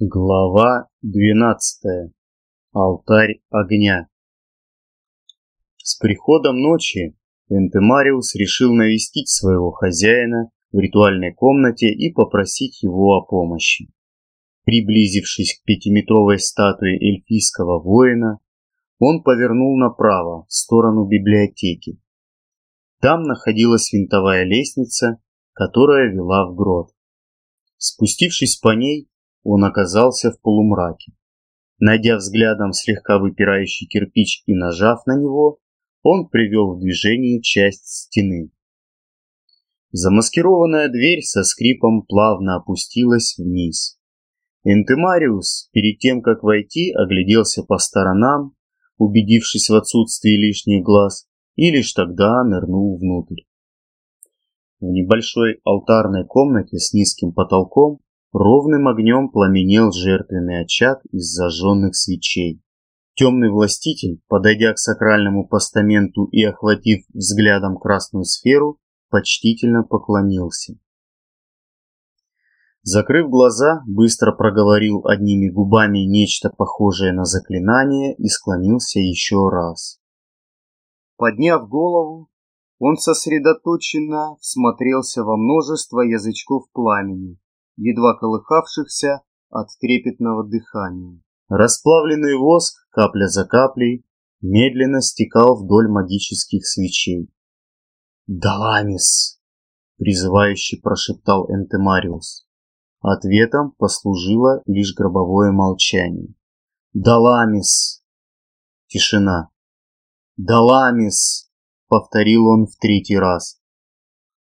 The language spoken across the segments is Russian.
Глава 12. Алтарь огня. С приходом ночи Энтемариус решил навестить своего хозяина в ритуальной комнате и попросить его о помощи. Приблизившись к пятиметровой статуе эльфийского воина, он повернул направо, в сторону библиотеки. Там находилась винтовая лестница, которая вела в грот. Спустившись по ней, он оказался в полумраке. Найдя взглядом слегка выпирающий кирпич и нажав на него, он привел в движение часть стены. Замаскированная дверь со скрипом плавно опустилась вниз. Энтемариус, перед тем как войти, огляделся по сторонам, убедившись в отсутствии лишних глаз, и лишь тогда нырнул внутрь. В небольшой алтарной комнате с низким потолком Ровным огнем пламенел жертвенный очаг из зажженных свечей. Темный властитель, подойдя к сакральному постаменту и охватив взглядом красную сферу, почтительно поклонился. Закрыв глаза, быстро проговорил одними губами нечто похожее на заклинание и склонился еще раз. Подняв голову, он сосредоточенно всмотрелся во множество язычков пламени, едва колыхавшихся от трепетного дыхания. Расплавленный воск, капля за каплей, медленно стекал вдоль магических свечей. «Даламис!» — призывающе прошептал Энтемариус. Ответом послужило лишь гробовое молчание. «Даламис!» Тишина. «Даламис!» — повторил он в третий раз.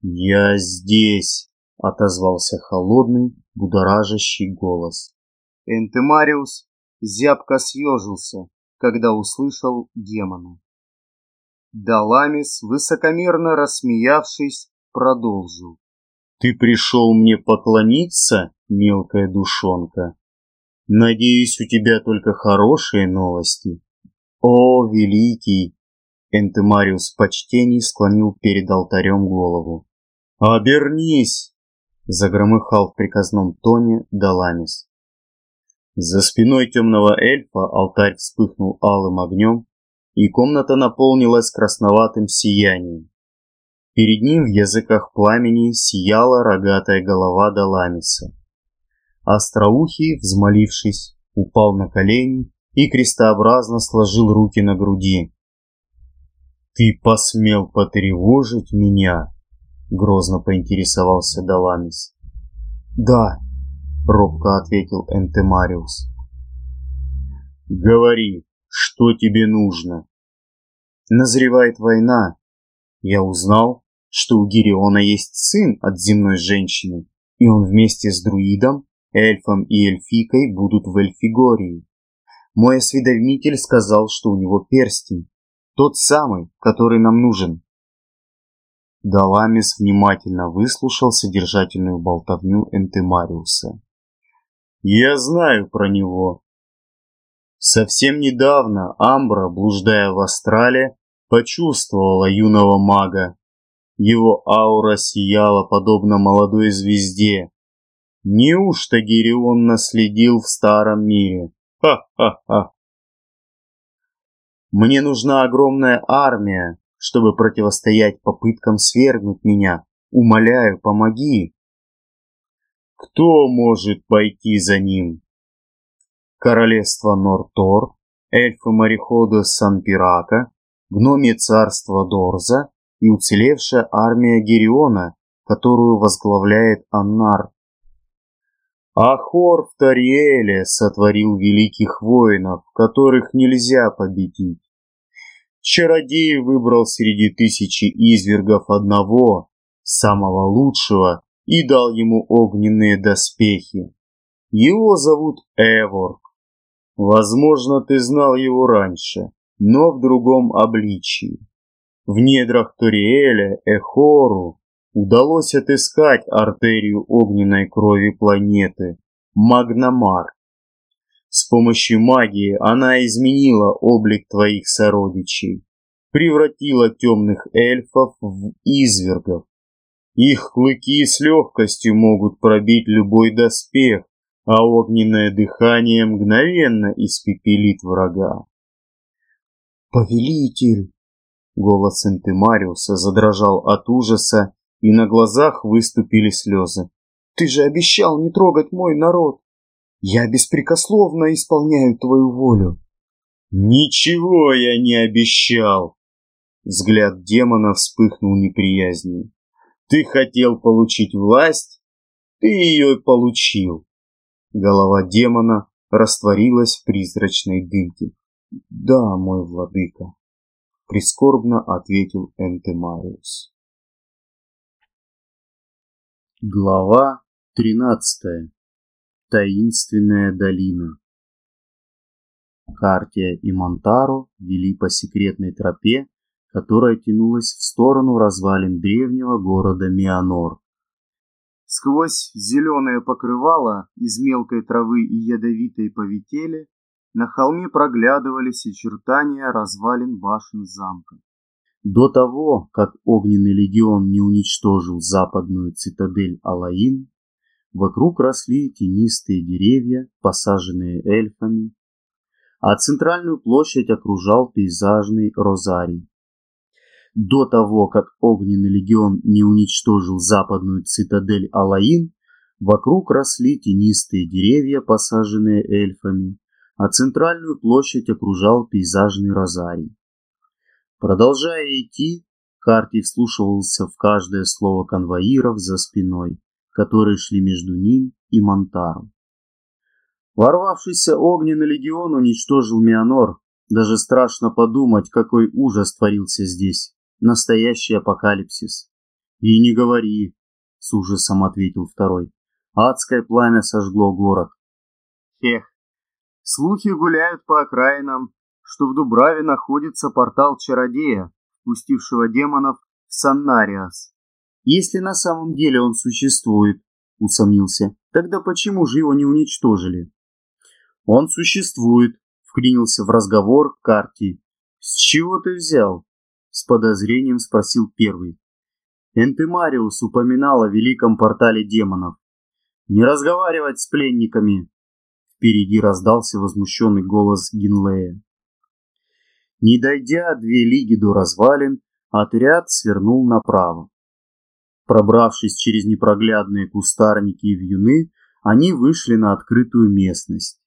«Я здесь!» — отозвался холодный, будоражащий голос. Энтемариус зябко съежился, когда услышал демона. Даламис, высокомерно рассмеявшись, продолжил. «Ты пришел мне поклониться, мелкая душонка? Надеюсь, у тебя только хорошие новости. О, великий!» Энтемариус почтений склонил перед алтарем голову. «Обернись!» Загромыхал в приказном тоне Даламис. За спиной темного эльфа алтарь вспыхнул алым огнем, и комната наполнилась красноватым сиянием. Перед ним в языках пламени сияла рогатая голова Даламиса. Остроухий, взмолившись, упал на колени и крестообразно сложил руки на груди. «Ты посмел потревожить меня?» Грозно поинтересовался Даламис. Да, робко ответил Энтемариус. Говори, что тебе нужно? Назревает война. Я узнал, что у Гириона есть сын от земной женщины, и он вместе с друидом, эльфом и эльфикой будут в Эльфигории. Мой осведомитель сказал, что у него перстень, тот самый, который нам нужен. Даламис внимательно выслушал содержательную болтовню Энтемариуса. «Я знаю про него. Совсем недавно Амбра, блуждая в Астрале, почувствовала юного мага. Его аура сияла подобно молодой звезде. Неужто Гирион наследил в старом мире? Ха-ха-ха! Мне нужна огромная армия, чтобы противостоять попыткам свергнуть меня. Умоляю, помоги. Кто может пойти за ним? Королевство Нортор, эльфы-мореходы Санпирака, гномье царство Дорза и уцелевшая армия Гериона, которую возглавляет Аннар. Ахор в Тариэле сотворил великих воинов, которых нельзя победить. Чародей выбрал среди тысячи извергов одного, самого лучшего, и дал ему огненные доспехи. Его зовут Эворк. Возможно, ты знал его раньше, но в другом обличии. В недрах Ториэля Эхору удалось отыскать артерию огненной крови планеты Магнамар. С помощью магии она изменила облик твоих сородичей, превратила темных эльфов в извергов. Их клыки с легкостью могут пробить любой доспех, а огненное дыхание мгновенно испепелит врага. «Повелитель!» Голос Энтемариуса задрожал от ужаса, и на глазах выступили слезы. «Ты же обещал не трогать мой народ! Я беспрекословно исполняю твою волю!» «Ничего я не обещал!» Взгляд демона вспыхнул неприязнью. «Ты хотел получить власть? Ты ее получил!» Голова демона растворилась в призрачной дымке. «Да, мой владыка», — прискорбно ответил Энтемариус. Глава тринадцатая. Таинственная долина. Картия и Монтаро вели по секретной тропе, которая тянулась в сторону развалин древнего города Мианор. Сквозь зеленое покрывало из мелкой травы и ядовитой повители на холме проглядывались очертания развалин башен замка. До того, как огненный легион не уничтожил западную цитадель Алаин, вокруг росли тенистые деревья, посаженные эльфами, а центральную площадь окружал пейзажный розарий. До того, как огненный легион не уничтожил западную цитадель Алаин, вокруг росли тенистые деревья, посаженные эльфами, а центральную площадь окружал пейзажный розарий. Продолжая идти, Карти вслушивался в каждое слово конвоиров за спиной, которые шли между ним и Монтаром. Ворвавшийся огненный легион уничтожил Мианор. Даже страшно подумать, какой ужас творился здесь. Настоящий апокалипсис. И не говори, с ужасом ответил второй. Адское пламя сожгло город. Хех, Слухи гуляют по окраинам, что в Дубраве находится портал чародея, пустившего демонов в Саннариас. Если на самом деле он существует, усомнился, тогда почему же его не уничтожили? Он существует, вклинился в разговор Карти. С чего ты взял? С подозрением спросил первый. Энтемариус упоминал о великом портале демонов. Не разговаривать с пленниками, Впереди раздался возмущенный голос Гинлея. Не дойдя две лиги до развалин, отряд свернул направо. Пробравшись через непроглядные кустарники и вьюны, они вышли на открытую местность.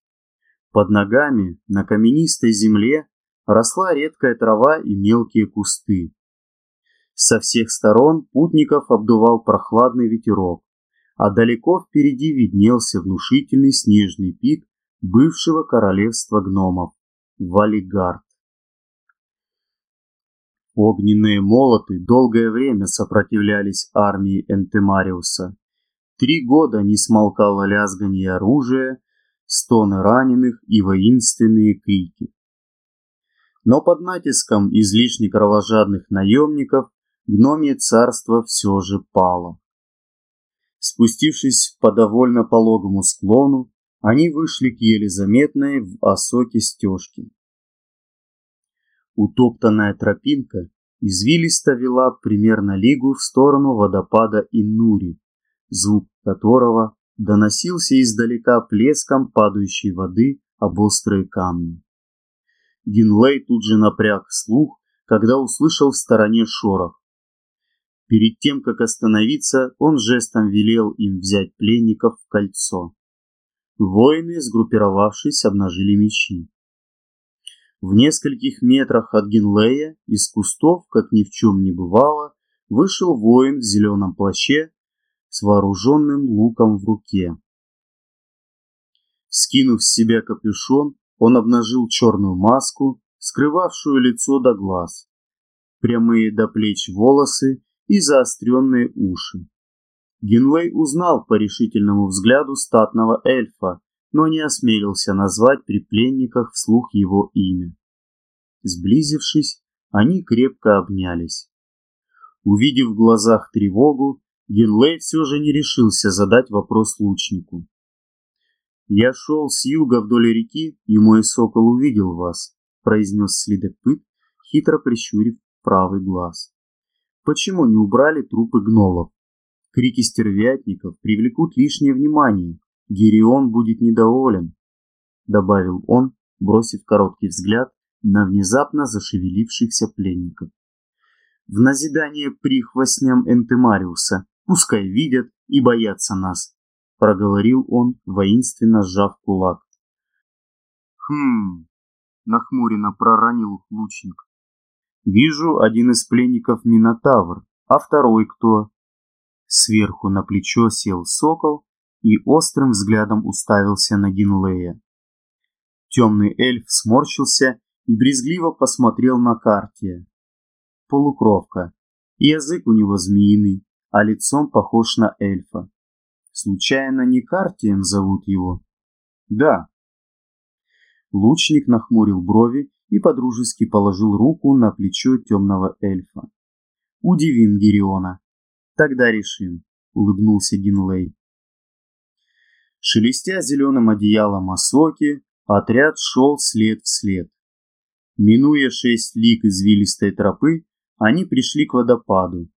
Под ногами на каменистой земле росла редкая трава и мелкие кусты. Со всех сторон путников обдувал прохладный ветерок а далеко впереди виднелся внушительный снежный пик бывшего королевства гномов – Валигард. Огненные молоты долгое время сопротивлялись армии Энтемариуса. Три года не смолкало лязганье оружия, стоны раненых и воинственные крики. Но под натиском излишне кровожадных наемников гномье царство все же пало. Спустившись по довольно пологому склону, они вышли к еле заметной в осоке стежке. Утоптанная тропинка извилисто вела примерно лигу в сторону водопада Иннури, звук которого доносился издалека плеском падающей воды об острые камни. Гинлей тут же напряг слух, когда услышал в стороне шорох. Перед тем, как остановиться, он жестом велел им взять пленников в кольцо. Воины, сгруппировавшись, обнажили мечи. В нескольких метрах от Генлея из кустов, как ни в чем не бывало, вышел воин в зеленом плаще с вооруженным луком в руке. Скинув с себя капюшон, он обнажил черную маску, скрывавшую лицо до глаз. Прямые до плеч волосы и заостренные уши. Генлей узнал по решительному взгляду статного эльфа, но не осмелился назвать при пленниках вслух его имя. Сблизившись, они крепко обнялись. Увидев в глазах тревогу, Генлей все же не решился задать вопрос лучнику. «Я шел с юга вдоль реки, и мой сокол увидел вас», — произнес следопыт, хитро прищурив правый глаз. Почему не убрали трупы гнолов? Крики стервятников привлекут лишнее внимание, Гирион будет недоволен, добавил он, бросив короткий взгляд на внезапно зашевелившихся пленников. В назидание прихвостням Энтемариуса, пускай видят и боятся нас, проговорил он, воинственно сжав кулак. Хм, нахмуренно проронил лучник. Вижу, один из пленников Минотавр, а второй кто? Сверху на плечо сел сокол и острым взглядом уставился на Гинлея. Темный эльф сморщился и брезгливо посмотрел на карте. Полукровка. Язык у него змеиный, а лицом похож на эльфа. Случайно не Картием зовут его? Да. Лучник нахмурил брови и подружески положил руку на плечо темного эльфа. Удивим Гириона. Тогда решим, улыбнулся Гинлей. Шелестя зеленым одеялом осоки, отряд шел след в след. Минуя шесть лик извилистой тропы, они пришли к водопаду.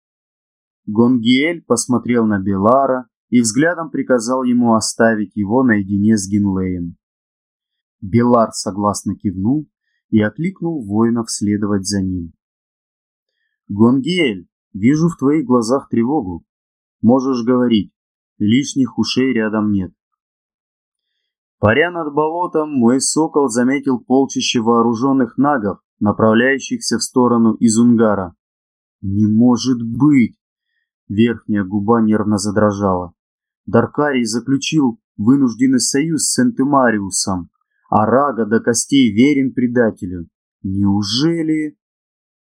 Гонгиэль посмотрел на Белара и взглядом приказал ему оставить его наедине с Гинлеем. Белар согласно кивнул и окликнул воинов следовать за ним. «Гонгиэль, вижу в твоих глазах тревогу. Можешь говорить, лишних ушей рядом нет». Паря над болотом, мой сокол заметил полчище вооруженных нагов, направляющихся в сторону Изунгара. «Не может быть!» Верхняя губа нервно задрожала. Даркарий заключил вынужденный союз с Сентемариусом, а Рага до костей верен предателю. Неужели...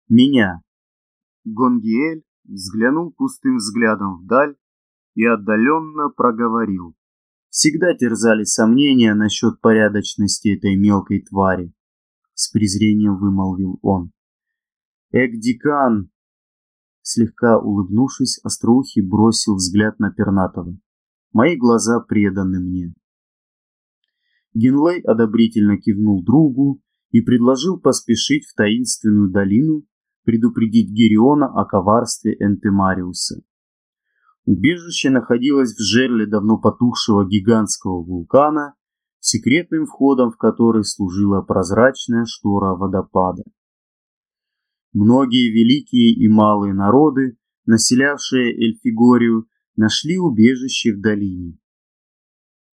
Меня? Гонгиэль взглянул пустым взглядом вдаль и отдаленно проговорил. Всегда терзали сомнения насчет порядочности этой мелкой твари. С презрением вымолвил он. Экдикан! Слегка улыбнувшись, Остроухий бросил взгляд на Пернатова. Мои глаза преданы мне. Генлей одобрительно кивнул другу и предложил поспешить в таинственную долину, предупредить Гериона о коварстве Энтемариуса. Убежище находилось в жерле давно потухшего гигантского вулкана, секретным входом в который служила прозрачная штора водопада. Многие великие и малые народы, населявшие Эльфигорию, нашли убежище в долине.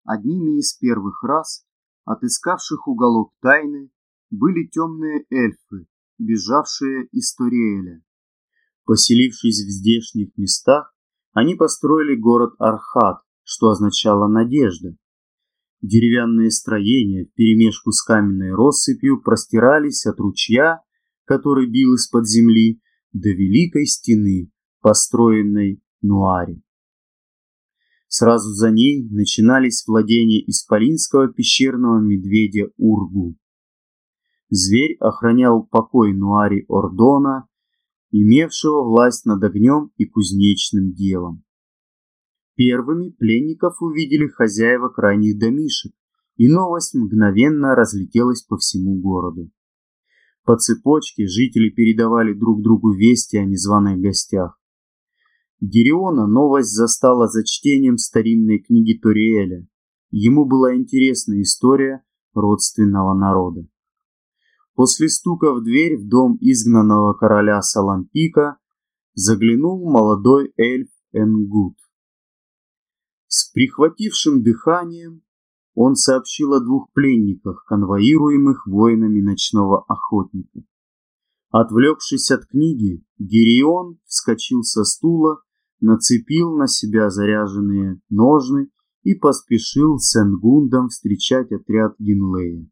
Одними из первых рас, отыскавших уголок тайны, были темные эльфы, бежавшие из Туриэля. Поселившись в здешних местах, они построили город Архат, что означало «надежда». Деревянные строения вперемешку с каменной россыпью простирались от ручья, который бил из-под земли, до великой стены, построенной Нуаре. Сразу за ней начинались владения исполинского пещерного медведя Ургу. Зверь охранял покой Нуари Ордона, имевшего власть над огнем и кузнечным делом. Первыми пленников увидели хозяева крайних домишек, и новость мгновенно разлетелась по всему городу. По цепочке жители передавали друг другу вести о незваных гостях. Гериона новость застала за чтением старинной книги Ториэля. Ему была интересна история родственного народа. После стука в дверь в дом изгнанного короля Салампика заглянул молодой эльф Энгут. С прихватившим дыханием он сообщил о двух пленниках, конвоируемых воинами ночного охотника. Отвлекшись от книги, Гирион вскочил со стула, нацепил на себя заряженные ножны и поспешил с Энгундом встречать отряд Гинлея.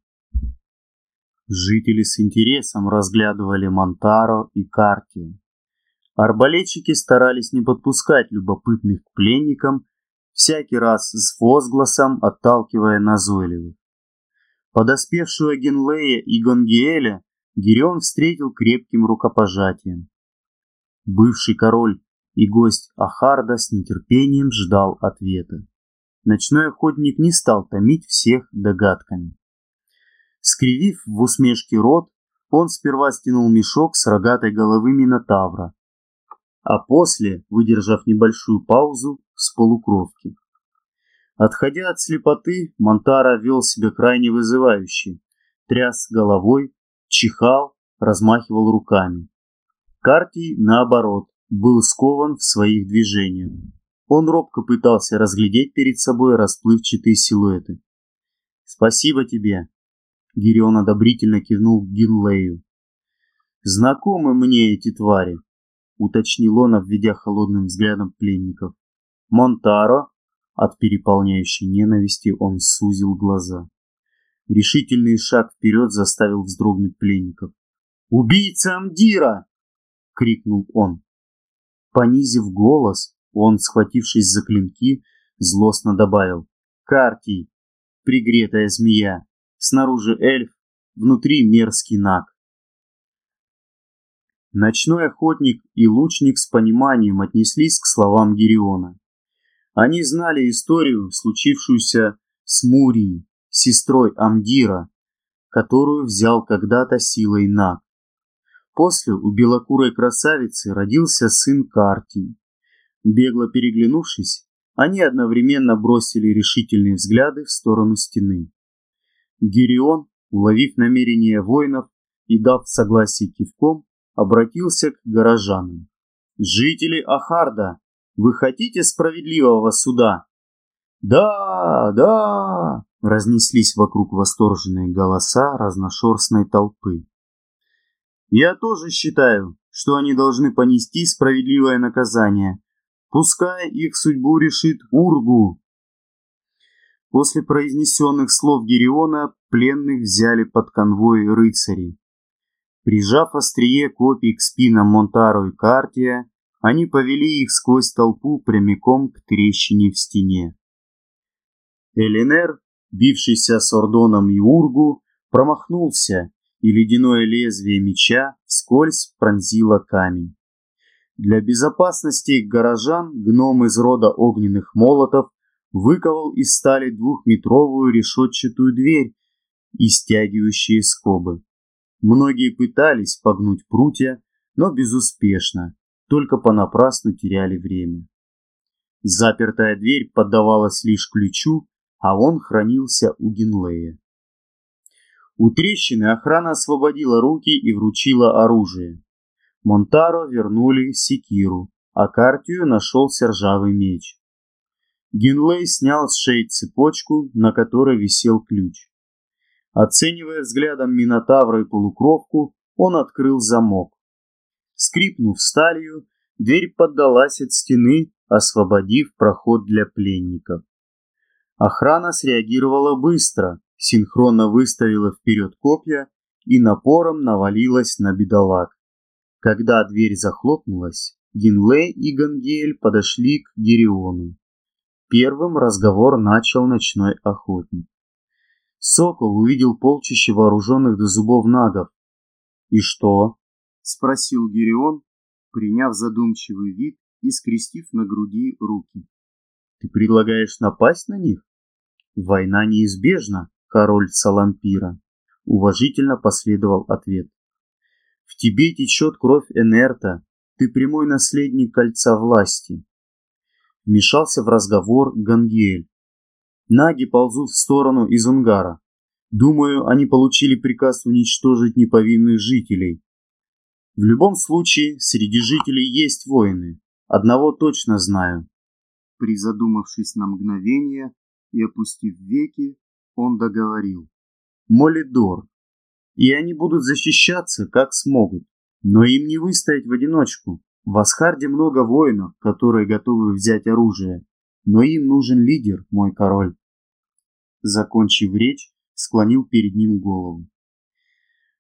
Жители с интересом разглядывали Монтаро и Карти. Арбалетчики старались не подпускать любопытных к пленникам, всякий раз с возгласом отталкивая назойливых. Подоспевшего Генлея и Гонгиэля Гирион встретил крепким рукопожатием. Бывший король и гость Ахарда с нетерпением ждал ответа. Ночной охотник не стал томить всех догадками. Скривив в усмешке рот, он сперва стянул мешок с рогатой головы Минотавра, а после, выдержав небольшую паузу, с полукровки. Отходя от слепоты, Монтара вел себя крайне вызывающе. Тряс головой, чихал, размахивал руками. Картий, наоборот, был скован в своих движениях. Он робко пытался разглядеть перед собой расплывчатые силуэты. «Спасибо тебе!» Гирион одобрительно кивнул Гинлею. «Знакомы мне эти твари», — уточнил он, обведя холодным взглядом пленников. «Монтаро?» От переполняющей ненависти он сузил глаза. Решительный шаг вперед заставил вздрогнуть пленников. «Убийца Амдира!» — крикнул он. Понизив голос, он, схватившись за клинки, злостно добавил. «Картий! Пригретая змея! Снаружи эльф, внутри мерзкий наг!» Ночной охотник и лучник с пониманием отнеслись к словам Гериона. Они знали историю, случившуюся с Мурией, сестрой Амдира, которую взял когда-то силой Наг. После у белокурой красавицы родился сын Картий. Бегло переглянувшись, они одновременно бросили решительные взгляды в сторону стены. Гирион, уловив намерение воинов и дав согласие кивком, обратился к горожанам. «Жители Ахарда, вы хотите справедливого суда?» «Да, да!» — разнеслись вокруг восторженные голоса разношерстной толпы. «Я тоже считаю, что они должны понести справедливое наказание. Пускай их судьбу решит Ургу». После произнесенных слов Гериона пленных взяли под конвой рыцари. Прижав острие копий к спинам Монтаро и Картия, они повели их сквозь толпу прямиком к трещине в стене. Эленер, бившийся с Ордоном и Ургу, промахнулся, и ледяное лезвие меча вскользь пронзило камень. Для безопасности горожан гном из рода огненных молотов выковал из стали двухметровую решетчатую дверь и стягивающие скобы. Многие пытались погнуть прутья, но безуспешно, только понапрасну теряли время. Запертая дверь поддавалась лишь ключу, а он хранился у Генлея. У трещины охрана освободила руки и вручила оружие. Монтаро вернули секиру, а Картию нашелся ржавый меч. Генлей снял с шеи цепочку, на которой висел ключ. Оценивая взглядом Минотавра и полукровку, он открыл замок. Скрипнув сталью, дверь поддалась от стены, освободив проход для пленников. Охрана среагировала быстро, синхронно выставила вперед копья и напором навалилась на бедолаг. Когда дверь захлопнулась, Гинлей и Гангель подошли к Гериону. Первым разговор начал ночной охотник. Сокол увидел полчище вооруженных до зубов нагов. «И что?» — спросил Герион, приняв задумчивый вид и скрестив на груди руки. «Ты предлагаешь напасть на них?» «Война неизбежна, король Салампира», — уважительно последовал ответ. «В тебе течет кровь Энерта, ты прямой наследник кольца власти». Вмешался в разговор Гангель. Наги ползут в сторону из Унгара. Думаю, они получили приказ уничтожить неповинных жителей. В любом случае, среди жителей есть воины. Одного точно знаю. Призадумавшись на мгновение и опустив веки, он договорил. Молидор. И они будут защищаться, как смогут. Но им не выстоять в одиночку. В Асхарде много воинов, которые готовы взять оружие. Но им нужен лидер, мой король. Закончив речь, склонил перед ним голову.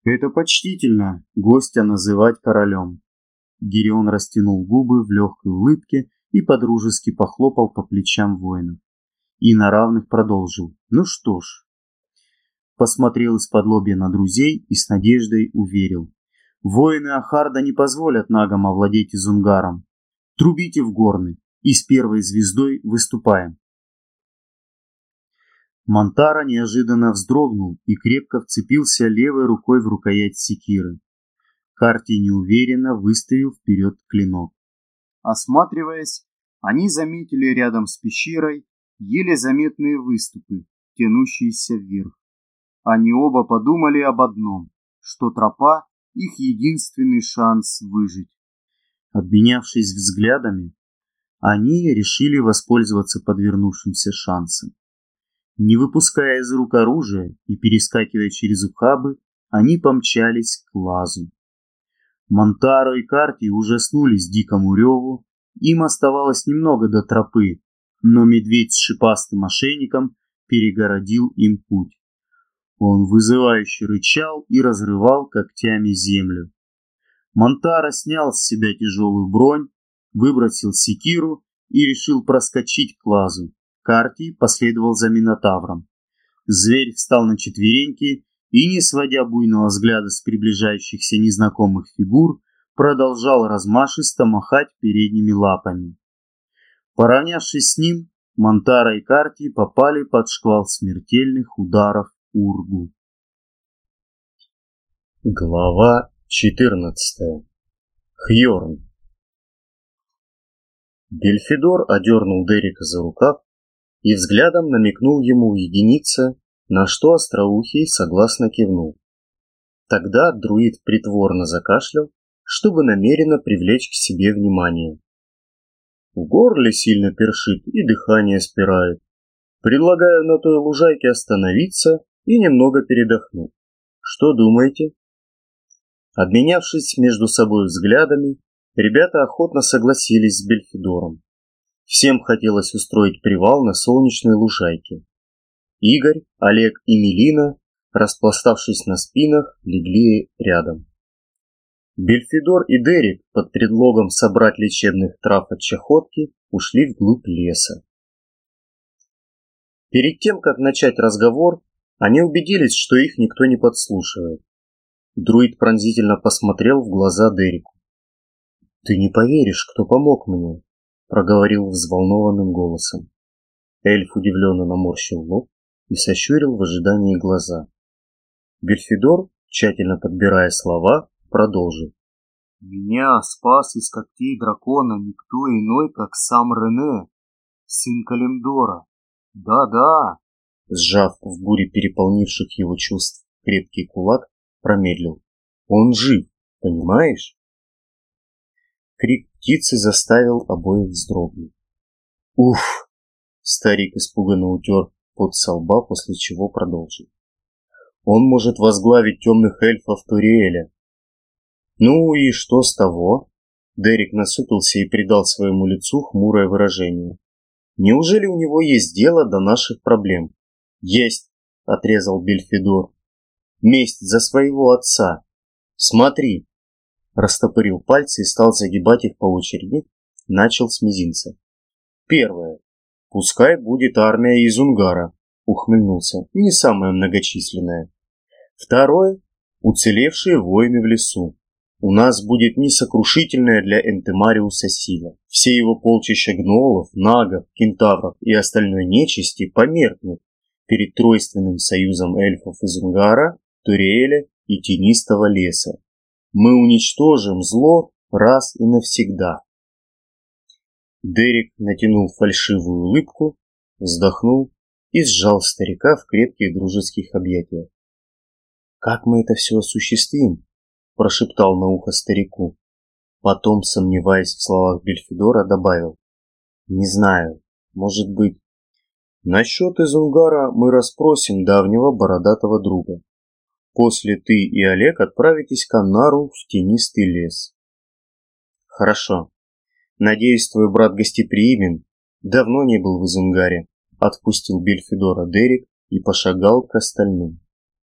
Это почтительно, гостя называть королем. Гирион растянул губы в легкой улыбке и подружески похлопал по плечам воинов. И на равных продолжил. Ну что ж. Посмотрел из-под лобья на друзей и с надеждой уверил. Воины Ахарда не позволят нагам овладеть Изунгаром. Трубите в горны и с первой звездой выступаем. Монтара неожиданно вздрогнул и крепко вцепился левой рукой в рукоять секиры. Карти неуверенно выставил вперед клинок. Осматриваясь, они заметили рядом с пещерой еле заметные выступы, тянущиеся вверх. Они оба подумали об одном, что тропа — их единственный шанс выжить. Обменявшись взглядами, они решили воспользоваться подвернувшимся шансом. Не выпуская из рук оружия и перескакивая через ухабы, они помчались к лазу. Монтаро и Карти ужаснулись дикому реву, им оставалось немного до тропы, но медведь с шипастым мошенником перегородил им путь. Он вызывающе рычал и разрывал когтями землю. Монтара снял с себя тяжелую бронь, выбросил секиру и решил проскочить к лазу. Карти последовал за Минотавром. Зверь встал на четвереньки и, не сводя буйного взгляда с приближающихся незнакомых фигур, продолжал размашисто махать передними лапами. Поравнявшись с ним, Монтара и Карти попали под шквал смертельных ударов Ургу. Глава 14. Хьорн. Бельфидор одернул Дерека за рукав и взглядом намекнул ему уединиться, на что Остроухий согласно кивнул. Тогда друид притворно закашлял, чтобы намеренно привлечь к себе внимание. В горле сильно першит и дыхание спирает. Предлагаю на той лужайке остановиться и немного передохнуть. Что думаете? Обменявшись между собой взглядами, ребята охотно согласились с Бельфидором. Всем хотелось устроить привал на солнечной лужайке. Игорь, Олег и Милина, распластавшись на спинах, легли рядом. Бельфидор и Дерек под предлогом собрать лечебных трав от чахотки ушли вглубь леса. Перед тем, как начать разговор, они убедились, что их никто не подслушивает. Друид пронзительно посмотрел в глаза Дереку. «Ты не поверишь, кто помог мне», — проговорил взволнованным голосом. Эльф удивленно наморщил лоб и сощурил в ожидании глаза. Бельфидор, тщательно подбирая слова, продолжил. «Меня спас из когтей дракона никто иной, как сам Рене, сын Калимдора. Да-да!» Сжав в буре переполнивших его чувств крепкий кулак, промедлил. «Он жив, понимаешь?» Крик птицы заставил обоих вздрогнуть. «Уф!» Старик испуганно утер под со лба, после чего продолжил. «Он может возглавить темных эльфов Туриэля». «Ну и что с того?» Дерек насупился и придал своему лицу хмурое выражение. «Неужели у него есть дело до наших проблем?» «Есть!» — отрезал Бельфидор. «Месть за своего отца! Смотри!» Растопырил пальцы и стал загибать их по очереди. Начал с мизинца. Первое. Пускай будет армия из Унгара. Ухмыльнулся. Не самая многочисленная. Второе. Уцелевшие воины в лесу. У нас будет несокрушительная для Энтемариуса сила. Все его полчища гнолов, нагов, кентавров и остальной нечисти померкнут перед тройственным союзом эльфов из Унгара, Туриэля и Тенистого леса. Мы уничтожим зло раз и навсегда. Дерек натянул фальшивую улыбку, вздохнул и сжал старика в крепких дружеских объятиях. «Как мы это все осуществим?» – прошептал на ухо старику. Потом, сомневаясь в словах Бельфидора, добавил. «Не знаю, может быть...» «Насчет Изунгара мы расспросим давнего бородатого друга. После ты и Олег отправитесь к Аннару в тенистый лес. Хорошо. Надеюсь, твой брат гостеприимен. Давно не был в Изунгаре. Отпустил Бельфидора Дерек и пошагал к остальным.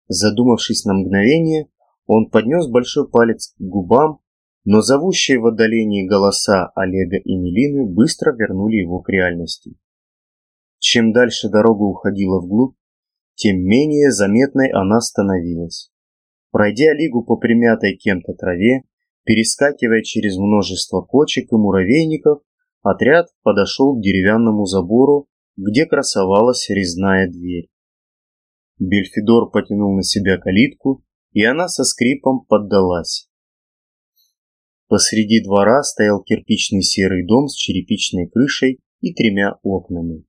Задумавшись на мгновение, он поднес большой палец к губам, но зовущие в отдалении голоса Олега и Мелины быстро вернули его к реальности. Чем дальше дорога уходила вглубь, тем менее заметной она становилась. Пройдя лигу по примятой кем-то траве, перескакивая через множество кочек и муравейников, отряд подошел к деревянному забору, где красовалась резная дверь. Бельфидор потянул на себя калитку, и она со скрипом поддалась. Посреди двора стоял кирпичный серый дом с черепичной крышей и тремя окнами.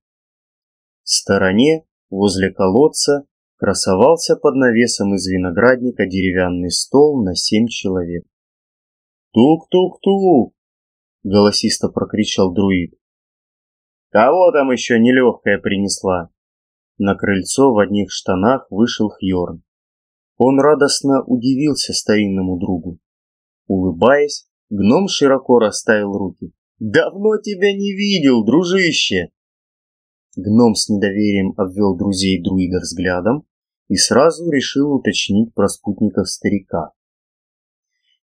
В стороне, возле колодца, красовался под навесом из виноградника деревянный стол на семь человек. «Тук-тук-тук!» — голосисто прокричал друид. «Кого там еще нелегкая принесла?» На крыльцо в одних штанах вышел Хьорн. Он радостно удивился старинному другу. Улыбаясь, гном широко расставил руки. «Давно тебя не видел, дружище!» Гном с недоверием обвел друзей друида взглядом и сразу решил уточнить про спутников старика.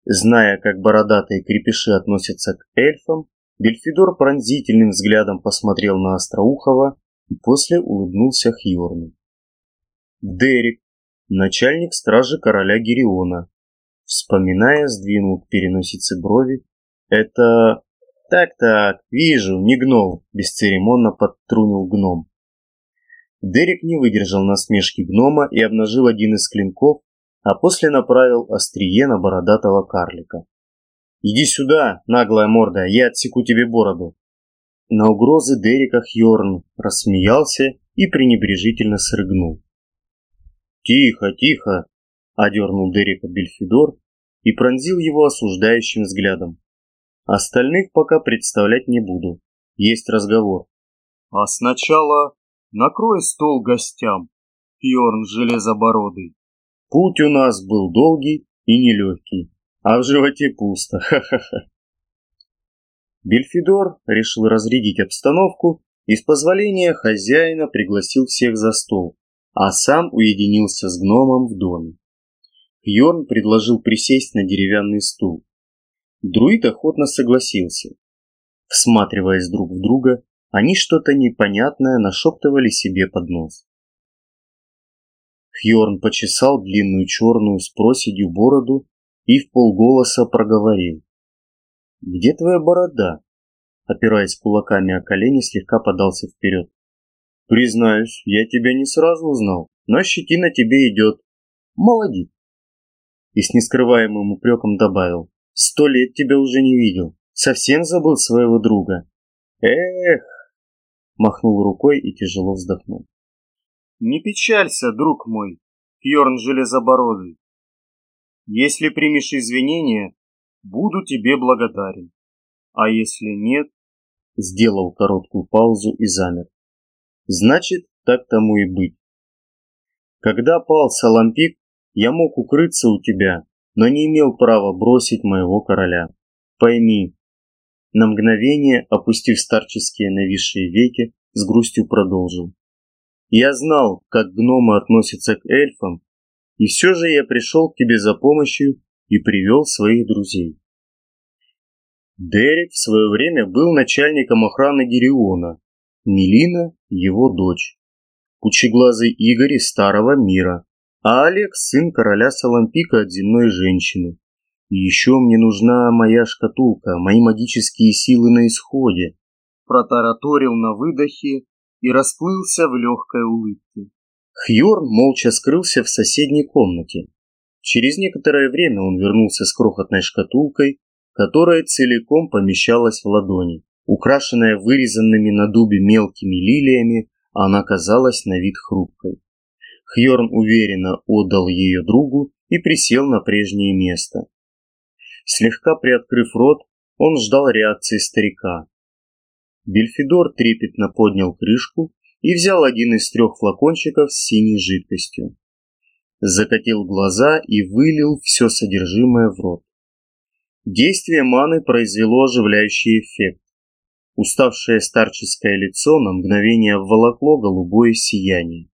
Зная, как бородатые крепыши относятся к эльфам, Бельфидор пронзительным взглядом посмотрел на Остроухова и после улыбнулся Хьорну. Дерек, начальник стражи короля Гериона, вспоминая, сдвинул к переносице брови. Это... Так-так, вижу, не гном, бесцеремонно подтрунил гном. Дерек не выдержал насмешки гнома и обнажил один из клинков, а после направил острие на бородатого карлика. «Иди сюда, наглая морда, я отсеку тебе бороду!» На угрозы Дерека Хьорн рассмеялся и пренебрежительно срыгнул. «Тихо, тихо!» — одернул Дерека Бельфидор и пронзил его осуждающим взглядом. «Остальных пока представлять не буду. Есть разговор». «А сначала накрой стол гостям, Хьорн Железобородый». Путь у нас был долгий и нелегкий, а в животе пусто, ха-ха-ха. Бельфидор решил разрядить обстановку и с позволения хозяина пригласил всех за стол, а сам уединился с гномом в доме. Йорн предложил присесть на деревянный стул. Друид охотно согласился. Всматриваясь друг в друга, они что-то непонятное нашептывали себе под нос. Хьорн почесал длинную черную с проседью бороду и в полголоса проговорил. «Где твоя борода?» Опираясь кулаками о колени, слегка подался вперед. «Признаюсь, я тебя не сразу узнал, но щетина тебе идет. Молодец!» И с нескрываемым упреком добавил. «Сто лет тебя уже не видел. Совсем забыл своего друга?» «Эх!» Махнул рукой и тяжело вздохнул. Не печалься, друг мой, Фьорн Железобородый. Если примешь извинения, буду тебе благодарен. А если нет... Сделал короткую паузу и замер. Значит, так тому и быть. Когда пал Салампик, я мог укрыться у тебя, но не имел права бросить моего короля. Пойми. На мгновение, опустив старческие нависшие веки, с грустью продолжил. Я знал, как гномы относятся к эльфам, и все же я пришел к тебе за помощью и привел своих друзей. Дерек в свое время был начальником охраны Гериона, Мелина – его дочь, Кучеглазый Игорь из Старого Мира, а Олег – сын короля Салампика от земной женщины. И еще мне нужна моя шкатулка, мои магические силы на исходе. Протараторил на выдохе и расплылся в легкой улыбке. Хьорн молча скрылся в соседней комнате. Через некоторое время он вернулся с крохотной шкатулкой, которая целиком помещалась в ладони. Украшенная вырезанными на дубе мелкими лилиями, она казалась на вид хрупкой. Хьорн уверенно отдал ее другу и присел на прежнее место. Слегка приоткрыв рот, он ждал реакции старика. Бельфидор трепетно поднял крышку и взял один из трех флакончиков с синей жидкостью. Закатил глаза и вылил все содержимое в рот. Действие маны произвело оживляющий эффект. Уставшее старческое лицо на мгновение обволокло голубое сияние.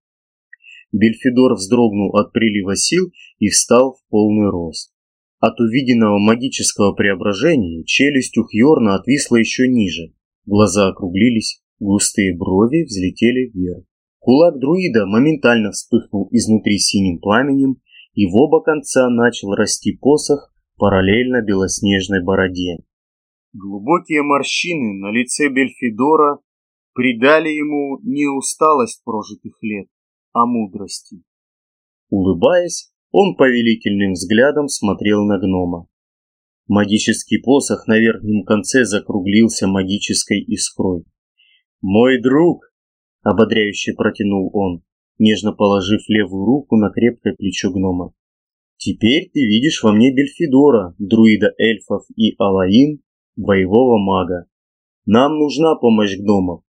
Бельфидор вздрогнул от прилива сил и встал в полный рост. От увиденного магического преображения челюсть у Хьорна отвисла еще ниже, Глаза округлились, густые брови взлетели вверх. Кулак друида моментально вспыхнул изнутри синим пламенем, и в оба конца начал расти посох параллельно белоснежной бороде. Глубокие морщины на лице Бельфидора придали ему не усталость прожитых лет, а мудрости. Улыбаясь, он повелительным взглядом смотрел на гнома. Магический посох на верхнем конце закруглился магической искрой. «Мой друг!» — ободряюще протянул он, нежно положив левую руку на крепкое плечо гнома. «Теперь ты видишь во мне Бельфидора, друида эльфов и Алаин, боевого мага. Нам нужна помощь гномов.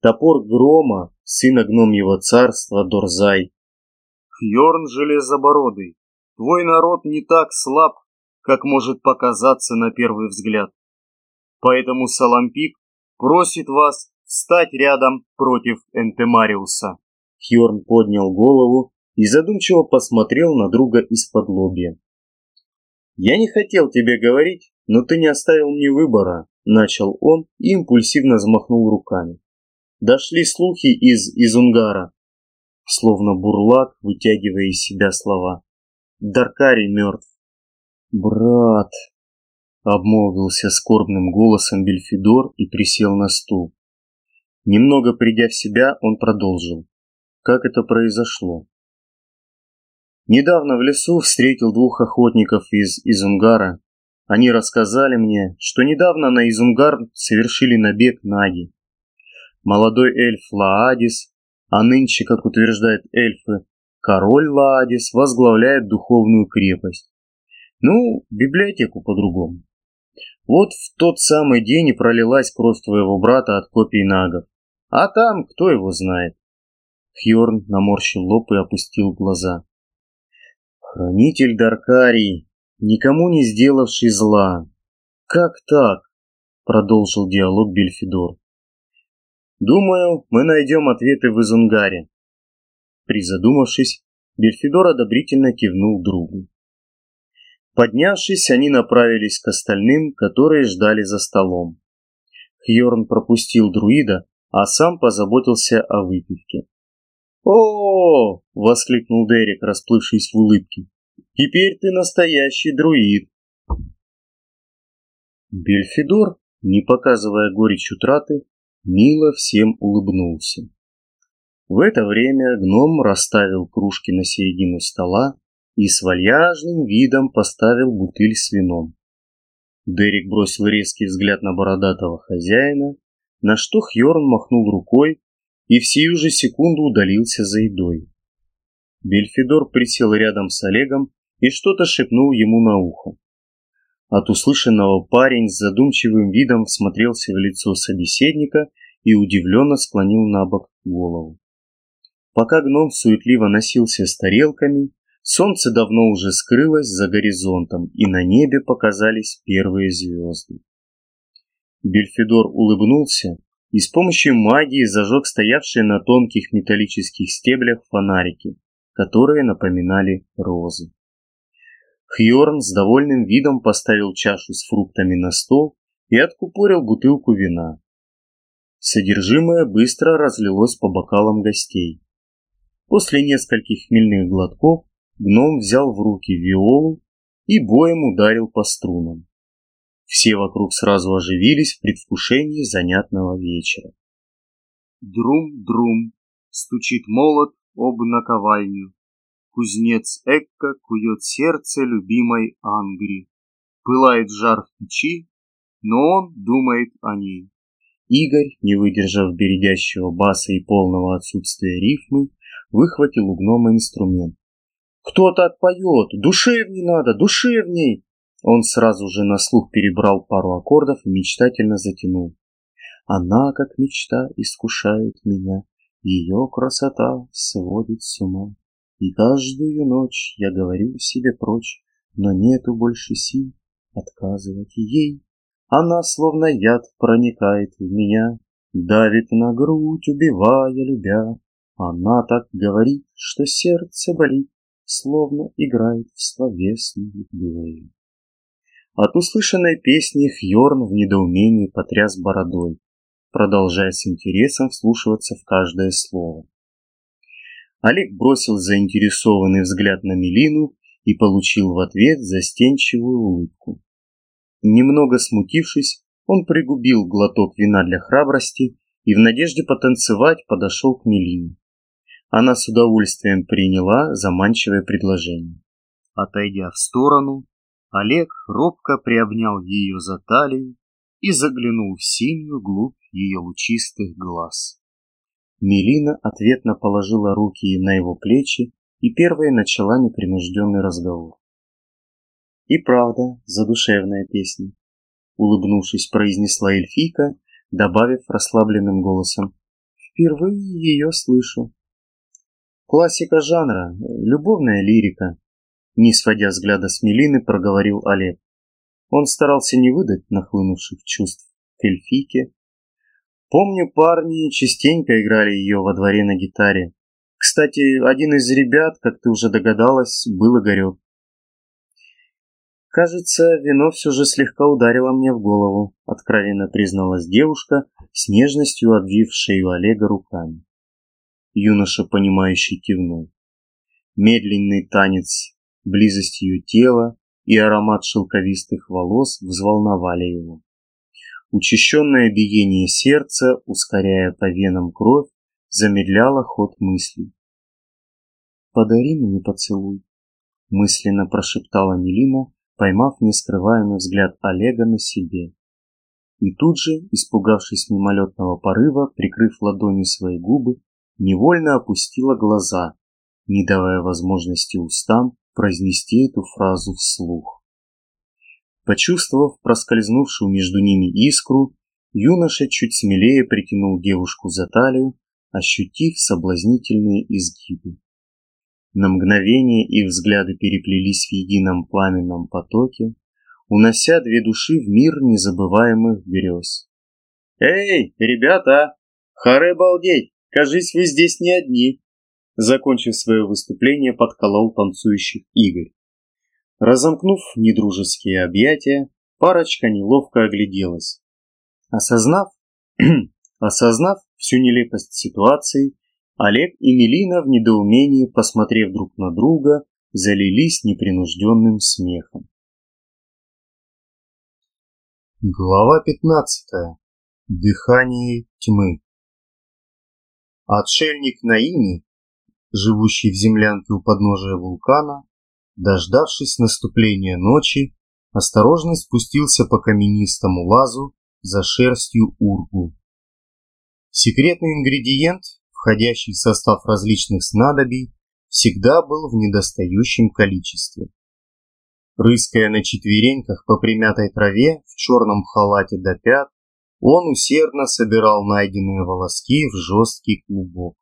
Топор грома, сына гномьего царства Дорзай. Хьорн Железобородый, твой народ не так слаб, как может показаться на первый взгляд. Поэтому Салампик просит вас встать рядом против Энтемариуса. Хьорн поднял голову и задумчиво посмотрел на друга из-под лобья. «Я не хотел тебе говорить, но ты не оставил мне выбора», – начал он и импульсивно взмахнул руками. Дошли слухи из Изунгара, словно бурлак, вытягивая из себя слова. Даркари мертв. «Брат!» — обмолвился скорбным голосом Бельфидор и присел на стул. Немного придя в себя, он продолжил. Как это произошло? Недавно в лесу встретил двух охотников из Изунгара. Они рассказали мне, что недавно на Изунгар совершили набег наги. Молодой эльф Лаадис, а нынче, как утверждают эльфы, король Лаадис возглавляет духовную крепость. Ну, библиотеку по-другому. Вот в тот самый день и пролилась кровь твоего брата от копий нагов. А там, кто его знает. Хьорн наморщил лоб и опустил глаза. Хранитель Даркарий, никому не сделавший зла. Как так? Продолжил диалог Бельфидор. Думаю, мы найдем ответы в Изунгаре. Призадумавшись, Бельфидор одобрительно кивнул другу. Поднявшись, они направились к остальным, которые ждали за столом. Хьорн пропустил друида, а сам позаботился о выпивке. «О!», -о — воскликнул Дерек, расплывшись в улыбке. «Теперь ты настоящий друид!» Бельфидор, не показывая горечь утраты, мило всем улыбнулся. В это время гном расставил кружки на середину стола и с вальяжным видом поставил бутыль с вином. Дерек бросил резкий взгляд на бородатого хозяина, на что Хьорн махнул рукой и в сию же секунду удалился за едой. Бельфидор присел рядом с Олегом и что-то шепнул ему на ухо. От услышанного парень с задумчивым видом смотрелся в лицо собеседника и удивленно склонил на бок голову. Пока гном суетливо носился с тарелками, солнце давно уже скрылось за горизонтом, и на небе показались первые звезды. Бельфидор улыбнулся и с помощью магии зажег стоявшие на тонких металлических стеблях фонарики, которые напоминали розы. Хьорн с довольным видом поставил чашу с фруктами на стол и откупорил бутылку вина. Содержимое быстро разлилось по бокалам гостей. После нескольких хмельных глотков гном взял в руки виолу и боем ударил по струнам. Все вокруг сразу оживились в предвкушении занятного вечера. Друм-друм, стучит молот об наковальню. Кузнец Экка кует сердце любимой Ангри. Пылает жар в печи, но он думает о ней. Игорь, не выдержав бередящего баса и полного отсутствия рифмы, выхватил у гнома инструмент. «Кто так поет? Душевней надо, душевней!» Он сразу же на слух перебрал пару аккордов и мечтательно затянул. Она, как мечта, искушает меня, Ее красота сводит с ума. И каждую ночь я говорю себе прочь, Но нету больше сил отказывать ей. Она словно яд проникает в меня, Давит на грудь, убивая любя. Она так говорит, что сердце болит, Словно играет в словесную дуэль. От услышанной песни Хьорн в недоумении потряс бородой, продолжая с интересом вслушиваться в каждое слово. Олег бросил заинтересованный взгляд на Мелину и получил в ответ застенчивую улыбку. Немного смутившись, он пригубил глоток вина для храбрости и в надежде потанцевать подошел к Мелине. Она с удовольствием приняла заманчивое предложение. Отойдя в сторону, Олег робко приобнял ее за талию и заглянул в синюю глубь ее лучистых глаз. Мелина ответно положила руки на его плечи и первой начала непринужденный разговор. И правда, задушевная песня. Улыбнувшись, произнесла эльфийка, добавив расслабленным голосом. Впервые ее слышу. Классика жанра, любовная лирика. Не сводя взгляда с Мелины, проговорил Олег. Он старался не выдать нахлынувших чувств к эльфийке. Помню, парни частенько играли ее во дворе на гитаре. Кстати, один из ребят, как ты уже догадалась, был Игорек. Кажется, вино все же слегка ударило мне в голову, откровенно призналась девушка, с нежностью обвив шею Олега руками. Юноша, понимающий, кивнул. Медленный танец, близость ее тела и аромат шелковистых волос взволновали его. Учащенное биение сердца, ускоряя по венам кровь, замедляло ход мыслей. «Подари мне поцелуй», — мысленно прошептала Мелина, поймав нескрываемый взгляд Олега на себе. И тут же, испугавшись мимолетного порыва, прикрыв ладонью свои губы, невольно опустила глаза, не давая возможности устам произнести эту фразу вслух. Почувствовав проскользнувшую между ними искру, юноша чуть смелее притянул девушку за талию, ощутив соблазнительные изгибы. На мгновение их взгляды переплелись в едином пламенном потоке, унося две души в мир незабываемых грез. «Эй, ребята! Харе балдеть! Кажись, вы здесь не одни!» Закончив свое выступление, подколол танцующих Игорь. Разомкнув недружеские объятия, парочка неловко огляделась. Осознав, осознав всю нелепость ситуации, Олег и Мелина в недоумении, посмотрев друг на друга, залились непринужденным смехом. Глава 15. Дыхание тьмы. Отшельник Наими, живущий в землянке у подножия вулкана, дождавшись наступления ночи, осторожно спустился по каменистому лазу за шерстью ургу. Секретный ингредиент входящий в состав различных снадобий, всегда был в недостающем количестве. Рыская на четвереньках по примятой траве в черном халате до пят, он усердно собирал найденные волоски в жесткий клубок.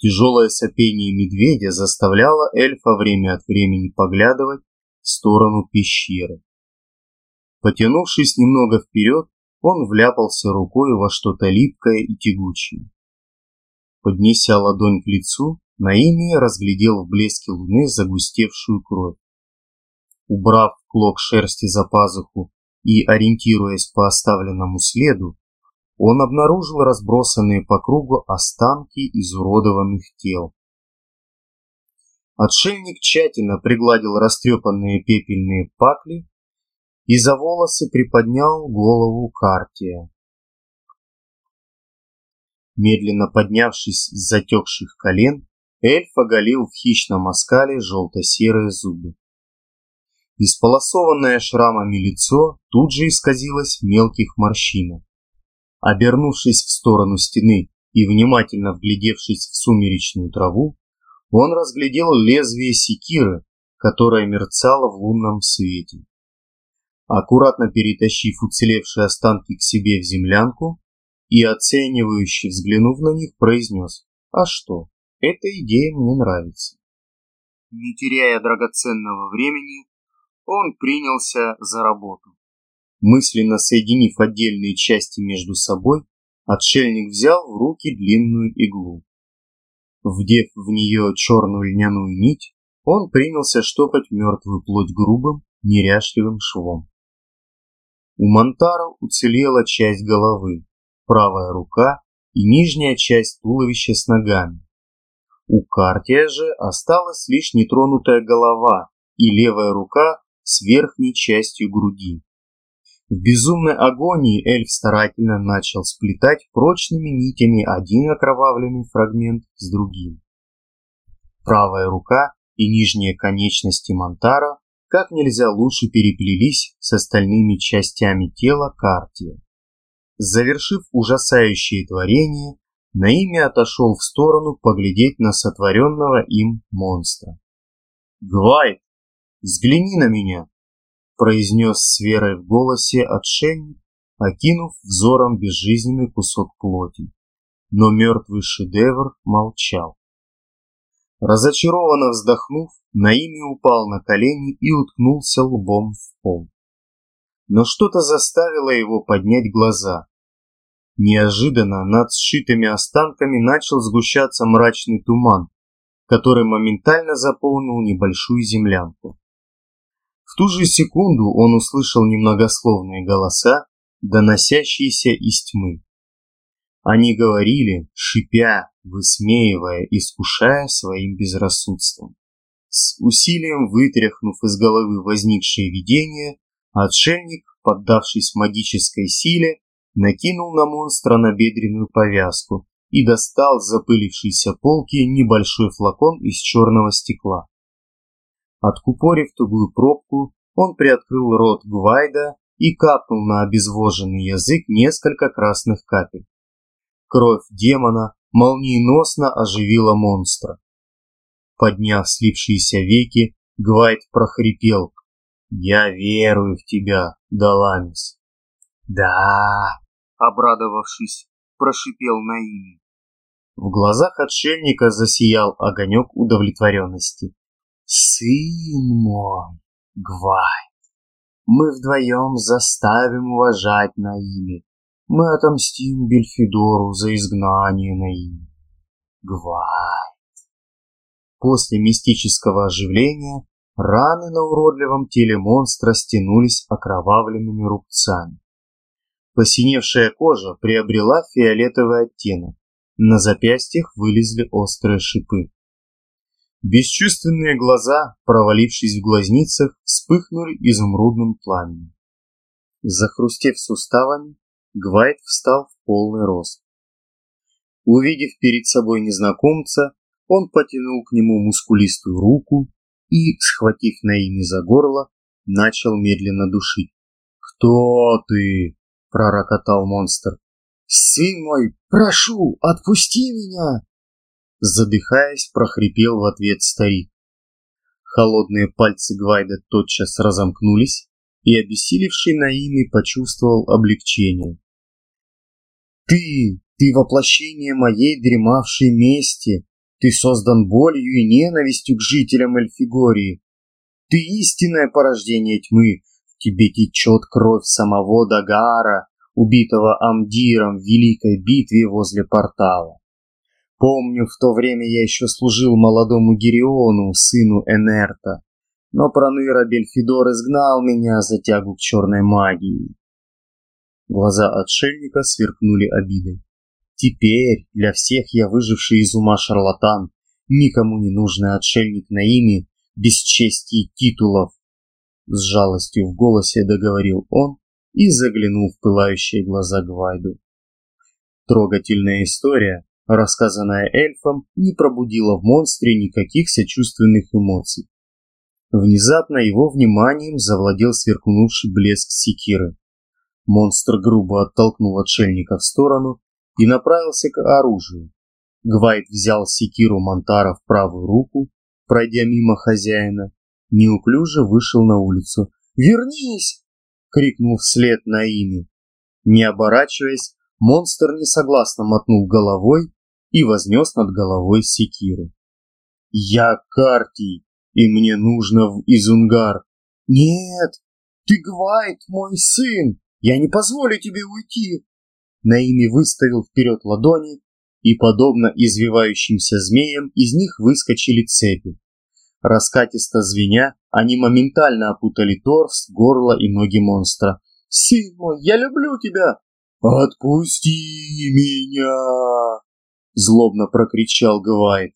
Тяжелое сопение медведя заставляло эльфа время от времени поглядывать в сторону пещеры. Потянувшись немного вперед, он вляпался рукой во что-то липкое и тягучее. Поднеся ладонь к лицу, Наими разглядел в блеске луны загустевшую кровь. Убрав клок шерсти за пазуху и ориентируясь по оставленному следу, он обнаружил разбросанные по кругу останки изуродованных тел. Отшельник тщательно пригладил растрепанные пепельные пакли и за волосы приподнял голову Картия. Медленно поднявшись с затекших колен, эльф оголил в хищном оскале желто-серые зубы. Исполосованное шрамами лицо тут же исказилось в мелких морщинах. Обернувшись в сторону стены и внимательно вглядевшись в сумеречную траву, он разглядел лезвие секиры, которое мерцало в лунном свете. Аккуратно перетащив уцелевшие останки к себе в землянку, и, оценивающе взглянув на них, произнес «А что, эта идея мне нравится». Не теряя драгоценного времени, он принялся за работу. Мысленно соединив отдельные части между собой, отшельник взял в руки длинную иглу. Вдев в нее черную льняную нить, он принялся штопать мертвую плоть грубым, неряшливым швом. У Монтара уцелела часть головы, правая рука и нижняя часть туловища с ногами. У Картия же осталась лишь нетронутая голова и левая рука с верхней частью груди. В безумной агонии эльф старательно начал сплетать прочными нитями один окровавленный фрагмент с другим. Правая рука и нижние конечности Монтара как нельзя лучше переплелись с остальными частями тела Картия. Завершив ужасающее творение, Наими отошел в сторону поглядеть на сотворенного им монстра. «Гвайд, взгляни на меня!» Произнес с верой в голосе отшельник, окинув взором безжизненный кусок плоти. Но мертвый шедевр молчал. Разочарованно вздохнув, Наими упал на колени и уткнулся лбом в пол. Но что-то заставило его поднять глаза. Неожиданно над сшитыми останками начал сгущаться мрачный туман, который моментально заполнил небольшую землянку. В ту же секунду он услышал немногословные голоса, доносящиеся из тьмы. Они говорили, шипя, высмеивая, искушая своим безрассудством. С усилием вытряхнув из головы возникшее видение, отшельник, поддавшись магической силе, накинул на монстра набедренную повязку и достал с запылившейся полки небольшой флакон из черного стекла. Откупорив тугую пробку, он приоткрыл рот Гвайда и капнул на обезвоженный язык несколько красных капель. Кровь демона молниеносно оживила монстра. Подняв слипшиеся веки, Гвайд прохрипел. «Я верую в тебя, Даламис». «Да!» — обрадовавшись, прошипел Наими. В глазах отшельника засиял огонек удовлетворенности. «Сын мой, Гвайд, мы вдвоем заставим уважать Наими мы отомстим Бельфидору за изгнание Наи. Гвайд. После мистического оживления раны на уродливом теле монстра стянулись окровавленными рубцами. Посиневшая кожа приобрела фиолетовый оттенок, на запястьях вылезли острые шипы. Бесчувственные глаза, провалившись в глазницах, вспыхнули изумрудным пламенем. Захрустев суставами, Гвайд встал в полный рост. Увидев перед собой незнакомца, он потянул к нему мускулистую руку и, схватив Наими за горло, начал медленно душить. «Кто ты?» — пророкотал монстр. «Сын мой, прошу, отпусти меня!» Задыхаясь, прохрипел в ответ старик. Холодные пальцы Гвайда тотчас разомкнулись, и обессилевший Наими почувствовал облегчение. «Ты, ты воплощение моей дремавшей мести, ты создан болью и ненавистью к жителям Эльфигории. Ты истинное порождение тьмы, в тебе течет кровь самого Дагара, убитого Амдиром в великой битве возле портала. Помню, в то время я еще служил молодому Гериону, сыну Энерта, но Проныра Бельфидор изгнал меня за тягу к черной магии. Глаза отшельника сверкнули обидой. Теперь для всех я выживший из ума шарлатан, никому не нужный отшельник на имя, без чести и титулов. С жалостью в голосе договорил он и заглянул в пылающие глаза Гвайду. Трогательная история, рассказанная эльфом, не пробудила в монстре никаких сочувственных эмоций. Внезапно его вниманием завладел сверкнувший блеск секиры. Монстр грубо оттолкнул отшельника в сторону и направился к оружию. Гвайд взял секиру Монтара в правую руку, пройдя мимо хозяина, неуклюже вышел на улицу. «Вернись!» — крикнул вслед на имя. Не оборачиваясь, монстр несогласно мотнул головой и вознес над головой секиру. «Я Картий!» и мне нужно в Изунгар. Нет, ты Гвайт, мой сын, я не позволю тебе уйти. Наими выставил вперед ладони, и, подобно извивающимся змеям, из них выскочили цепи. Раскатисто звеня, они моментально опутали торс, горло и ноги монстра. «Сын мой, я люблю тебя!» «Отпусти меня!» Злобно прокричал Гвайт.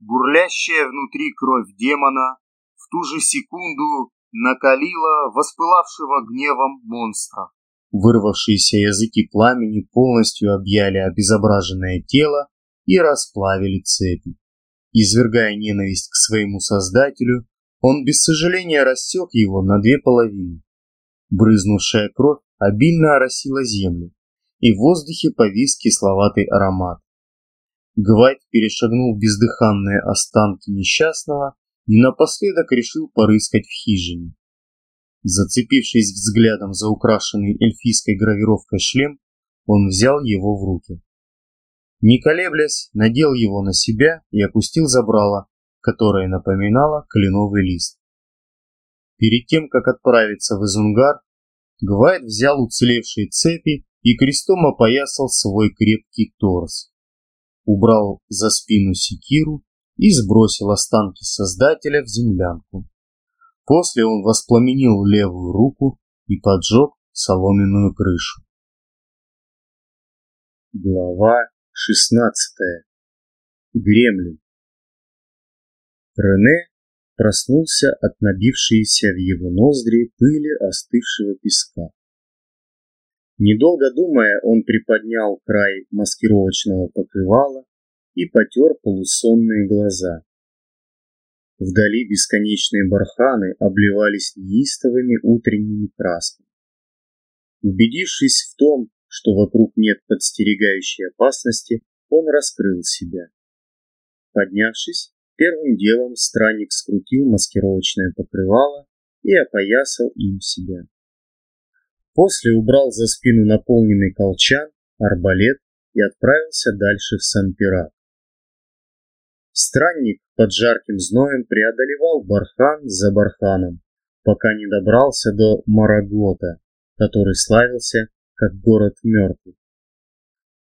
Бурлящая внутри кровь демона в ту же секунду накалила воспылавшего гневом монстра. Вырвавшиеся языки пламени полностью объяли обезображенное тело и расплавили цепи. Извергая ненависть к своему создателю, он без сожаления рассек его на две половины. Брызнувшая кровь обильно оросила землю, и в воздухе повис кисловатый аромат. Гвайд перешагнул бездыханные останки несчастного и напоследок решил порыскать в хижине. Зацепившись взглядом за украшенный эльфийской гравировкой шлем, он взял его в руки. Не колеблясь, надел его на себя и опустил забрало, которое напоминало кленовый лист. Перед тем, как отправиться в Изунгар, Гвайд взял уцелевшие цепи и крестом опоясал свой крепкий торс. Убрал за спину секиру и сбросил останки Создателя в землянку. После он воспламенил левую руку и поджег соломенную крышу. Глава 16. Гремлин. Рене проснулся от набившейся в его ноздри пыли остывшего песка. Недолго думая, он приподнял край маскировочного покрывала и потер полусонные глаза. Вдали бесконечные барханы обливались неистовыми утренними красками. Убедившись в том, что вокруг нет подстерегающей опасности, он раскрыл себя. Поднявшись, первым делом странник скрутил маскировочное покрывало и опоясал им себя. После убрал за спину наполненный колчан, арбалет и отправился дальше в Сан-Пират. Странник под жарким зноем преодолевал бархан за барханом, пока не добрался до Марагота, который славился как город мертвых.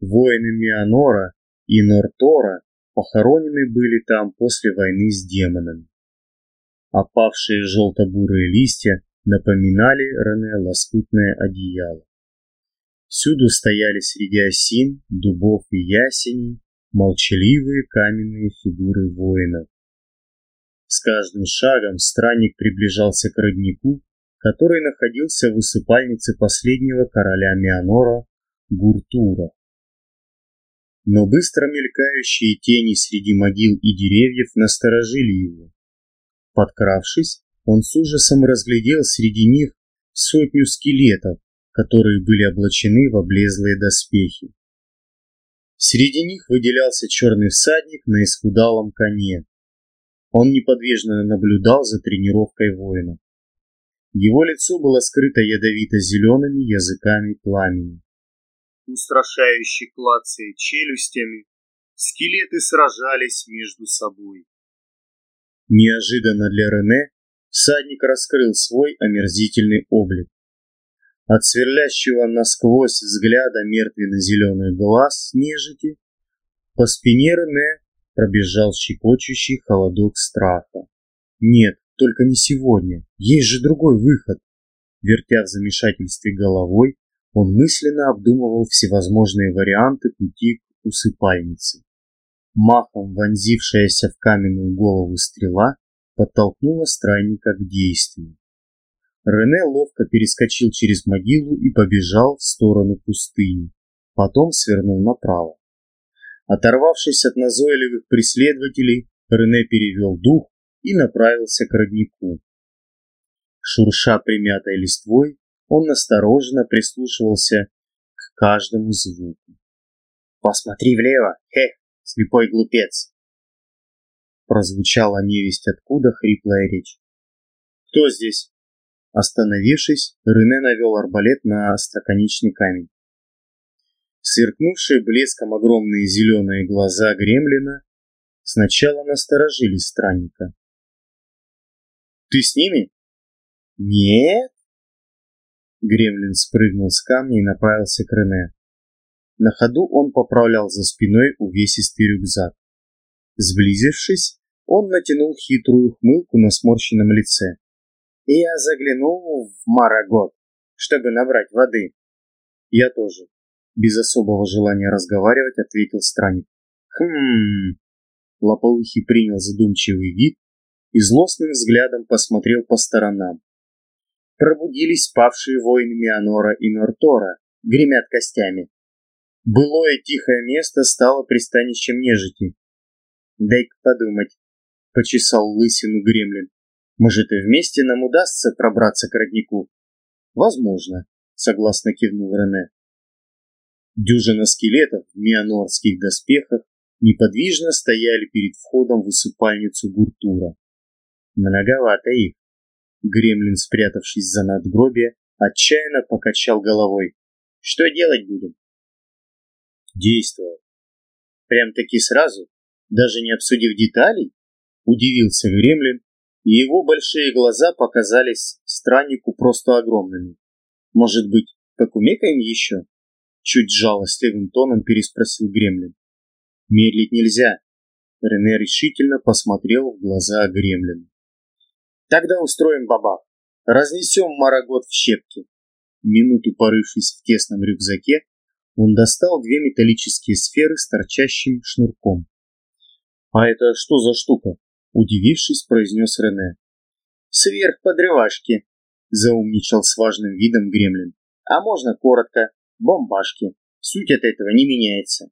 Воины Мианора и Нортора похоронены были там после войны с демонами. Опавшие желто-бурые листья напоминали Рене лоскутное одеяло. Всюду стояли среди осин, дубов и ясеней молчаливые каменные фигуры воинов. С каждым шагом странник приближался к роднику, который находился в усыпальнице последнего короля Мианора Гуртура. Но быстро мелькающие тени среди могил и деревьев насторожили его. Подкравшись, он с ужасом разглядел среди них сотню скелетов, которые были облачены в облезлые доспехи. Среди них выделялся черный всадник на исхудалом коне. Он неподвижно наблюдал за тренировкой воинов. Его лицо было скрыто ядовито-зелеными языками пламени. Устрашающе клацая челюстями, скелеты сражались между собой. Неожиданно для Рене всадник раскрыл свой омерзительный облик. От сверлящего насквозь взгляда мертвенно-зеленых глаз нежити по спине Рене пробежал щекочущий холодок страха. Нет, только не сегодня. Есть же другой выход. Вертя в замешательстве головой, он мысленно обдумывал всевозможные варианты пути к усыпальнице. Махом вонзившаяся в каменную голову стрела подтолкнула странника к действию. Рене ловко перескочил через могилу и побежал в сторону пустыни, потом свернул направо. Оторвавшись от назойливых преследователей, Рене перевел дух и направился к роднику. Шурша примятой листвой, он осторожно прислушивался к каждому звуку. «Посмотри влево, хех, слепой глупец!» Прозвучала невесть откуда хриплая речь. «Кто здесь?» Остановившись, Рене навел арбалет на остроконечный камень. Сверкнувшие блеском огромные зеленые глаза гремлина сначала насторожили странника, ты с ними? Нет. Гремлин спрыгнул с камня и направился к Рене. На ходу он поправлял за спиной увесистый рюкзак. Сблизившись, он натянул хитрую хмылку на сморщенном лице. «Я заглянул в Марагот, чтобы набрать воды». «Я тоже», — без особого желания разговаривать, ответил странник. «Хм...» Лоповухий принял задумчивый вид и злостным взглядом посмотрел по сторонам. Пробудились павшие воины Мианора и Нортора, гремят костями. Былое тихое место стало пристанищем нежити. Дай-ка подумать, почесал лысину гремлин. Может и вместе нам удастся пробраться к роднику? Возможно, согласно кивнул Рене. Дюжина скелетов в мианорских доспехах неподвижно стояли перед входом в усыпальницу Гуртура. Многовато их. Гремлин, спрятавшись за надгробие, отчаянно покачал головой. Что делать будем? Действовать. Прям-таки сразу, даже не обсудив деталей? Удивился Гремлин, и его большие глаза показались страннику просто огромными. Может быть, покумекаем еще? Чуть жалостливым тоном переспросил Гремлин. Медлить нельзя. Рене решительно посмотрел в глаза Гремлину. Тогда устроим бабах. Разнесем Марагот в щепки. Минуту порывшись в тесном рюкзаке, он достал две металлические сферы с торчащим шнурком. «А это что за штука?» – удивившись, произнес Рене. «Сверхподрывашки», – заумничал с важным видом Гремлин. «А можно коротко, бомбашки. Суть от этого не меняется.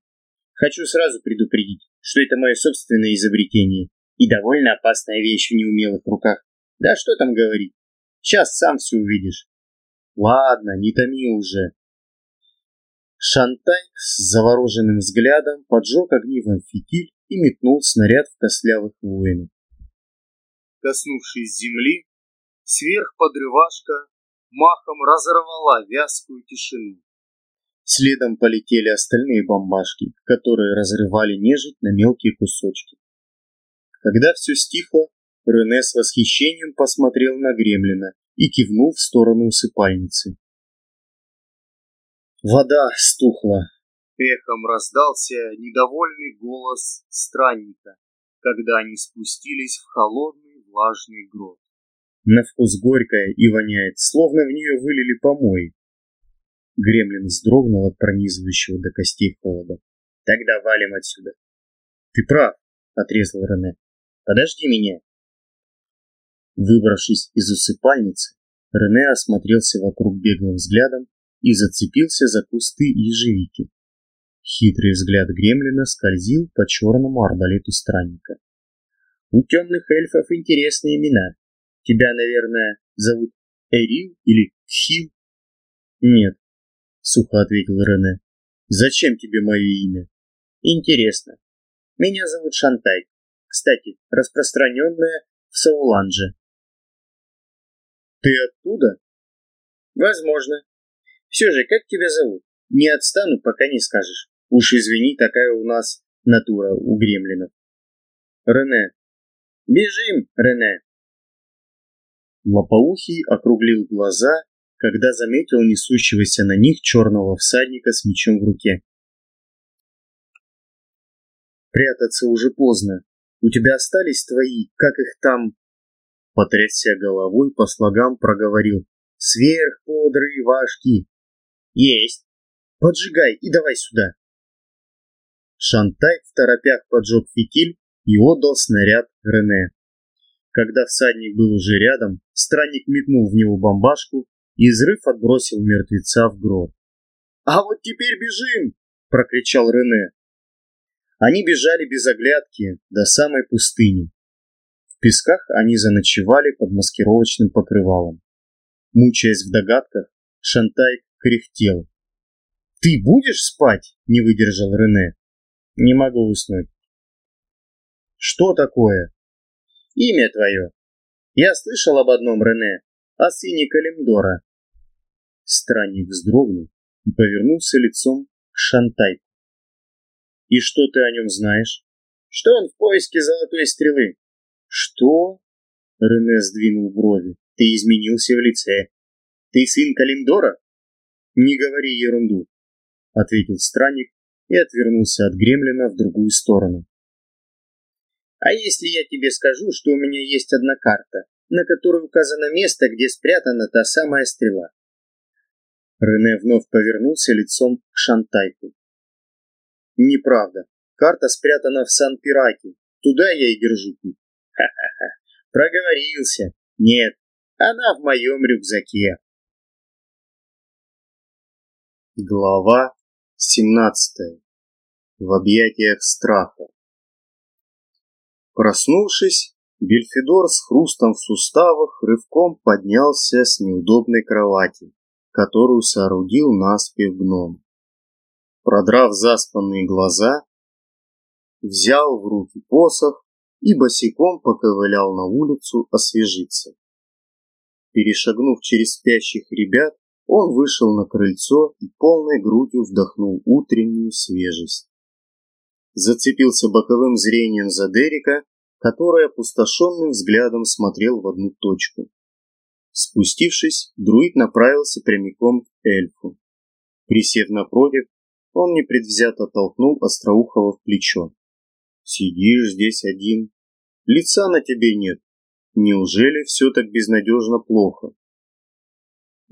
Хочу сразу предупредить, что это мое собственное изобретение и довольно опасная вещь в неумелых руках. Да что там говорить, сейчас сам все увидишь. Ладно, не томи уже. Шантай с завороженным взглядом поджег огнивом фитиль и метнул снаряд в костлявых воинов. Коснувшись земли, сверхподрывашка махом разорвала вязкую тишину. Следом полетели остальные бомбашки, которые разрывали нежить на мелкие кусочки. Когда все стихло, Рене с восхищением посмотрел на Гремлина и кивнул в сторону усыпальницы. Вода стухла. Эхом раздался недовольный голос странника, когда они спустились в холодный влажный грот. На вкус горькая и воняет, словно в нее вылили помой. Гремлин вздрогнул от пронизывающего до костей холода. Тогда валим отсюда. Ты прав, отрезал Рене. Подожди меня. Выбравшись из усыпальницы, Рене осмотрелся вокруг беглым взглядом и зацепился за кусты ежевики. Хитрый взгляд гремлина скользил по черному арбалету странника. У темных эльфов интересные имена. Тебя, наверное, зовут Эрил или Хил? Нет, сухо ответил Рене. Зачем тебе мое имя? Интересно. Меня зовут Шантай. Кстати, распространенное в Сауланже. Ты оттуда? Возможно. Все же, как тебя зовут? Не отстану, пока не скажешь. Уж извини, такая у нас натура у гремлинов. Рене. Бежим, Рене. Лопоухий округлил глаза, когда заметил несущегося на них черного всадника с мечом в руке. Прятаться уже поздно. У тебя остались твои, как их там, потрясся головой по слогам проговорил. Сверхподрывашки. Есть. Поджигай и давай сюда. Шантай в торопях поджег фитиль и отдал снаряд Рене. Когда всадник был уже рядом, странник метнул в него бомбашку, и взрыв отбросил мертвеца в грот. «А вот теперь бежим!» — прокричал Рене. Они бежали без оглядки до самой пустыни песках они заночевали под маскировочным покрывалом. Мучаясь в догадках, Шантай кряхтел. «Ты будешь спать?» — не выдержал Рене. «Не могу уснуть». «Что такое?» «Имя твое. Я слышал об одном Рене, о сыне Калимдора». Странник вздрогнул и повернулся лицом к Шантай. «И что ты о нем знаешь?» «Что он в поиске золотой стрелы?» «Что?» — Рене сдвинул брови. «Ты изменился в лице. Ты сын Калимдора?» «Не говори ерунду», — ответил странник и отвернулся от гремлина в другую сторону. «А если я тебе скажу, что у меня есть одна карта, на которой указано место, где спрятана та самая стрела?» Рене вновь повернулся лицом к Шантайку. «Неправда. Карта спрятана в Сан-Пираке. Туда я и держу путь. Ха-ха-ха. Проговорился. Нет, она в моем рюкзаке. Глава 17. В объятиях страха. Проснувшись, Бельфидор с хрустом в суставах рывком поднялся с неудобной кровати, которую соорудил наспех гном. продрав заспанные глаза, взял в руки посох и босиком поковылял на улицу освежиться. Перешагнув через спящих ребят, он вышел на крыльцо и полной грудью вдохнул утреннюю свежесть. Зацепился боковым зрением за Дерека, который опустошенным взглядом смотрел в одну точку. Спустившись, друид направился прямиком к эльфу. Присев напротив, он непредвзято толкнул Остроухова в плечо. «Сидишь здесь один. Лица на тебе нет. Неужели все так безнадежно плохо?»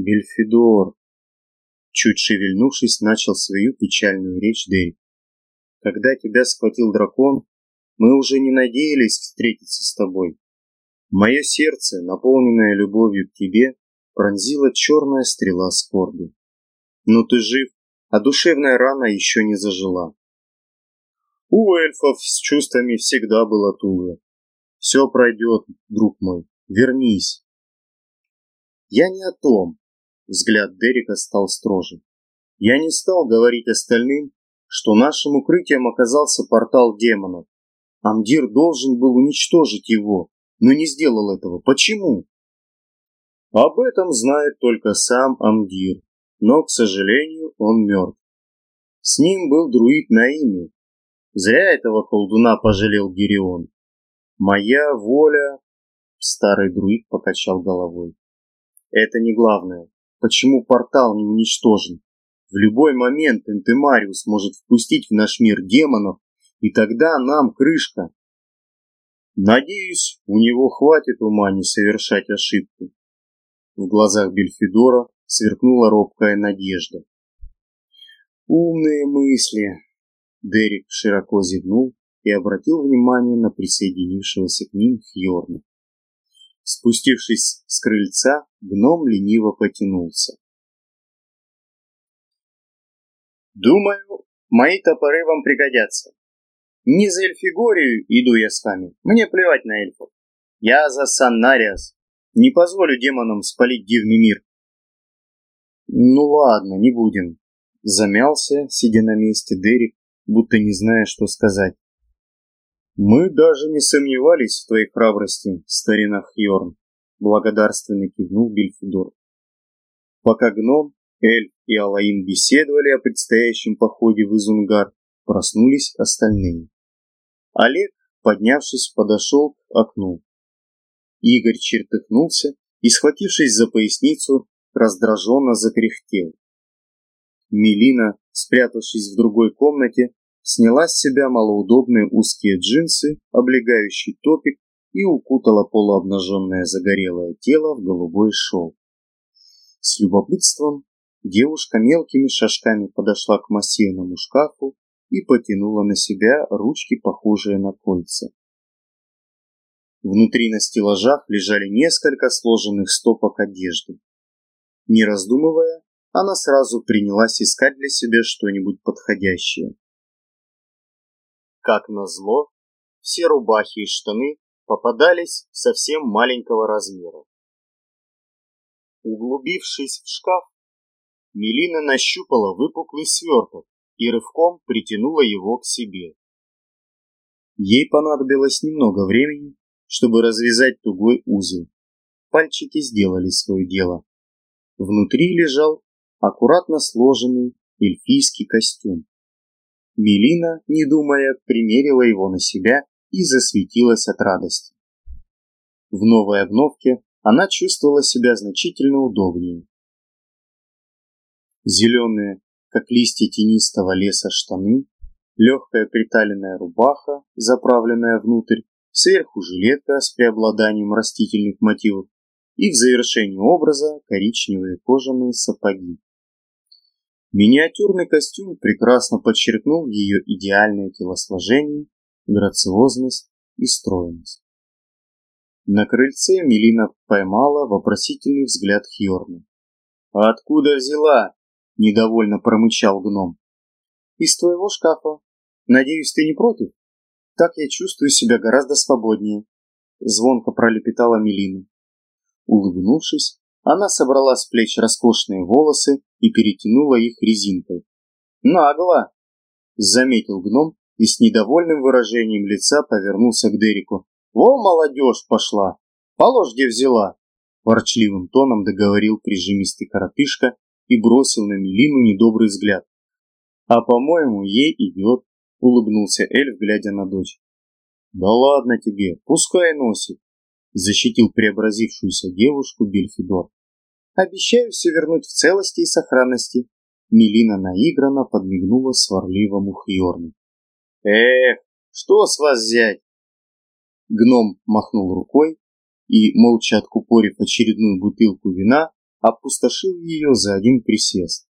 «Бельфидор!» Чуть шевельнувшись, начал свою печальную речь Дерек. «Когда тебя схватил дракон, мы уже не надеялись встретиться с тобой. Мое сердце, наполненное любовью к тебе, пронзила черная стрела скорби. Но ты жив, а душевная рана еще не зажила. У эльфов с чувствами всегда было туго. Все пройдет, друг мой, вернись. Я не о том. Взгляд Дерека стал строже. Я не стал говорить остальным, что нашим укрытием оказался портал демонов. Амдир должен был уничтожить его, но не сделал этого. Почему? Об этом знает только сам Амдир, но, к сожалению, он мертв. С ним был друид на имя. Зря этого колдуна пожалел Гирион. Моя воля... Старый друид покачал головой. Это не главное. Почему портал не уничтожен? В любой момент Энтемариус может впустить в наш мир демонов и тогда нам крышка. Надеюсь, у него хватит ума не совершать ошибку. В глазах Бельфидора сверкнула робкая надежда. Умные мысли. Дерек широко зевнул и обратил внимание на присоединившегося к ним Фьорна. Спустившись с крыльца, гном лениво потянулся. «Думаю, мои топоры вам пригодятся. Не за Эльфигорию иду я с вами. Мне плевать на эльфов. Я за Саннариас. Не позволю демонам спалить дивный мир. Ну ладно, не будем. Замялся, сидя на месте Дерек, будто не зная, что сказать. Мы даже не сомневались в твоей храбрости, старина Хьорн, благодарственно кивнул Бельфидор. Пока гном, Эль и Алаин беседовали о предстоящем походе в Изунгар, проснулись остальные. Олег, поднявшись, подошел к окну. Игорь чертыхнулся и, схватившись за поясницу, раздраженно закряхтел. Мелина, спрятавшись в другой комнате, сняла с себя малоудобные узкие джинсы, облегающий топик и укутала полуобнаженное загорелое тело в голубой шелк. С любопытством девушка мелкими шажками подошла к массивному шкафу и потянула на себя ручки, похожие на кольца. Внутри на стеллажах лежали несколько сложенных стопок одежды. Не раздумывая, она сразу принялась искать для себя что-нибудь подходящее. Как назло, все рубахи и штаны попадались совсем маленького размера. Углубившись в шкаф, Мелина нащупала выпуклый сверток, и рывком притянула его к себе. Ей понадобилось немного времени, чтобы развязать тугой узел. Пальчики сделали свое дело. Внутри лежал аккуратно сложенный эльфийский костюм. Мелина, не думая, примерила его на себя и засветилась от радости. В новой обновке она чувствовала себя значительно удобнее. Зеленые как листья тенистого леса штаны, легкая приталенная рубаха, заправленная внутрь, сверху жилетка с преобладанием растительных мотивов и в завершении образа коричневые кожаные сапоги. Миниатюрный костюм прекрасно подчеркнул ее идеальное телосложение, грациозность и стройность. На крыльце Мелина поймала вопросительный взгляд Хьорна. «Откуда взяла?» Недовольно промычал гном. Из твоего шкафа. Надеюсь, ты не против? Так я чувствую себя гораздо свободнее. Звонко пролепетала Мелина. Улыбнувшись, она собрала с плеч роскошные волосы и перетянула их резинкой. Нагло, заметил гном и с недовольным выражением лица повернулся к Дереку. Во, молодежь пошла! Положь, где взяла! Ворчливым тоном договорил прижимистый коротышка и бросил на Милину недобрый взгляд. А по-моему, ей идет, улыбнулся эльф, глядя на дочь. Да ладно тебе, пускай носит, защитил преобразившуюся девушку Бельфидор. Обещаю все вернуть в целости и сохранности. Милина наигранно подмигнула сварливому Хьорну. Эх, что с вас взять? Гном махнул рукой и, молча откупорив очередную бутылку вина, опустошил ее за один присест.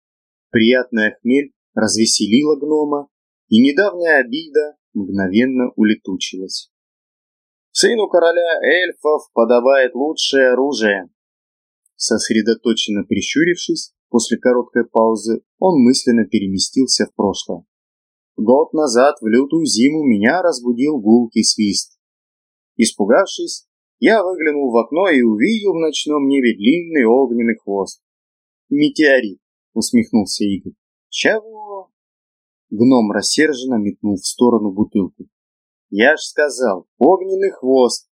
Приятная хмель развеселила гнома, и недавняя обида мгновенно улетучилась. Сыну короля эльфов подобает лучшее оружие. Сосредоточенно прищурившись, после короткой паузы он мысленно переместился в прошлое. Год назад в лютую зиму меня разбудил гулкий свист. Испугавшись, я выглянул в окно и увидел в ночном небе длинный огненный хвост. «Метеорит!» — усмехнулся Игорь. «Чего?» Гном рассерженно метнул в сторону бутылку. «Я ж сказал, огненный хвост!»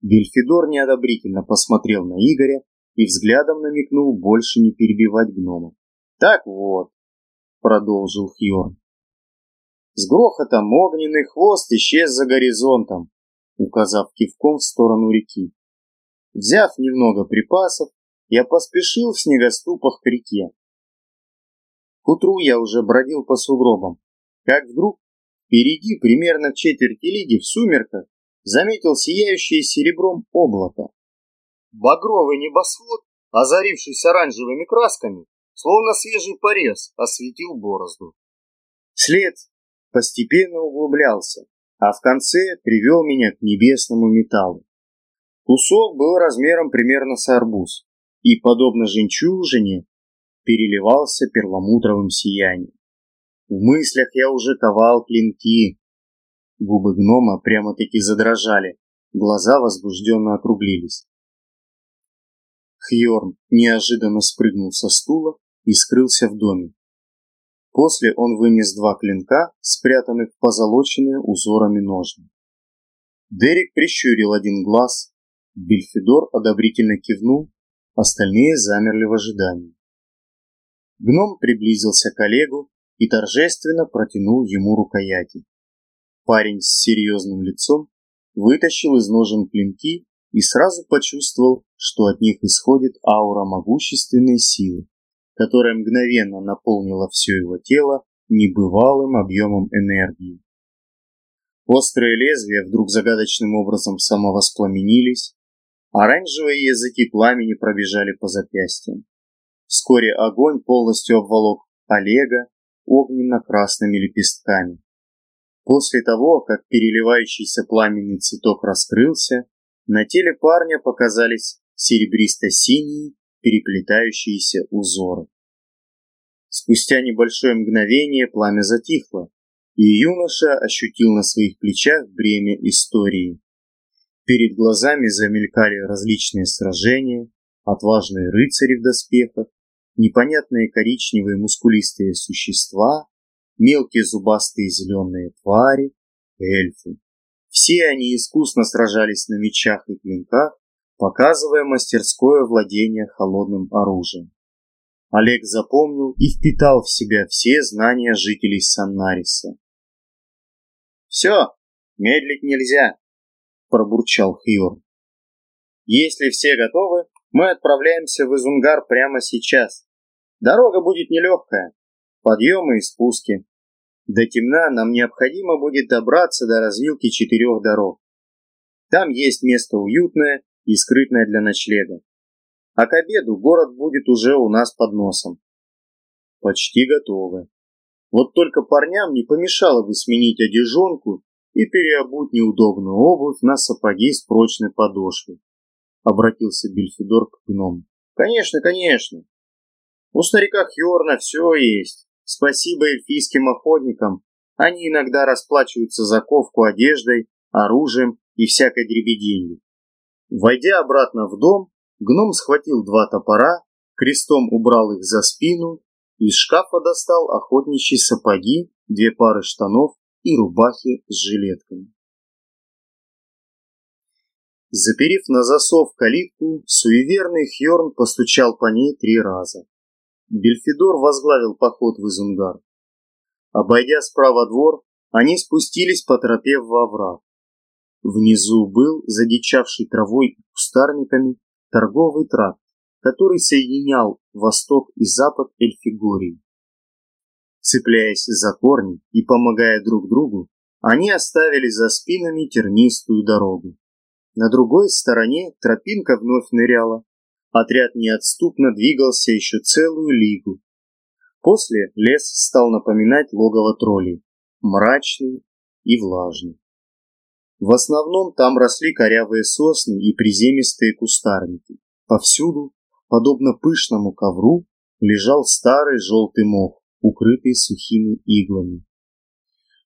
Бельфидор неодобрительно посмотрел на Игоря и взглядом намекнул больше не перебивать гнома. «Так вот», — продолжил Хьорн. С грохотом огненный хвост исчез за горизонтом, указав кивком в сторону реки. Взяв немного припасов, я поспешил в снегоступах к реке. К утру я уже бродил по сугробам, как вдруг впереди, примерно в четверти лиги в сумерках, заметил сияющее серебром облако. Багровый небосвод, озарившись оранжевыми красками, словно свежий порез, осветил борозду. След постепенно углублялся, а в конце привел меня к небесному металлу. Кусок был размером примерно с арбуз и, подобно жемчужине, переливался перламутровым сиянием. В мыслях я уже ковал клинки. Губы гнома прямо-таки задрожали, глаза возбужденно округлились. Хьорн неожиданно спрыгнул со стула и скрылся в доме. После он вынес два клинка, спрятанных в позолоченные узорами ножны. Дерек прищурил один глаз, Бельфидор одобрительно кивнул, остальные замерли в ожидании. Гном приблизился к Олегу и торжественно протянул ему рукояти. Парень с серьезным лицом вытащил из ножен клинки и сразу почувствовал, что от них исходит аура могущественной силы которая мгновенно наполнила все его тело небывалым объемом энергии. Острые лезвия вдруг загадочным образом самовоспламенились, оранжевые языки пламени пробежали по запястьям. Вскоре огонь полностью обволок Олега огненно-красными лепестками. После того, как переливающийся пламенный цветок раскрылся, на теле парня показались серебристо-синие переплетающиеся узоры. Спустя небольшое мгновение пламя затихло, и юноша ощутил на своих плечах бремя истории. Перед глазами замелькали различные сражения, отважные рыцари в доспехах, непонятные коричневые мускулистые существа, мелкие зубастые зеленые твари, эльфы. Все они искусно сражались на мечах и клинках, показывая мастерское владение холодным оружием. Олег запомнил и впитал в себя все знания жителей Саннариса. «Все, медлить нельзя», – пробурчал Хьор. «Если все готовы, мы отправляемся в Изунгар прямо сейчас. Дорога будет нелегкая, подъемы и спуски. До темна нам необходимо будет добраться до развилки четырех дорог. Там есть место уютное и скрытная для ночлега. А к обеду город будет уже у нас под носом. Почти готовы. Вот только парням не помешало бы сменить одежонку и переобуть неудобную обувь на сапоги с прочной подошвой. Обратился Бельфидор к гному. Конечно, конечно. У старика Хьорна все есть. Спасибо эльфийским охотникам. Они иногда расплачиваются за ковку одеждой, оружием и всякой дребеденью. Войдя обратно в дом, гном схватил два топора, крестом убрал их за спину Из шкафа достал охотничьи сапоги, две пары штанов и рубахи с жилетками. Заперев на засов калитку, суеверный Хьорн постучал по ней три раза. Бельфидор возглавил поход в Изунгар. Обойдя справа двор, они спустились по тропе в овраг. Внизу был, задичавший травой и кустарниками, торговый тракт, который соединял восток и запад Эльфигории. Цепляясь за корни и помогая друг другу, они оставили за спинами тернистую дорогу. На другой стороне тропинка вновь ныряла. Отряд неотступно двигался еще целую лигу. После лес стал напоминать логово троллей, мрачный и влажный. В основном там росли корявые сосны и приземистые кустарники. Повсюду, подобно пышному ковру, лежал старый желтый мох, укрытый сухими иглами.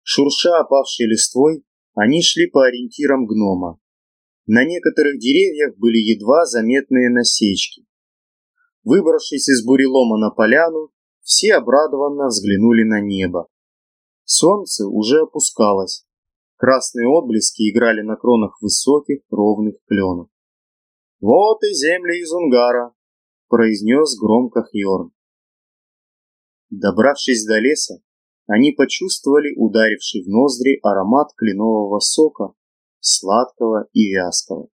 Шурша опавшей листвой, они шли по ориентирам гнома. На некоторых деревьях были едва заметные насечки. Выбравшись из бурелома на поляну, все обрадованно взглянули на небо. Солнце уже опускалось, Красные отблески играли на кронах высоких ровных кленов. «Вот и земли из Унгара!» — произнес громко Хьорн. Добравшись до леса, они почувствовали ударивший в ноздри аромат кленового сока, сладкого и вязкого.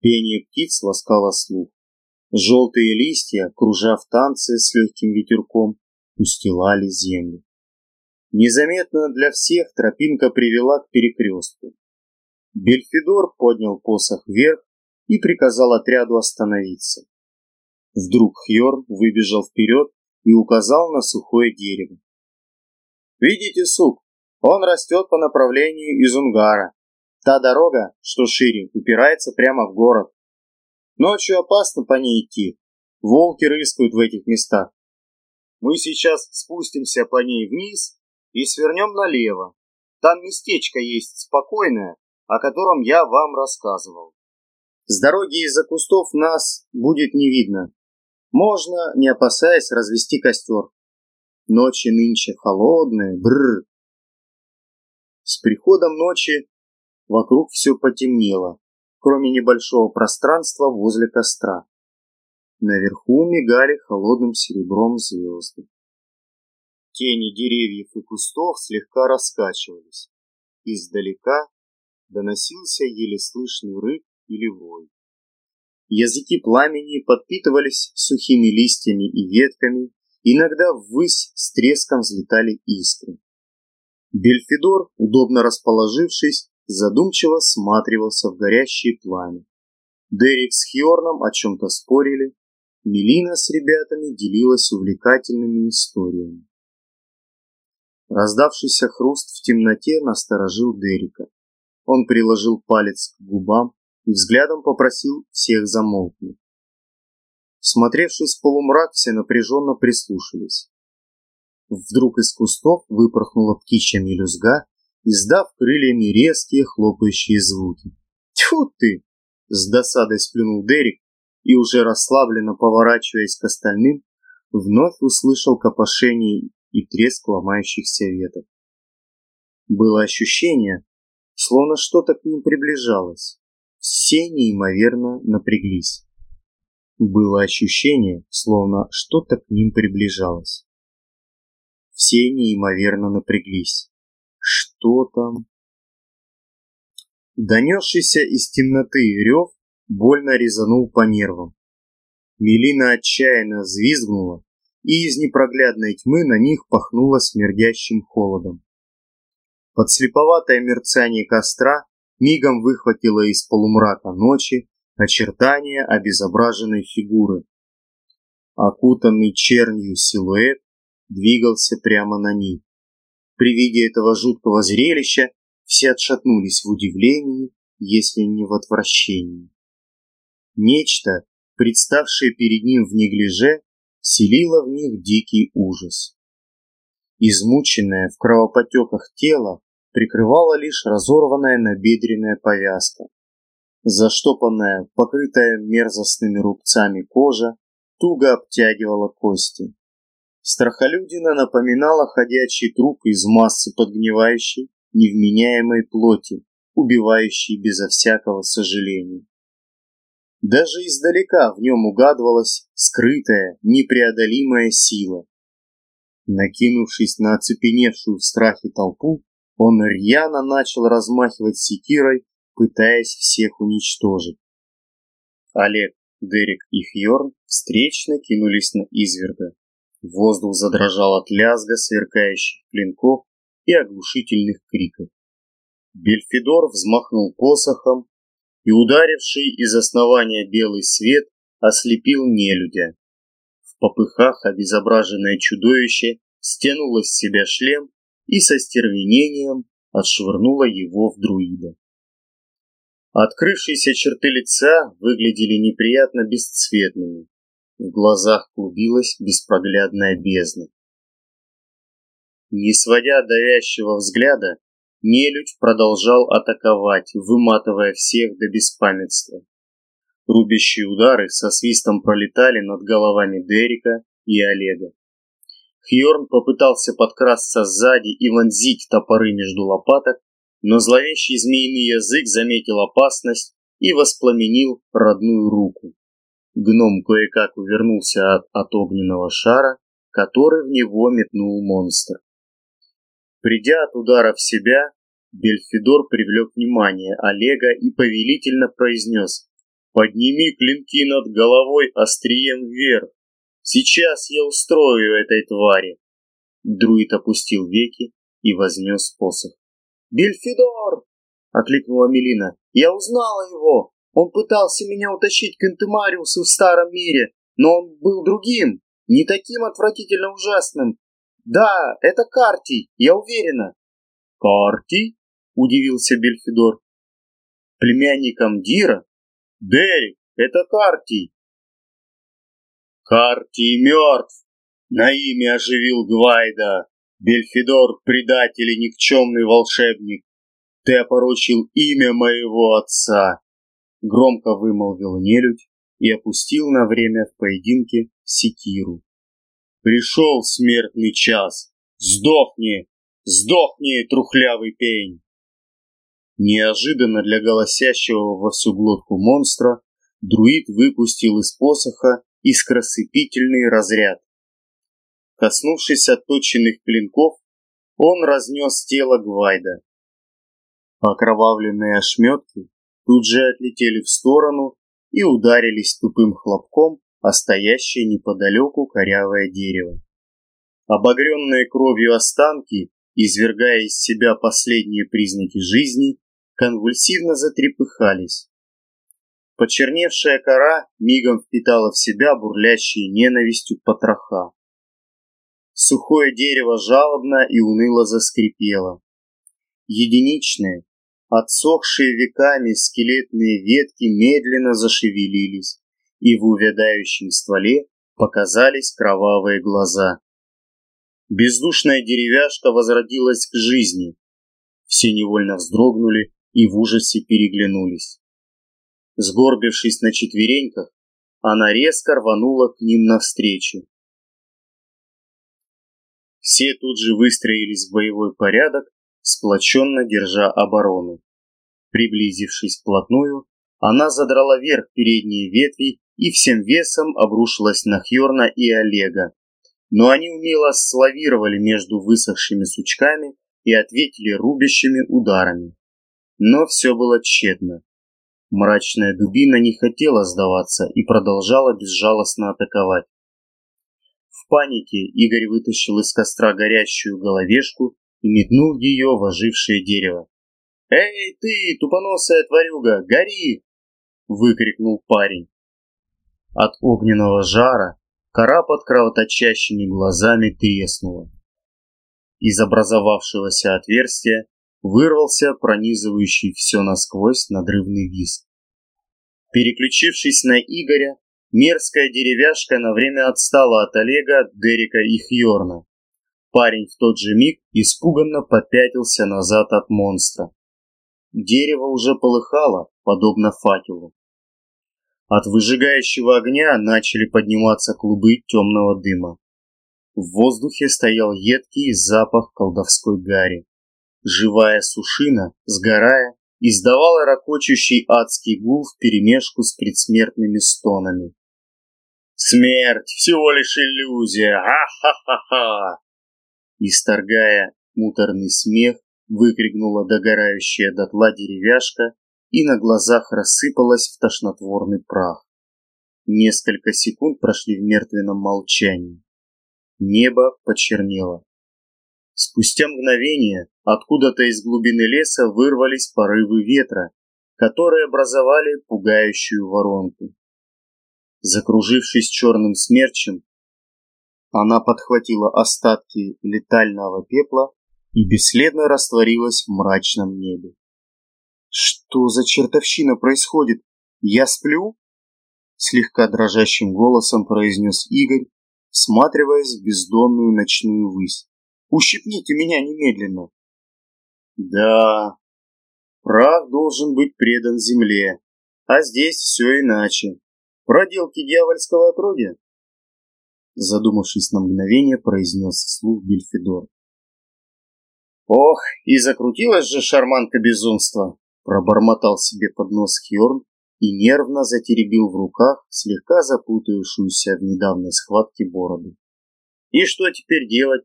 Пение птиц ласкало слух. Желтые листья, кружа в танце с легким ветерком, устилали землю. Незаметно для всех тропинка привела к перекрестку. Бельфидор поднял посох вверх и приказал отряду остановиться. Вдруг Хьорн выбежал вперед и указал на сухое дерево. «Видите сук? Он растет по направлению из Унгара. Та дорога, что шире, упирается прямо в город. Ночью опасно по ней идти. Волки рыскают в этих местах. Мы сейчас спустимся по ней вниз и свернем налево. Там местечко есть спокойное, о котором я вам рассказывал. С дороги из-за кустов нас будет не видно. Можно, не опасаясь, развести костер. Ночи нынче холодные, бррр. С приходом ночи вокруг все потемнело, кроме небольшого пространства возле костра. Наверху мигали холодным серебром звезды. Тени деревьев и кустов слегка раскачивались. Издалека доносился еле слышный рык или вой. Языки пламени подпитывались сухими листьями и ветками, иногда ввысь с треском взлетали искры. Бельфидор, удобно расположившись, задумчиво сматривался в горящее пламя. Дерек с Хьорном о чем-то спорили, Мелина с ребятами делилась увлекательными историями. Раздавшийся хруст в темноте насторожил Дерека. Он приложил палец к губам и взглядом попросил всех замолкнуть. Смотревшись в полумрак, все напряженно прислушались. Вдруг из кустов выпорхнула птичья мелюзга, издав крыльями резкие хлопающие звуки. «Тьфу ты!» — с досадой сплюнул Дерек и, уже расслабленно поворачиваясь к остальным, вновь услышал копошение и треск ломающихся веток. Было ощущение, словно что-то к ним приближалось. Все неимоверно напряглись. Было ощущение, словно что-то к ним приближалось. Все неимоверно напряглись. Что там? Донесшийся из темноты рев больно резанул по нервам. Мелина отчаянно взвизгнула и из непроглядной тьмы на них пахнуло смердящим холодом. Подслеповатое мерцание костра мигом выхватило из полумрака ночи очертания обезображенной фигуры. Окутанный чернью силуэт двигался прямо на них. При виде этого жуткого зрелища все отшатнулись в удивлении, если не в отвращении. Нечто, представшее перед ним в неглиже, селила в них дикий ужас. Измученное в кровопотеках тело прикрывала лишь разорванная набедренная повязка. Заштопанная, покрытая мерзостными рубцами кожа, туго обтягивала кости. Страхолюдина напоминала ходячий труп из массы подгнивающей, невменяемой плоти, убивающей безо всякого сожаления. Даже издалека в нем угадывалась скрытая, непреодолимая сила. Накинувшись на оцепеневшую в страхе толпу, он рьяно начал размахивать секирой, пытаясь всех уничтожить. Олег, Дерек и Хьорн встречно кинулись на изверга. Воздух задрожал от лязга сверкающих клинков и оглушительных криков. Бельфидор взмахнул посохом, и ударивший из основания белый свет ослепил нелюдя. В попыхах обезображенное чудовище стянуло с себя шлем и со стервенением отшвырнуло его в друида. Открывшиеся черты лица выглядели неприятно бесцветными. В глазах клубилась беспроглядная бездна. Не сводя давящего взгляда, нелюдь продолжал атаковать, выматывая всех до беспамятства. Рубящие удары со свистом пролетали над головами Дерека и Олега. Хьорн попытался подкрасться сзади и вонзить топоры между лопаток, но зловещий змеиный язык заметил опасность и воспламенил родную руку. Гном кое-как увернулся от, от огненного шара, который в него метнул монстр. Придя от удара в себя, Бельфидор привлек внимание Олега и повелительно произнес «Подними клинки над головой острием вверх. Сейчас я устрою этой твари». Друид опустил веки и вознес посох. «Бельфидор!» — окликнула Мелина. «Я узнала его! Он пытался меня утащить к Энтемариусу в Старом мире, но он был другим, не таким отвратительно ужасным. Да, это Картий, я уверена». «Картий?» — удивился Бельфидор. «Племянником Дира? Дерек, это Картий!» «Картий мертв!» — на имя оживил Гвайда. Бельфидор, предатель и никчемный волшебник, ты опорочил имя моего отца!» Громко вымолвил нелюдь и опустил на время в поединке секиру. «Пришел смертный час! Сдохни! Сдохни, трухлявый пень!» Неожиданно для голосящего во всю глотку монстра друид выпустил из посоха искросыпительный разряд. Коснувшись отточенных клинков, он разнес тело Гвайда. Окровавленные ошметки тут же отлетели в сторону и ударились тупым хлопком о стоящее неподалеку корявое дерево. Обогренные кровью останки, извергая из себя последние признаки жизни, конвульсивно затрепыхались. Почерневшая кора мигом впитала в себя бурлящие ненавистью потроха. Сухое дерево жалобно и уныло заскрипело. Единичные, отсохшие веками скелетные ветки медленно зашевелились, и в увядающем стволе показались кровавые глаза. Бездушная деревяшка возродилась к жизни. Все невольно вздрогнули и в ужасе переглянулись. Сгорбившись на четвереньках, она резко рванула к ним навстречу. Все тут же выстроились в боевой порядок, сплоченно держа оборону. Приблизившись вплотную, она задрала вверх передние ветви и всем весом обрушилась на Хьорна и Олега. Но они умело славировали между высохшими сучками и ответили рубящими ударами. Но все было тщетно. Мрачная дубина не хотела сдаваться и продолжала безжалостно атаковать. В панике Игорь вытащил из костра горящую головешку и метнул ее в ожившее дерево. «Эй ты, тупоносая тварюга, гори!» — выкрикнул парень. От огненного жара кора под кровоточащими глазами треснула. Из образовавшегося отверстия вырвался пронизывающий все насквозь надрывный визг. Переключившись на Игоря, Мерзкая деревяшка на время отстала от Олега, Дерека и Хьорна. Парень в тот же миг испуганно попятился назад от монстра. Дерево уже полыхало, подобно факелу. От выжигающего огня начали подниматься клубы темного дыма. В воздухе стоял едкий запах колдовской гари. Живая сушина, сгорая, издавала ракочущий адский гул вперемешку с предсмертными стонами. «Смерть! Всего лишь иллюзия! Ха-ха-ха-ха!» Исторгая муторный смех, выкрикнула догорающая дотла деревяшка и на глазах рассыпалась в тошнотворный прах. Несколько секунд прошли в мертвенном молчании. Небо почернело. Спустя мгновение откуда-то из глубины леса вырвались порывы ветра, которые образовали пугающую воронку. Закружившись черным смерчем, она подхватила остатки летального пепла и бесследно растворилась в мрачном небе. «Что за чертовщина происходит? Я сплю?» Слегка дрожащим голосом произнес Игорь, всматриваясь в бездонную ночную высь. «Ущипните меня немедленно!» «Да, прах должен быть предан земле, а здесь все иначе. Проделки дьявольского отродья?» Задумавшись на мгновение, произнес вслух Бельфидор. «Ох, и закрутилась же шарманка безумства!» Пробормотал себе под нос Хьорн и нервно затеребил в руках слегка запутавшуюся в недавней схватке бороду. И что теперь делать?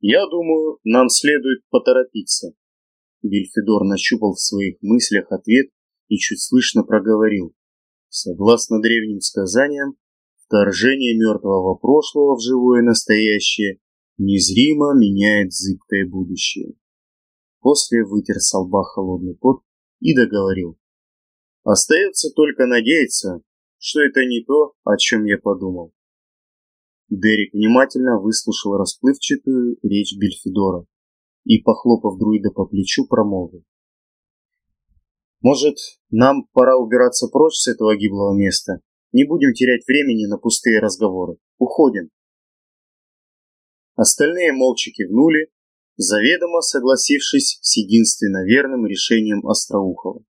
Я думаю, нам следует поторопиться. Бельфидор нащупал в своих мыслях ответ и чуть слышно проговорил. Согласно древним сказаниям, вторжение мертвого прошлого в живое настоящее незримо меняет зыбкое будущее. После вытер с лба холодный пот и договорил. Остается только надеяться, что это не то, о чем я подумал. Дерек внимательно выслушал расплывчатую речь Бельфидора и, похлопав друида по плечу, промолвил. «Может, нам пора убираться прочь с этого гиблого места? Не будем терять времени на пустые разговоры. Уходим!» Остальные молча кивнули, заведомо согласившись с единственно верным решением Остроухова.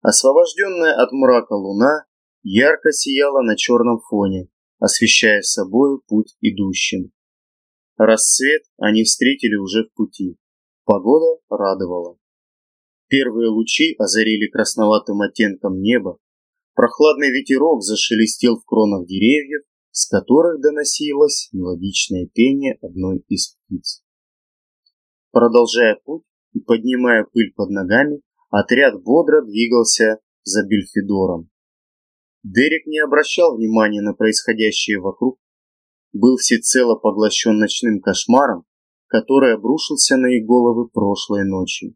Освобожденная от мрака луна ярко сияла на черном фоне, освещая собою путь идущим. Рассвет они встретили уже в пути. Погода радовала. Первые лучи озарили красноватым оттенком небо, прохладный ветерок зашелестел в кронах деревьев, с которых доносилось мелодичное пение одной из птиц. Продолжая путь и поднимая пыль под ногами, Отряд бодро двигался за Бельфидором. Дерек не обращал внимания на происходящее вокруг, был всецело поглощен ночным кошмаром, который обрушился на их головы прошлой ночью.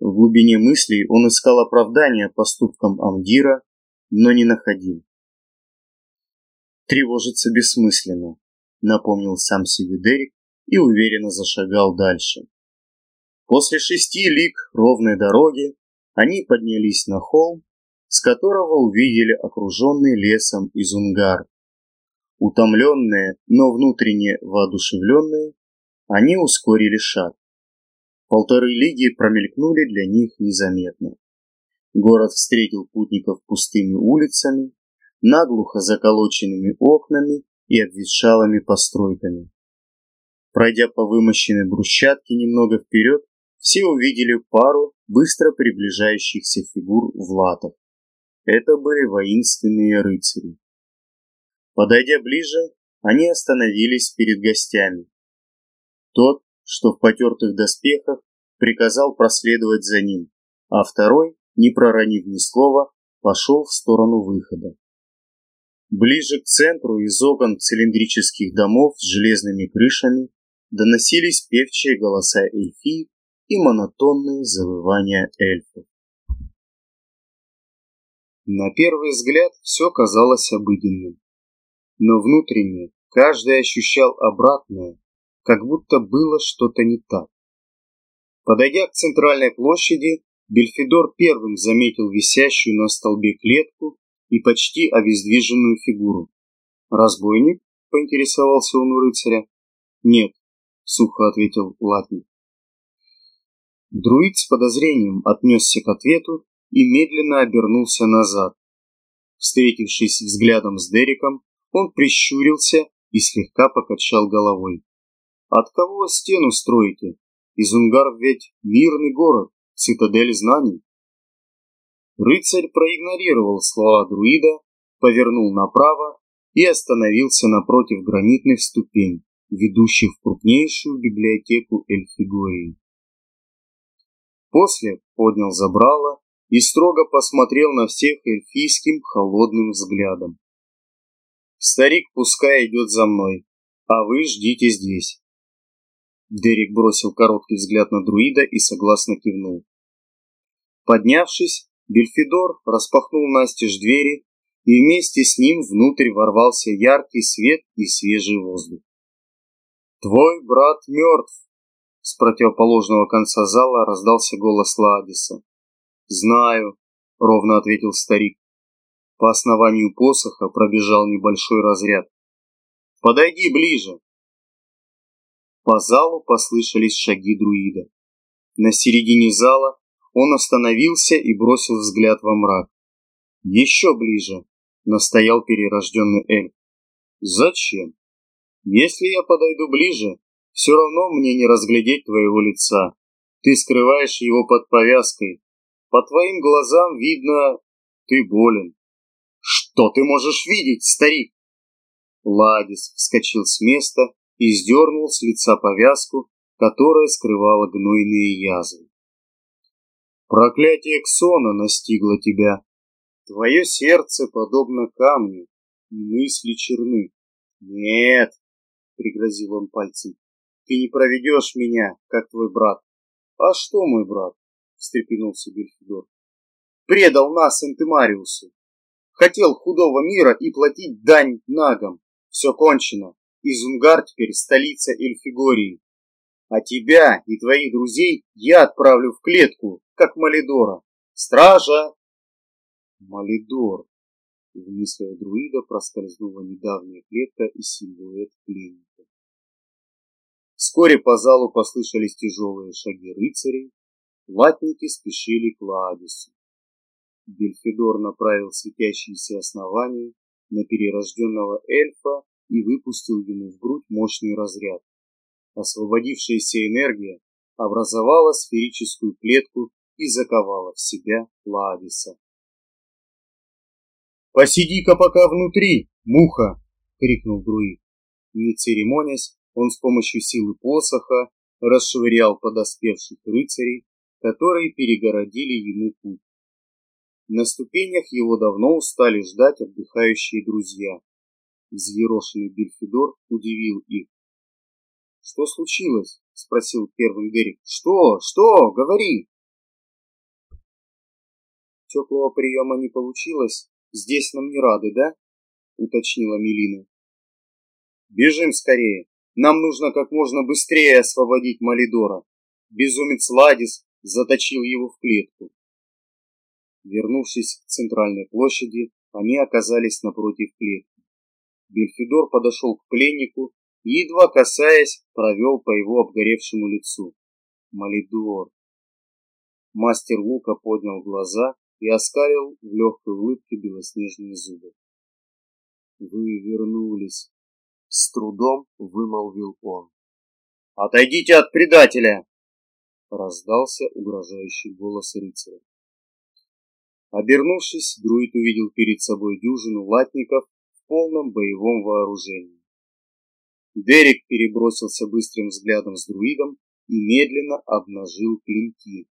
В глубине мыслей он искал оправдания поступкам Амдира, но не находил. Тревожиться бессмысленно, напомнил сам себе Дерек и уверенно зашагал дальше. После шести лиг ровной дороги они поднялись на холм, с которого увидели окруженный лесом Изунгар. Утомленные, но внутренне воодушевленные, они ускорили шаг. Полторы лиги промелькнули для них незаметно. Город встретил путников пустыми улицами, наглухо заколоченными окнами и обветшалыми постройками. Пройдя по вымощенной брусчатке немного вперед, все увидели пару быстро приближающихся фигур в латах. Это были воинственные рыцари. Подойдя ближе, они остановились перед гостями. Тот, что в потертых доспехах, приказал проследовать за ним, а второй, не проронив ни слова, пошел в сторону выхода. Ближе к центру из окон цилиндрических домов с железными крышами доносились певчие голоса эльфий и монотонные завывания эльфов. На первый взгляд все казалось обыденным, но внутренне каждый ощущал обратное, как будто было что-то не так. Подойдя к центральной площади, Бельфидор первым заметил висящую на столбе клетку и почти обездвиженную фигуру. «Разбойник?» — поинтересовался он у рыцаря. «Нет», — сухо ответил Латник. Друид с подозрением отнесся к ответу и медленно обернулся назад. Встретившись взглядом с Дереком, он прищурился и слегка покачал головой. От кого стену строите? Изунгар ведь мирный город, цитадель знаний. Рыцарь проигнорировал слова друида, повернул направо и остановился напротив гранитных ступеней, ведущих в крупнейшую библиотеку Эльфигории. После поднял забрало и строго посмотрел на всех эльфийским холодным взглядом. «Старик пускай идет за мной, а вы ждите здесь». Дерек бросил короткий взгляд на друида и согласно кивнул. Поднявшись, Бельфидор распахнул настежь двери, и вместе с ним внутрь ворвался яркий свет и свежий воздух. «Твой брат мертв!» С противоположного конца зала раздался голос Ладиса. «Знаю», — ровно ответил старик. По основанию посоха пробежал небольшой разряд. «Подойди ближе!» По залу послышались шаги друида. На середине зала он остановился и бросил взгляд во мрак. «Еще ближе!» — настоял перерожденный эльф. «Зачем? Если я подойду ближе, все равно мне не разглядеть твоего лица. Ты скрываешь его под повязкой. По твоим глазам видно, ты болен. Что ты можешь видеть, старик? Ладис вскочил с места и сдернул с лица повязку, которая скрывала гнойные язвы. Проклятие Ксона настигло тебя. Твое сердце подобно камню, и мысли черны. Нет, пригрозил он пальцем, ты не проведешь меня, как твой брат. А что мой брат? встрепенулся Бельфидор. Предал нас Энтемариусу. Хотел худого мира и платить дань нагам. Все кончено. Изунгар теперь столица Эльфигории. А тебя и твоих друзей я отправлю в клетку, как Малидора. Стража! Малидор. В мыслях друида проскользнула недавняя клетка и силуэт пленника. Вскоре по залу послышались тяжелые шаги рыцарей, латники спешили к Ладису. Бельфидор направил светящиеся основания на перерожденного эльфа и выпустил ему в грудь мощный разряд. Освободившаяся энергия образовала сферическую клетку и заковала в себя Ладиса. «Посиди-ка пока внутри, муха!» — крикнул друид. Не церемонясь, он с помощью силы посоха расшвырял подоспевших рыцарей, которые перегородили ему путь. На ступенях его давно устали ждать отдыхающие друзья. Взъерошенный Бельфидор удивил их. «Что случилось?» — спросил первым Дерек. «Что? Что? Говори!» «Теплого приема не получилось. Здесь нам не рады, да?» — уточнила Мелина. «Бежим скорее. Нам нужно как можно быстрее освободить Малидора. Безумец Ладис заточил его в клетку. Вернувшись к центральной площади, они оказались напротив клетки. Бельфидор подошел к пленнику и, едва касаясь, провел по его обгоревшему лицу. Малидор. Мастер лука поднял глаза и оскалил в легкой улыбке белоснежные зубы. «Вы вернулись», — с трудом вымолвил он. «Отойдите от предателя!» — раздался угрожающий голос рыцаря. Обернувшись, друид увидел перед собой дюжину латников полном боевом вооружении. Дерек перебросился быстрым взглядом с друидом и медленно обнажил клинки.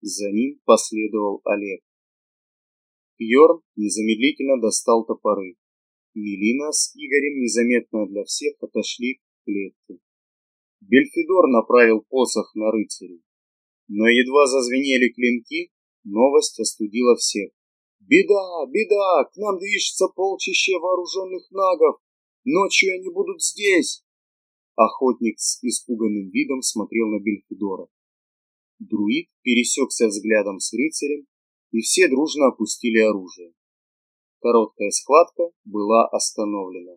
За ним последовал Олег. Йорн незамедлительно достал топоры. Мелина с Игорем незаметно для всех отошли к клетке. Бельфидор направил посох на рыцарей. Но едва зазвенели клинки, Новость остудила всех. «Беда! Беда! К нам движется полчище вооруженных нагов! Ночью они будут здесь!» Охотник с испуганным видом смотрел на Бельфидора. Друид пересекся взглядом с рыцарем, и все дружно опустили оружие. Короткая схватка была остановлена.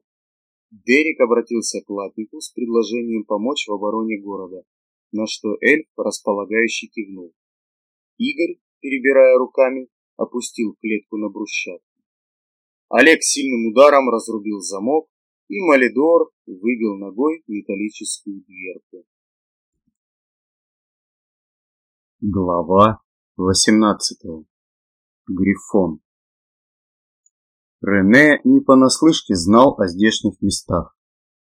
Дерек обратился к латнику с предложением помочь в обороне города, на что эльф располагающий кивнул. Игорь перебирая руками, опустил клетку на брусчатку. Олег сильным ударом разрубил замок, и Малидор выбил ногой металлическую дверку. Глава 18. Грифон. Рене не понаслышке знал о здешних местах,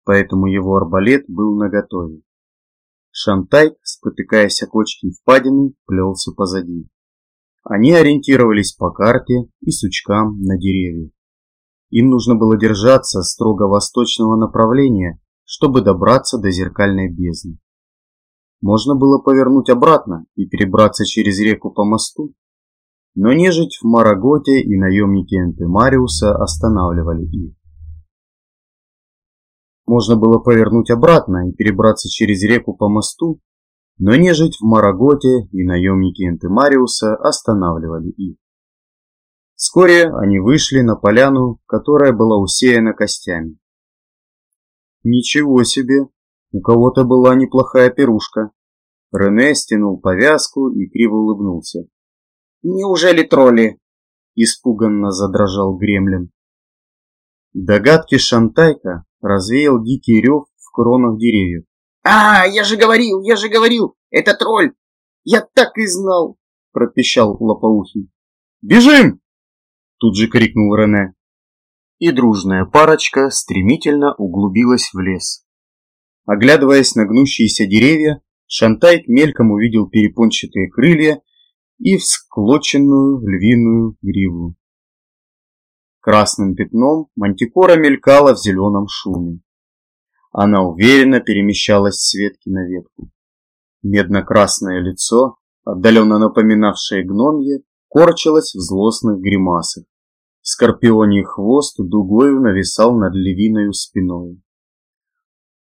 поэтому его арбалет был наготове. Шантай, спотыкаясь о кочки впадины, плелся позади. Они ориентировались по карте и сучкам на деревьях. Им нужно было держаться строго восточного направления, чтобы добраться до зеркальной бездны. Можно было повернуть обратно и перебраться через реку по мосту, но нежить в Мараготе и наемники Энтемариуса останавливали их. Можно было повернуть обратно и перебраться через реку по мосту, но нежить в Мараготе и наемники Энтемариуса останавливали их. Вскоре они вышли на поляну, которая была усеяна костями. Ничего себе, у кого-то была неплохая пирушка. Рене стянул повязку и криво улыбнулся. «Неужели тролли?» Испуганно задрожал гремлин. Догадки Шантайка развеял дикий рев в кронах деревьев. «А, я же говорил, я же говорил, это тролль! Я так и знал!» пропищал лопоухий. «Бежим!» Тут же крикнул Рене. И дружная парочка стремительно углубилась в лес. Оглядываясь на гнущиеся деревья, Шантайк мельком увидел перепончатые крылья и всклоченную львиную гриву. Красным пятном мантикора мелькала в зеленом шуме. Она уверенно перемещалась с ветки на ветку. Медно-красное лицо, отдаленно напоминавшее гномье, корчилась в злостных гримасах. Скорпионий хвост дугою нависал над львиной спиной.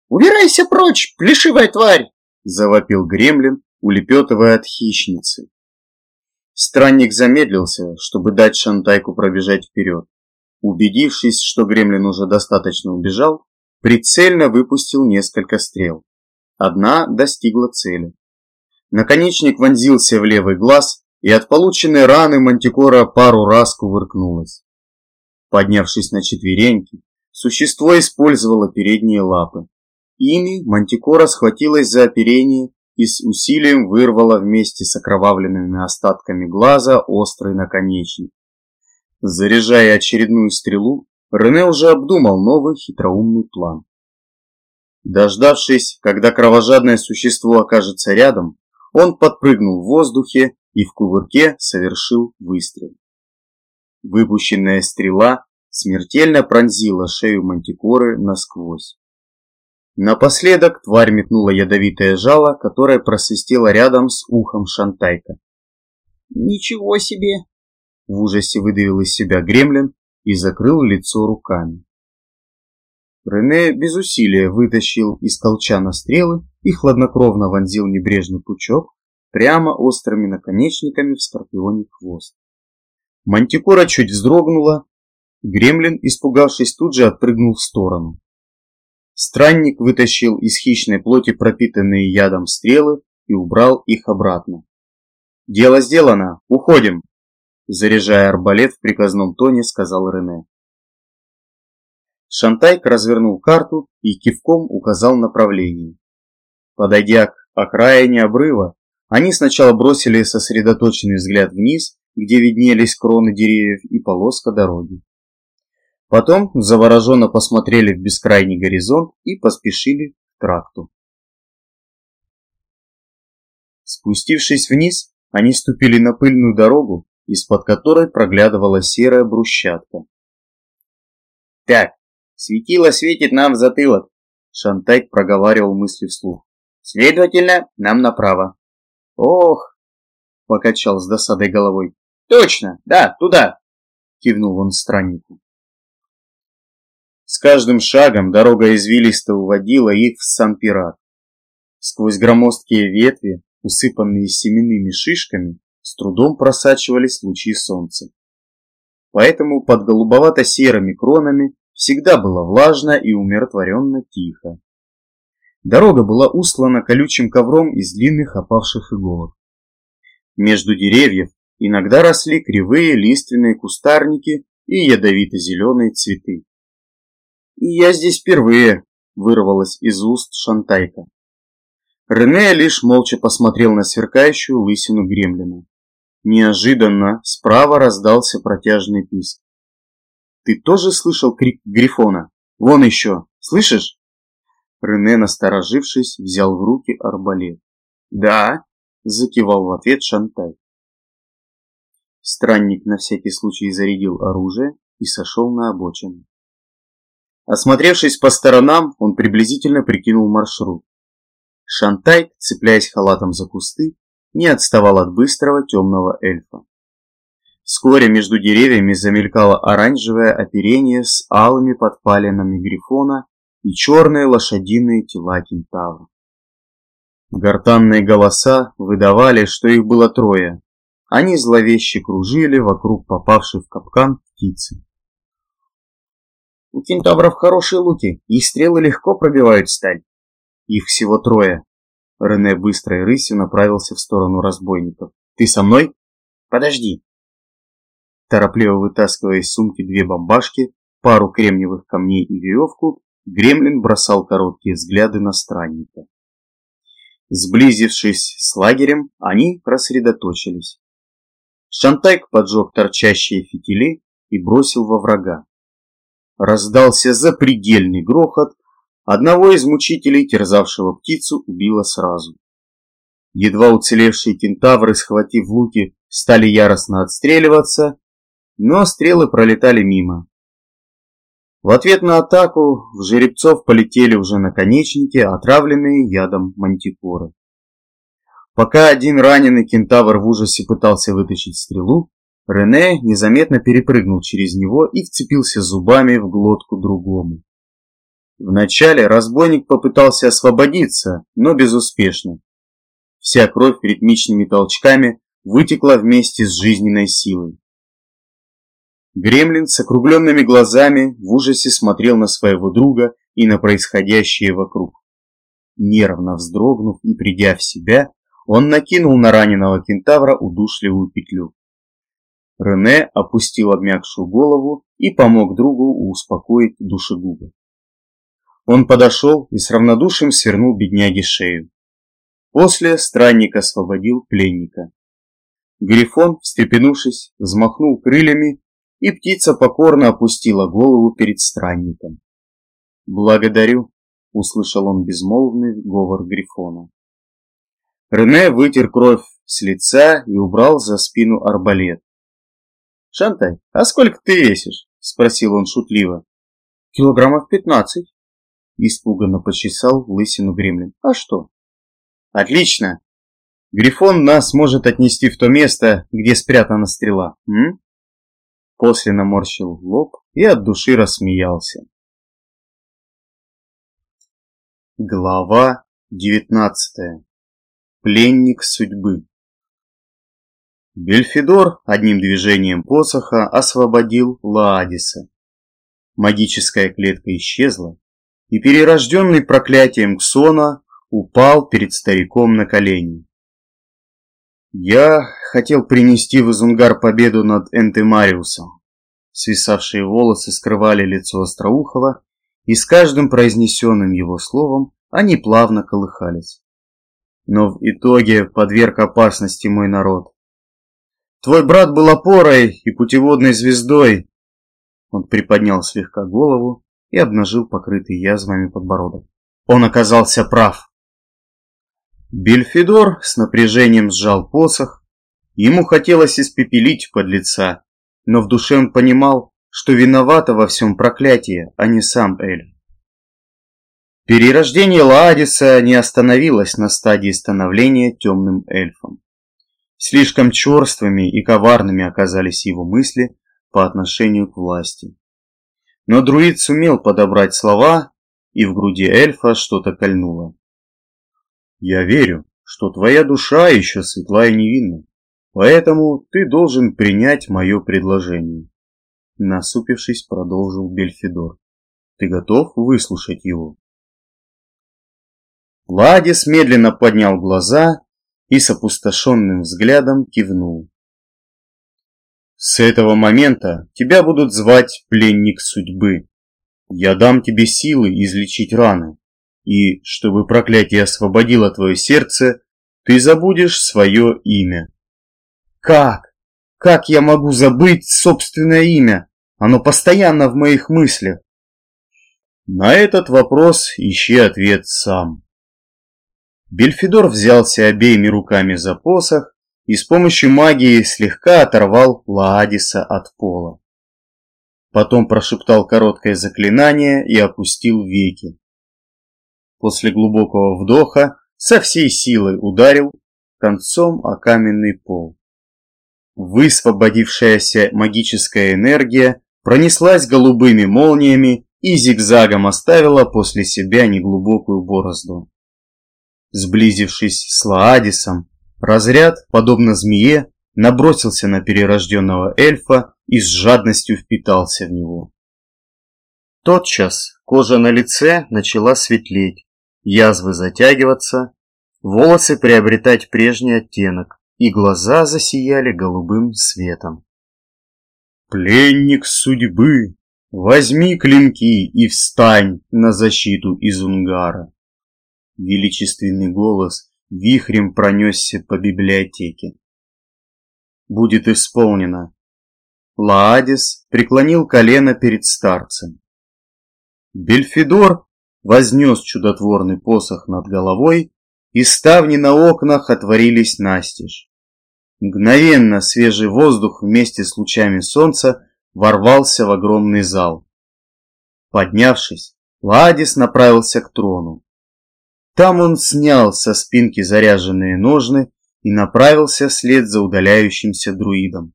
«Убирайся прочь, плешивая тварь!» – завопил гремлин, улепетывая от хищницы. Странник замедлился, чтобы дать Шантайку пробежать вперед. Убедившись, что гремлин уже достаточно убежал, прицельно выпустил несколько стрел. Одна достигла цели. Наконечник вонзился в левый глаз, и от полученной раны Мантикора пару раз кувыркнулась. Поднявшись на четвереньки, существо использовало передние лапы. Ими Мантикора схватилась за оперение и с усилием вырвала вместе с окровавленными остатками глаза острый наконечник. Заряжая очередную стрелу, Рене уже обдумал новый хитроумный план. Дождавшись, когда кровожадное существо окажется рядом, он подпрыгнул в воздухе и в кувырке совершил выстрел. Выпущенная стрела смертельно пронзила шею мантикоры насквозь. Напоследок тварь метнула ядовитое жало, которое просвистело рядом с ухом Шантайка. «Ничего себе!» В ужасе выдавил из себя гремлин и закрыл лицо руками. Рене без усилия вытащил из колчана стрелы и хладнокровно вонзил небрежный пучок прямо острыми наконечниками в скорпионе хвост. Мантикора чуть вздрогнула, гремлин, испугавшись, тут же отпрыгнул в сторону. Странник вытащил из хищной плоти пропитанные ядом стрелы и убрал их обратно. «Дело сделано! Уходим!» Заряжая арбалет в приказном тоне, сказал Рене. Шантайк развернул карту и кивком указал направление. Подойдя к окраине обрыва, они сначала бросили сосредоточенный взгляд вниз, где виднелись кроны деревьев и полоска дороги. Потом завороженно посмотрели в бескрайний горизонт и поспешили к тракту. Спустившись вниз, они ступили на пыльную дорогу, из-под которой проглядывала серая брусчатка. «Так, светило светит нам в затылок», — Шантайк проговаривал мысли вслух. «Следовательно, нам направо». «Ох!» — покачал с досадой головой. «Точно, да, туда!» — кивнул он страннику. С каждым шагом дорога извилисто уводила их в Сан-Пират. Сквозь громоздкие ветви, усыпанные семенными шишками, с трудом просачивались лучи солнца. Поэтому под голубовато-серыми кронами всегда было влажно и умиротворенно тихо. Дорога была услана колючим ковром из длинных опавших иголок. Между деревьев иногда росли кривые лиственные кустарники и ядовито-зеленые цветы. И я здесь впервые, вырвалась из уст Шантайка. Рене лишь молча посмотрел на сверкающую лысину гремлина. Неожиданно справа раздался протяжный писк. «Ты тоже слышал крик Грифона? Вон еще, слышишь?» Рене, насторожившись, взял в руки арбалет. «Да», — закивал в ответ Шантай. Странник на всякий случай зарядил оружие и сошел на обочину. Осмотревшись по сторонам, он приблизительно прикинул маршрут. Шантай, цепляясь халатом за кусты, не отставал от быстрого темного эльфа. Вскоре между деревьями замелькало оранжевое оперение с алыми подпалинами грифона и черные лошадиные тела кентавра. Гортанные голоса выдавали, что их было трое. Они зловеще кружили вокруг попавшей в капкан птицы. У кентавров хорошие луки, и стрелы легко пробивают сталь. Их всего трое. Рене быстрой рысью направился в сторону разбойников. Ты со мной? Подожди. Торопливо вытаскивая из сумки две бомбашки, пару кремниевых камней и веревку, Гремлин бросал короткие взгляды на странника. Сблизившись с лагерем, они рассредоточились. Шантайк поджег торчащие фитили и бросил во врага. Раздался запредельный грохот, одного из мучителей, терзавшего птицу, убило сразу. Едва уцелевшие кентавры, схватив луки, стали яростно отстреливаться, но стрелы пролетали мимо. В ответ на атаку в жеребцов полетели уже наконечники, отравленные ядом мантикоры. Пока один раненый кентавр в ужасе пытался вытащить стрелу, Рене незаметно перепрыгнул через него и вцепился зубами в глотку другому. Вначале разбойник попытался освободиться, но безуспешно. Вся кровь ритмичными толчками вытекла вместе с жизненной силой. Гремлин с округленными глазами в ужасе смотрел на своего друга и на происходящее вокруг. Нервно вздрогнув и придя в себя, он накинул на раненого кентавра удушливую петлю. Рене опустил обмякшую голову и помог другу успокоить душегуба. Он подошел и с равнодушием свернул бедняге шею. После странник освободил пленника. Грифон, встрепенувшись, взмахнул крыльями, и птица покорно опустила голову перед странником. «Благодарю», — услышал он безмолвный говор Грифона. Рене вытер кровь с лица и убрал за спину арбалет. «Шантай, а сколько ты весишь?» – спросил он шутливо. «Килограммов пятнадцать», – испуганно почесал лысину гремлин. «А что?» «Отлично! Грифон нас может отнести в то место, где спрятана стрела, м?» После наморщил лоб и от души рассмеялся. Глава девятнадцатая. Пленник судьбы. Бельфидор одним движением посоха освободил Лаадиса. Магическая клетка исчезла, и перерожденный проклятием Ксона упал перед стариком на колени. «Я хотел принести в Изунгар победу над Энтемариусом». Свисавшие волосы скрывали лицо Остроухова, и с каждым произнесенным его словом они плавно колыхались но в итоге подверг опасности мой народ. Твой брат был опорой и путеводной звездой. Он приподнял слегка голову и обнажил покрытый язвами подбородок. Он оказался прав. Бельфидор с напряжением сжал посох. Ему хотелось испепелить подлеца, но в душе он понимал, что виновата во всем проклятие, а не сам Эль. Перерождение Лаадиса не остановилось на стадии становления темным эльфом. Слишком черствыми и коварными оказались его мысли по отношению к власти. Но друид сумел подобрать слова, и в груди эльфа что-то кольнуло. «Я верю, что твоя душа еще светла и невинна, поэтому ты должен принять мое предложение», насупившись, продолжил Бельфидор. «Ты готов выслушать его?» Ладис медленно поднял глаза и с опустошенным взглядом кивнул. «С этого момента тебя будут звать пленник судьбы», Я дам тебе силы излечить раны, и, чтобы проклятие освободило твое сердце, ты забудешь свое имя. Как? Как я могу забыть собственное имя? Оно постоянно в моих мыслях. На этот вопрос ищи ответ сам. Бельфидор взялся обеими руками за посох и с помощью магии слегка оторвал Лаадиса от пола. Потом прошептал короткое заклинание и опустил веки. После глубокого вдоха со всей силой ударил концом о каменный пол. Высвободившаяся магическая энергия пронеслась голубыми молниями и зигзагом оставила после себя неглубокую борозду. Сблизившись с Лаадисом, разряд, подобно змее, набросился на перерожденного эльфа и с жадностью впитался в него. Тотчас кожа на лице начала светлеть, язвы затягиваться, волосы приобретать прежний оттенок, и глаза засияли голубым светом. «Пленник судьбы, возьми клинки и встань на защиту Изунгара!» Величественный голос вихрем пронесся по библиотеке. «Будет исполнено!» Лаадис преклонил колено перед старцем. Бельфидор вознес чудотворный посох над головой, и ставни на окнах отворились настежь. Мгновенно свежий воздух вместе с лучами солнца ворвался в огромный зал. Поднявшись, Ладис направился к трону. Там он снял со спинки заряженные ножны и направился вслед за удаляющимся друидом.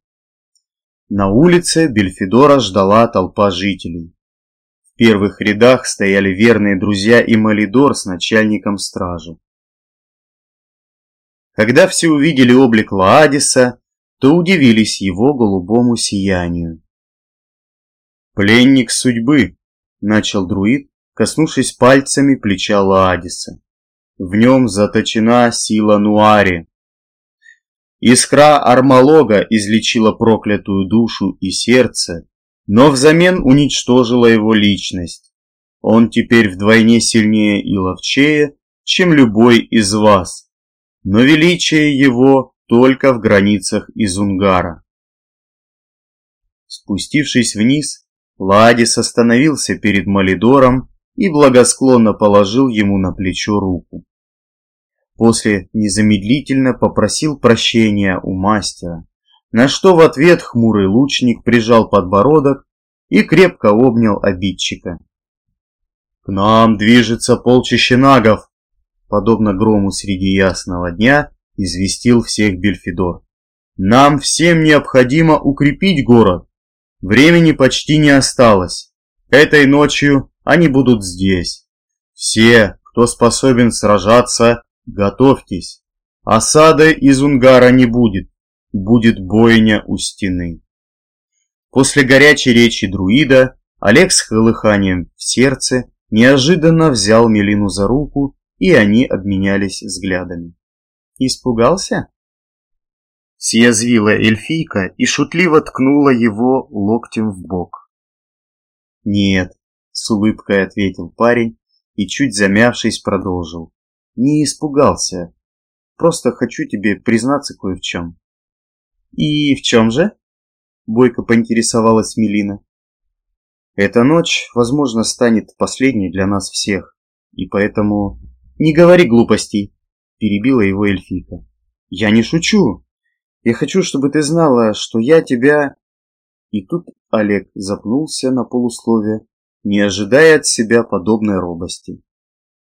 На улице Бельфидора ждала толпа жителей первых рядах стояли верные друзья и Малидор с начальником стражи. Когда все увидели облик Лаадиса, то удивились его голубому сиянию. «Пленник судьбы», — начал друид, коснувшись пальцами плеча Лаадиса. «В нем заточена сила Нуари. Искра Армалога излечила проклятую душу и сердце, но взамен уничтожила его личность. Он теперь вдвойне сильнее и ловчее, чем любой из вас, но величие его только в границах Изунгара. Спустившись вниз, Ладис остановился перед Малидором и благосклонно положил ему на плечо руку. После незамедлительно попросил прощения у мастера, на что в ответ хмурый лучник прижал подбородок и крепко обнял обидчика. «К нам движется полчище нагов!» Подобно грому среди ясного дня, известил всех Бельфидор. «Нам всем необходимо укрепить город. Времени почти не осталось. Этой ночью они будут здесь. Все, кто способен сражаться, готовьтесь. Осады из Унгара не будет будет бойня у стены. После горячей речи друида Олег с колыханием в сердце неожиданно взял Мелину за руку, и они обменялись взглядами. «Испугался?» Съязвила эльфийка и шутливо ткнула его локтем в бок. «Нет», — с улыбкой ответил парень и, чуть замявшись, продолжил. «Не испугался. Просто хочу тебе признаться кое в чем». «И в чем же?» – бойко поинтересовалась Мелина. «Эта ночь, возможно, станет последней для нас всех, и поэтому...» «Не говори глупостей!» – перебила его эльфийка. «Я не шучу! Я хочу, чтобы ты знала, что я тебя...» И тут Олег запнулся на полусловие, не ожидая от себя подобной робости.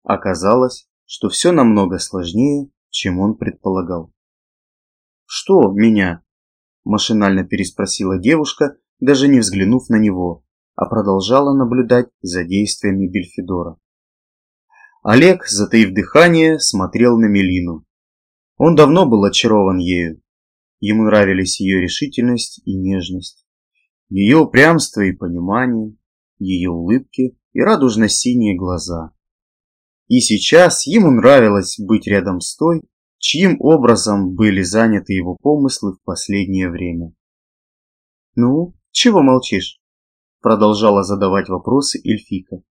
Оказалось, что все намного сложнее, чем он предполагал. «Что меня?» – машинально переспросила девушка, даже не взглянув на него, а продолжала наблюдать за действиями Бельфидора. Олег, затаив дыхание, смотрел на Мелину. Он давно был очарован ею. Ему нравились ее решительность и нежность, ее упрямство и понимание, ее улыбки и радужно-синие глаза. И сейчас ему нравилось быть рядом с той, чьим образом были заняты его помыслы в последнее время. «Ну, чего молчишь?» Продолжала задавать вопросы Эльфика.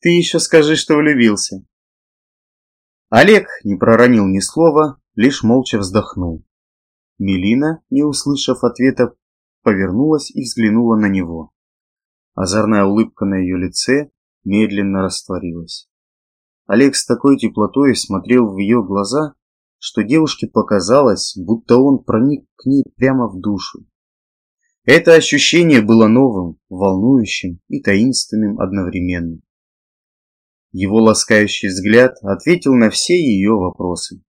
Ты еще скажи, что влюбился. Олег не проронил ни слова, лишь молча вздохнул. Мелина, не услышав ответа, повернулась и взглянула на него. Озорная улыбка на ее лице медленно растворилась. Олег с такой теплотой смотрел в ее глаза, что девушке показалось, будто он проник к ней прямо в душу. Это ощущение было новым, волнующим и таинственным одновременно. Его ласкающий взгляд ответил на все ее вопросы.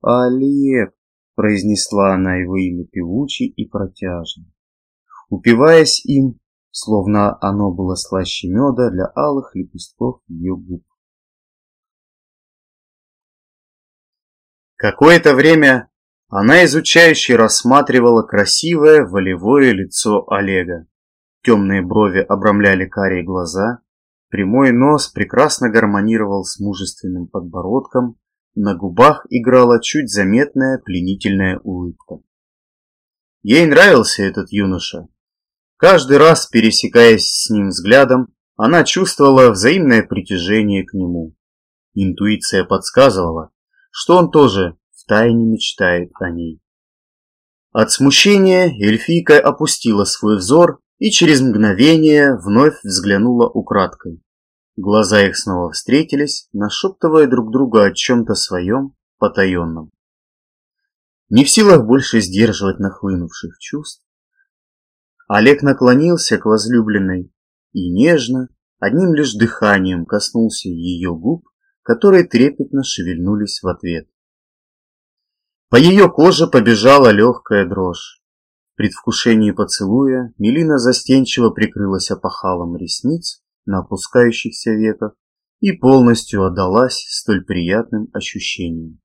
«Олег!» – произнесла она его имя певуче и протяжно. Упиваясь им, словно оно было слаще меда для алых лепестков ее губ. Какое-то время она изучающе рассматривала красивое волевое лицо Олега. Темные брови обрамляли карие глаза, прямой нос прекрасно гармонировал с мужественным подбородком, на губах играла чуть заметная пленительная улыбка. Ей нравился этот юноша. Каждый раз, пересекаясь с ним взглядом, она чувствовала взаимное притяжение к нему. Интуиция подсказывала, что он тоже втайне мечтает о ней. От смущения эльфийка опустила свой взор и через мгновение вновь взглянула украдкой. Глаза их снова встретились, нашептывая друг другу о чем-то своем потаенном. Не в силах больше сдерживать нахлынувших чувств, Олег наклонился к возлюбленной и нежно, одним лишь дыханием коснулся ее губ, которые трепетно шевельнулись в ответ. По ее коже побежала легкая дрожь. В предвкушении поцелуя Мелина застенчиво прикрылась опахалом ресниц на опускающихся веках и полностью отдалась столь приятным ощущениям.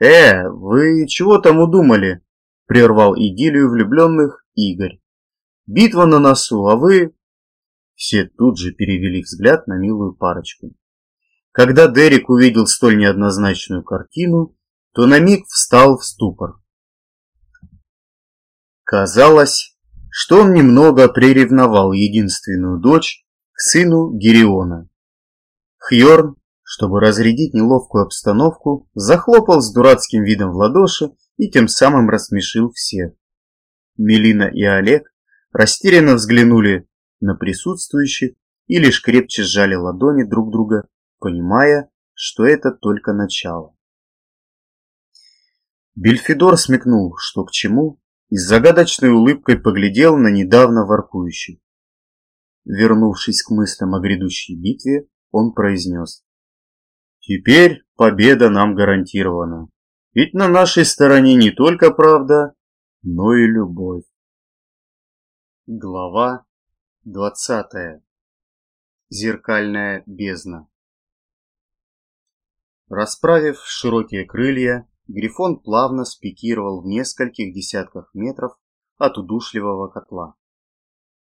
«Э, вы чего там удумали?» – прервал идиллию влюбленных Игорь. «Битва на носу, а вы...» Все тут же перевели взгляд на милую парочку. Когда Дерек увидел столь неоднозначную картину, то на миг встал в ступор. Казалось, что он немного приревновал единственную дочь к сыну Гериона. Хьорн, чтобы разрядить неловкую обстановку, захлопал с дурацким видом в ладоши и тем самым рассмешил всех. Мелина и Олег растерянно взглянули на присутствующих и лишь крепче сжали ладони друг друга понимая, что это только начало. Бельфидор смекнул, что к чему, и с загадочной улыбкой поглядел на недавно воркующих. Вернувшись к мыслям о грядущей битве, он произнес. «Теперь победа нам гарантирована, ведь на нашей стороне не только правда, но и любовь». Глава двадцатая. Зеркальная бездна. Расправив широкие крылья, Грифон плавно спикировал в нескольких десятках метров от удушливого котла.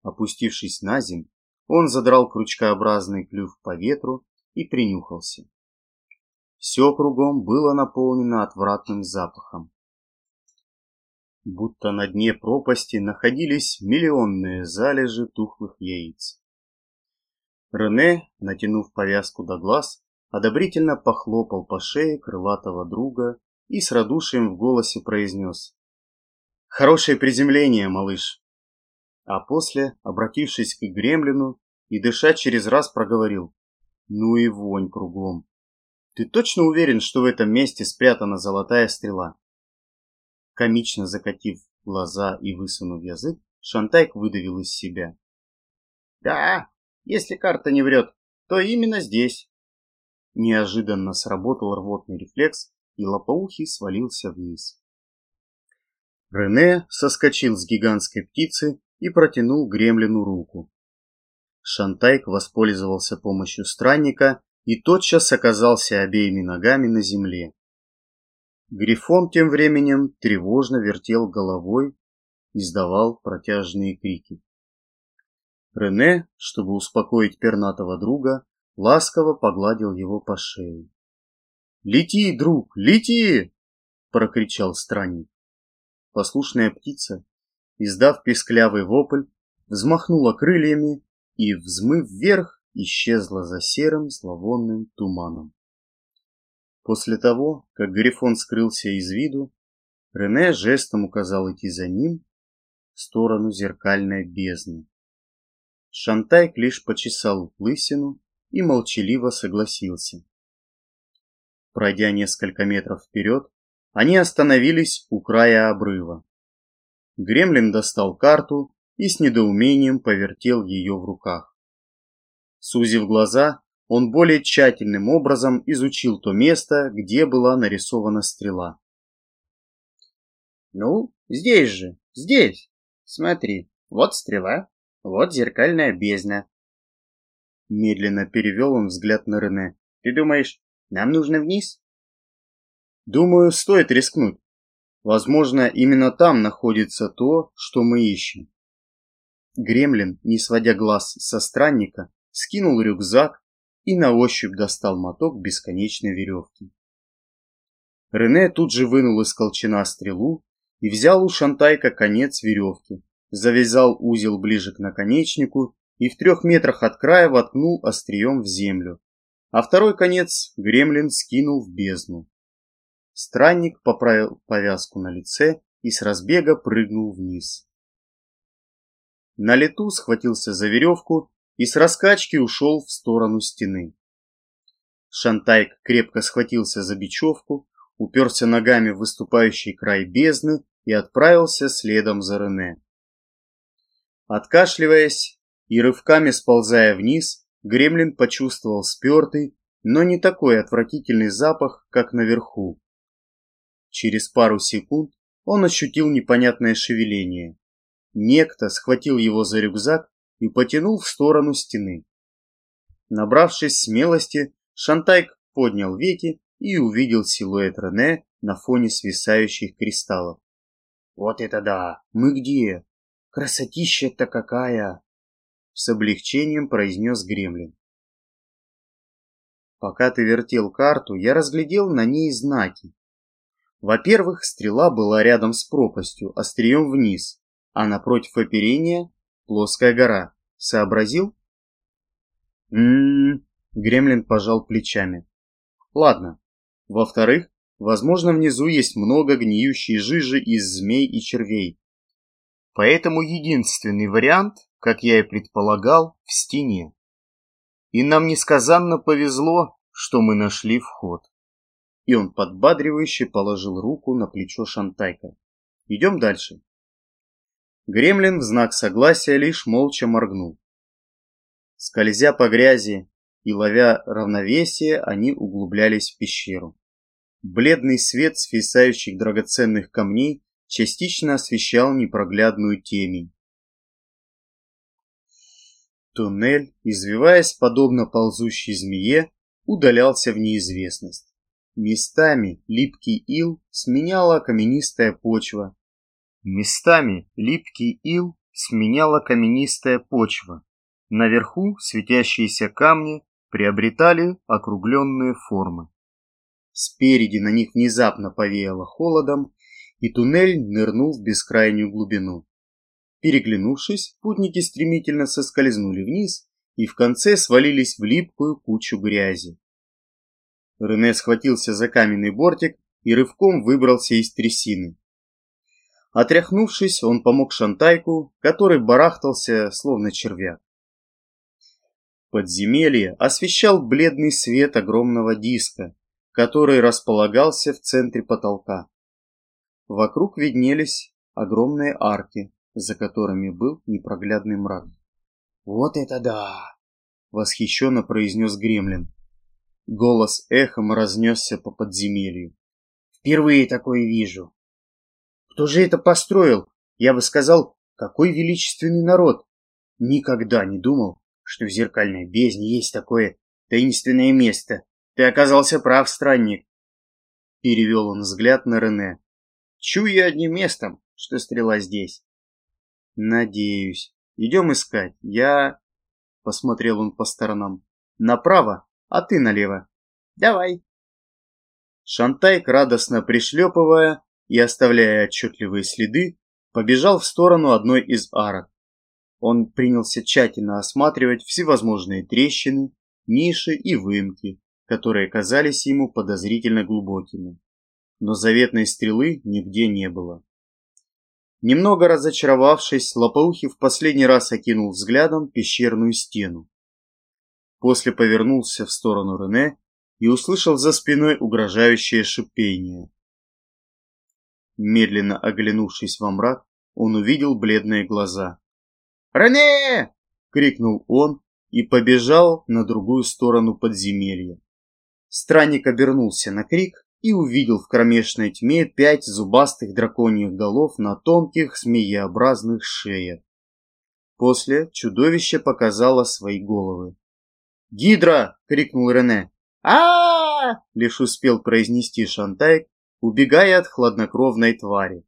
Опустившись на земь, он задрал крючкообразный клюв по ветру и принюхался. Все кругом было наполнено отвратным запахом. Будто на дне пропасти находились миллионные залежи тухлых яиц. Рене, натянув повязку до глаз, одобрительно похлопал по шее крылатого друга и с радушием в голосе произнес «Хорошее приземление, малыш!» А после, обратившись к гремлину и дыша через раз, проговорил «Ну и вонь кругом! Ты точно уверен, что в этом месте спрятана золотая стрела?» Комично закатив глаза и высунув язык, Шантайк выдавил из себя. «Да, если карта не врет, то именно здесь». Неожиданно сработал рвотный рефлекс, и лопоухий свалился вниз. Рене соскочил с гигантской птицы и протянул гремлину руку. Шантайк воспользовался помощью странника и тотчас оказался обеими ногами на земле. Грифон тем временем тревожно вертел головой, издавал протяжные крики. Рене, чтобы успокоить пернатого друга, ласково погладил его по шее. «Лети, друг, лети!» — прокричал странник. Послушная птица, издав песклявый вопль, взмахнула крыльями и, взмыв вверх, исчезла за серым зловонным туманом. После того, как Грифон скрылся из виду, Рене жестом указал идти за ним в сторону зеркальной бездны. Шантайк лишь почесал лысину и молчаливо согласился. Пройдя несколько метров вперед, они остановились у края обрыва. Гремлин достал карту и с недоумением повертел ее в руках. Сузив глаза, он более тщательным образом изучил то место, где была нарисована стрела. «Ну, здесь же, здесь. Смотри, вот стрела, вот зеркальная бездна». Медленно перевел он взгляд на Рене. «Ты думаешь, нам нужно вниз?» «Думаю, стоит рискнуть. Возможно, именно там находится то, что мы ищем». Гремлин, не сводя глаз со странника, скинул рюкзак и на ощупь достал моток бесконечной веревки. Рене тут же вынул из колчана стрелу и взял у Шантайка конец веревки, завязал узел ближе к наконечнику и в трех метрах от края воткнул острием в землю, а второй конец гремлин скинул в бездну. Странник поправил повязку на лице и с разбега прыгнул вниз. На лету схватился за веревку и с раскачки ушел в сторону стены. Шантайк крепко схватился за бечевку, уперся ногами в выступающий край бездны и отправился следом за Рене. Откашливаясь и рывками сползая вниз, Гремлин почувствовал спертый, но не такой отвратительный запах, как наверху. Через пару секунд он ощутил непонятное шевеление. Некто схватил его за рюкзак и потянул в сторону стены. Набравшись смелости, Шантайк поднял веки и увидел силуэт Рене на фоне свисающих кристаллов. «Вот это да! Мы где? Красотища-то какая!» С облегчением произнес Гремлин. Пока ты вертел карту, я разглядел на ней знаки. Во-первых, стрела была рядом с пропастью, острием вниз, а напротив оперения плоская гора. Сообразил? М-м-м, Гремлин пожал плечами. Ладно. Во-вторых, Возможно, внизу есть много гниющей жижи из змей и червей. Поэтому единственный вариант, как я и предполагал, в стене. И нам несказанно повезло, что мы нашли вход. И он подбадривающе положил руку на плечо Шантайка. Идем дальше. Гремлин в знак согласия лишь молча моргнул. Скользя по грязи и ловя равновесие, они углублялись в пещеру. Бледный свет свисающих драгоценных камней частично освещал непроглядную темень. Туннель, извиваясь подобно ползущей змее, удалялся в неизвестность. Местами липкий ил сменяла каменистая почва. Местами липкий ил сменяла каменистая почва. Наверху светящиеся камни приобретали округленные формы. Спереди на них внезапно повеяло холодом, и туннель нырнул в бескрайнюю глубину. Переглянувшись, путники стремительно соскользнули вниз и в конце свалились в липкую кучу грязи. Рене схватился за каменный бортик и рывком выбрался из трясины. Отряхнувшись, он помог Шантайку, который барахтался, словно червяк. Подземелье освещал бледный свет огромного диска, который располагался в центре потолка. Вокруг виднелись огромные арки, за которыми был непроглядный мрак. «Вот это да!» — восхищенно произнес Гремлин. Голос эхом разнесся по подземелью. «Впервые такое вижу!» «Кто же это построил? Я бы сказал, какой величественный народ!» Никогда не думал, что в зеркальной бездне есть такое таинственное место. Ты оказался прав, странник. Перевел он взгляд на Рене. Чую одним местом, что стрела здесь. Надеюсь. Идем искать. Я... Посмотрел он по сторонам. Направо, а ты налево. Давай. Шантайк, радостно пришлепывая и оставляя отчетливые следы, побежал в сторону одной из арок. Он принялся тщательно осматривать всевозможные трещины, ниши и выемки, которые казались ему подозрительно глубокими. Но заветной стрелы нигде не было. Немного разочаровавшись, Лопоухий в последний раз окинул взглядом пещерную стену. После повернулся в сторону Рене и услышал за спиной угрожающее шипение. Медленно оглянувшись во мрак, он увидел бледные глаза. «Рене!» — крикнул он и побежал на другую сторону подземелья. Странник обернулся на крик и увидел в кромешной тьме пять зубастых драконьих голов на тонких змееобразных шеях. После чудовище показало свои головы. «Гидра!» — крикнул Рене. а, лишь успел произнести Шантайк, убегая от хладнокровной твари.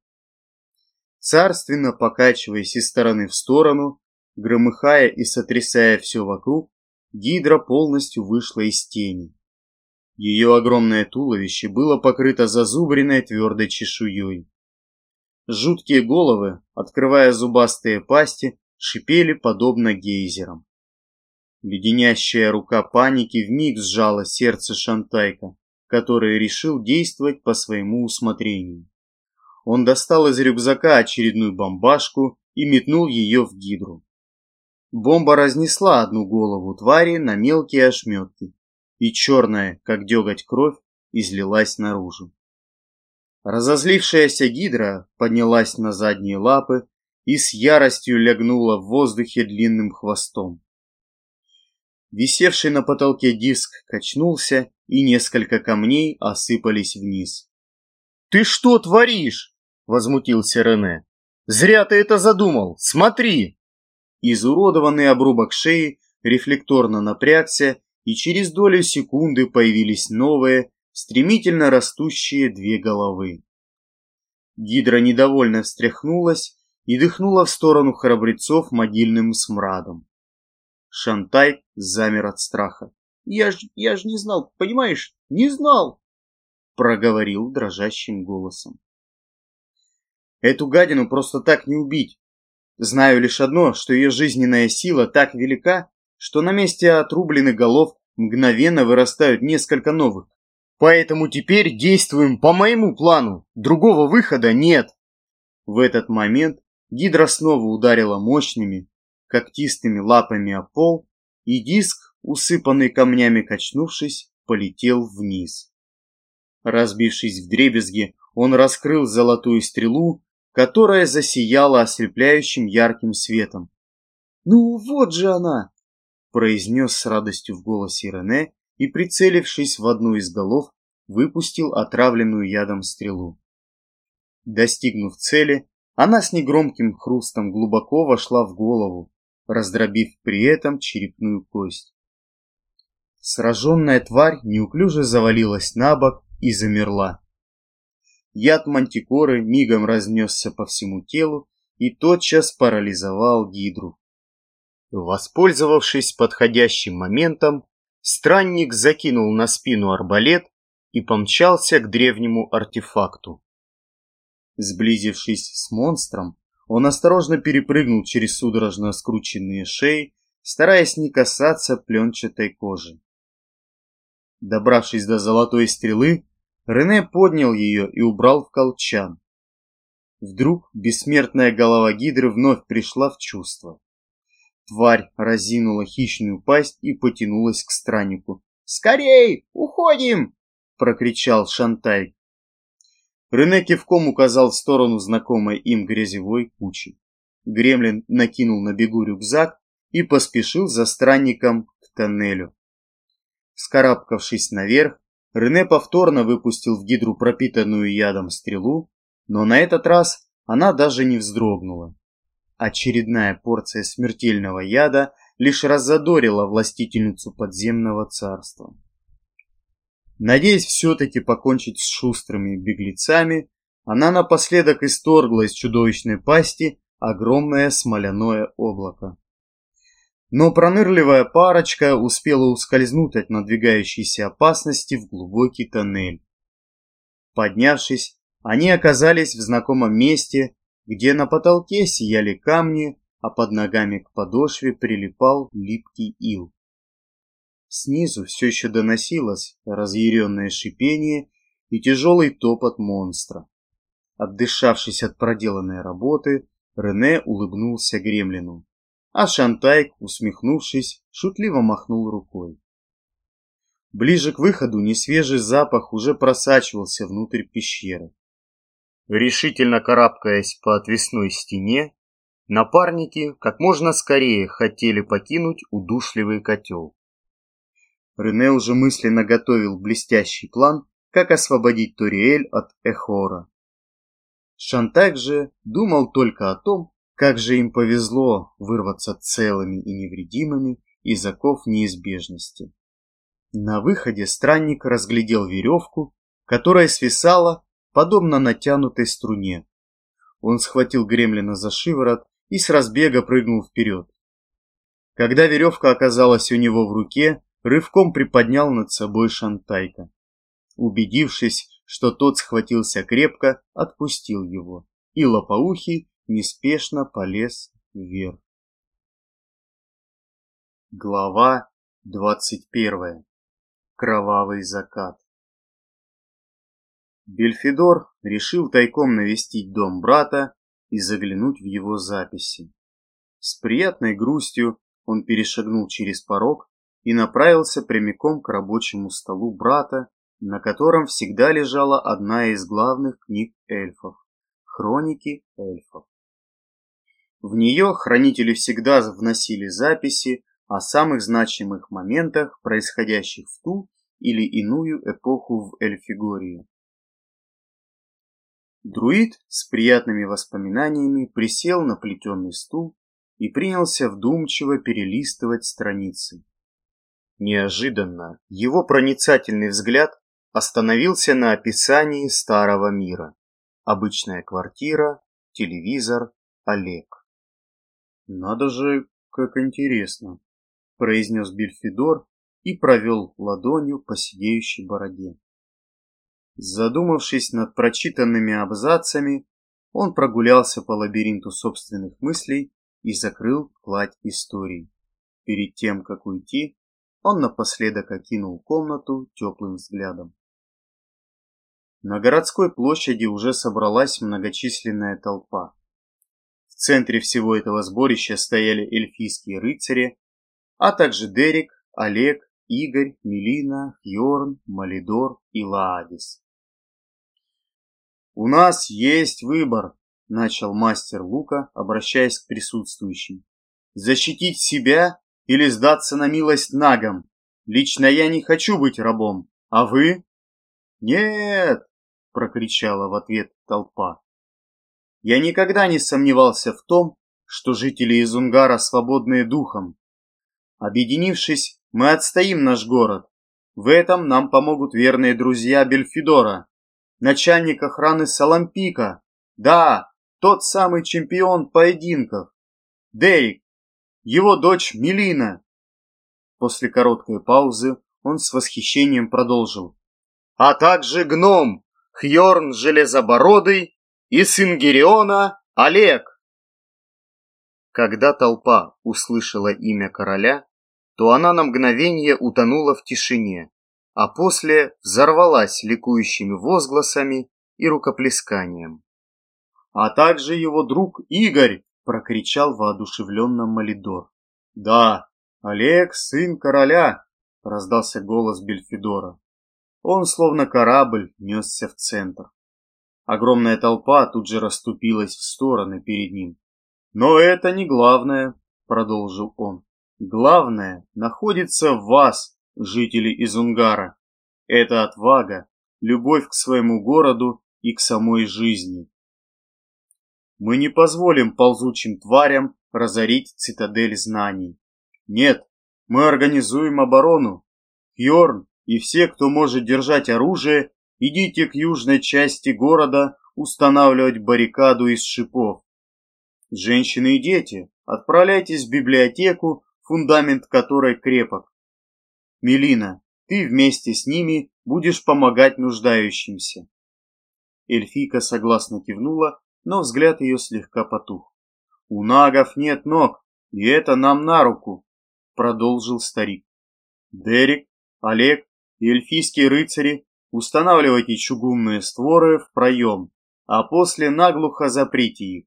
Царственно покачиваясь из стороны в сторону, громыхая и сотрясая все вокруг, Гидра полностью вышла из тени. Ее огромное туловище было покрыто зазубренной твердой чешуей. Жуткие головы, открывая зубастые пасти, шипели подобно гейзерам. Леденящая рука паники вмиг сжала сердце Шантайка, который решил действовать по своему усмотрению. Он достал из рюкзака очередную бомбашку и метнул ее в гидру. Бомба разнесла одну голову твари на мелкие ошметки, и черная, как деготь кровь, излилась наружу. Разозлившаяся гидра поднялась на задние лапы и с яростью лягнула в воздухе длинным хвостом. Висевший на потолке диск качнулся, и несколько камней осыпались вниз. «Ты что творишь?» — возмутился Рене. «Зря ты это задумал! Смотри!» Изуродованный обрубок шеи рефлекторно напрягся, и через долю секунды появились новые, стремительно растущие две головы. Гидра недовольно встряхнулась и дыхнула в сторону храбрецов могильным смрадом. Шантай замер от страха. «Я ж, я ж не знал, понимаешь, не знал!» проговорил дрожащим голосом. Эту гадину просто так не убить. Знаю лишь одно, что ее жизненная сила так велика, что на месте отрубленных голов мгновенно вырастают несколько новых. Поэтому теперь действуем по моему плану. Другого выхода нет. В этот момент Гидра снова ударила мощными, когтистыми лапами о пол, и диск, усыпанный камнями качнувшись, полетел вниз. Разбившись в дребезги, он раскрыл золотую стрелу которая засияла ослепляющим ярким светом. «Ну вот же она!» – произнес с радостью в голосе Рене и, прицелившись в одну из голов, выпустил отравленную ядом стрелу. Достигнув цели, она с негромким хрустом глубоко вошла в голову, раздробив при этом черепную кость. Сраженная тварь неуклюже завалилась на бок и замерла. Яд мантикоры мигом разнесся по всему телу и тотчас парализовал гидру. Воспользовавшись подходящим моментом, странник закинул на спину арбалет и помчался к древнему артефакту. Сблизившись с монстром, он осторожно перепрыгнул через судорожно скрученные шеи, стараясь не касаться пленчатой кожи. Добравшись до золотой стрелы, Рене поднял ее и убрал в колчан. Вдруг бессмертная голова гидры вновь пришла в чувство. Тварь разинула хищную пасть и потянулась к страннику. «Скорей! Уходим!» — прокричал Шантай. Рене кивком указал в сторону знакомой им грязевой кучи. Гремлин накинул на бегу рюкзак и поспешил за странником к тоннелю. Скарабкавшись наверх, Рене повторно выпустил в гидру пропитанную ядом стрелу, но на этот раз она даже не вздрогнула. Очередная порция смертельного яда лишь раззадорила властительницу подземного царства. Надеясь все-таки покончить с шустрыми беглецами, она напоследок исторгла из чудовищной пасти огромное смоляное облако. Но пронырливая парочка успела ускользнуть от надвигающейся опасности в глубокий тоннель. Поднявшись, они оказались в знакомом месте, где на потолке сияли камни, а под ногами к подошве прилипал липкий ил. Снизу все еще доносилось разъяренное шипение и тяжелый топот монстра. Отдышавшись от проделанной работы, Рене улыбнулся гремлину, а Шантайк, усмехнувшись, шутливо махнул рукой. Ближе к выходу несвежий запах уже просачивался внутрь пещеры. Решительно карабкаясь по отвесной стене, напарники как можно скорее хотели покинуть удушливый котел. Рене уже мысленно готовил блестящий план, как освободить Ториэль от Эхора. Шантак же думал только о том, как же им повезло вырваться целыми и невредимыми из оков неизбежности. На выходе странник разглядел веревку, которая свисала, подобно натянутой струне. Он схватил гремлина за шиворот и с разбега прыгнул вперед. Когда веревка оказалась у него в руке, рывком приподнял над собой Шантайка. Убедившись, что тот схватился крепко, отпустил его, и лопоухий неспешно полез вверх. Глава двадцать первая. Кровавый закат. Бельфидор решил тайком навестить дом брата и заглянуть в его записи. С приятной грустью он перешагнул через порог и направился прямиком к рабочему столу брата, на котором всегда лежала одна из главных книг эльфов – «Хроники эльфов». В нее хранители всегда вносили записи о самых значимых моментах, происходящих в ту или иную эпоху в Эльфигории. Друид с приятными воспоминаниями присел на плетеный стул и принялся вдумчиво перелистывать страницы. Неожиданно его проницательный взгляд остановился на описании старого мира. Обычная квартира, телевизор, Олег. «Надо же, как интересно», — произнес Бельфидор и провел ладонью по сидеющей бороде. Задумавшись над прочитанными абзацами, он прогулялся по лабиринту собственных мыслей и закрыл кладь историй. Перед тем, как уйти, он напоследок окинул комнату теплым взглядом. На городской площади уже собралась многочисленная толпа. В центре всего этого сборища стояли эльфийские рыцари, а также Дерек, Олег, Игорь, Мелина, Йорн, Малидор и Лаадис. «У нас есть выбор», — начал мастер Лука, обращаясь к присутствующим. «Защитить себя или сдаться на милость нагам. Лично я не хочу быть рабом, а вы? Нет, прокричала в ответ толпа. Я никогда не сомневался в том, что жители Изунгара свободные духом. Объединившись, мы отстоим наш город. В этом нам помогут верные друзья Бельфидора, начальник охраны Салампика. Да, тот самый чемпион поединков. Дерек, его дочь Мелина. После короткой паузы он с восхищением продолжил. А также гном Хьорн Железобородый и сын Гериона Олег. Когда толпа услышала имя короля, то она на мгновение утонула в тишине, а после взорвалась ликующими возгласами и рукоплесканием. А также его друг Игорь, прокричал воодушевленно Малидор. Да, Олег, сын короля, раздался голос Бельфидора. Он, словно корабль, несся в центр. Огромная толпа тут же расступилась в стороны перед ним. «Но это не главное», — продолжил он. «Главное находится в вас, жители Изунгара. Это отвага, любовь к своему городу и к самой жизни. Мы не позволим ползучим тварям разорить цитадель знаний. Нет, мы организуем оборону. Хьорн и все, кто может держать оружие, идите к южной части города устанавливать баррикаду из шипов. Женщины и дети, отправляйтесь в библиотеку, фундамент которой крепок. Мелина, ты вместе с ними будешь помогать нуждающимся. Эльфийка согласно кивнула но взгляд ее слегка потух. У нагов нет ног, и это нам на руку, продолжил старик. Дерек, Олег и эльфийские рыцари устанавливайте чугунные створы в проем, а после наглухо заприте их.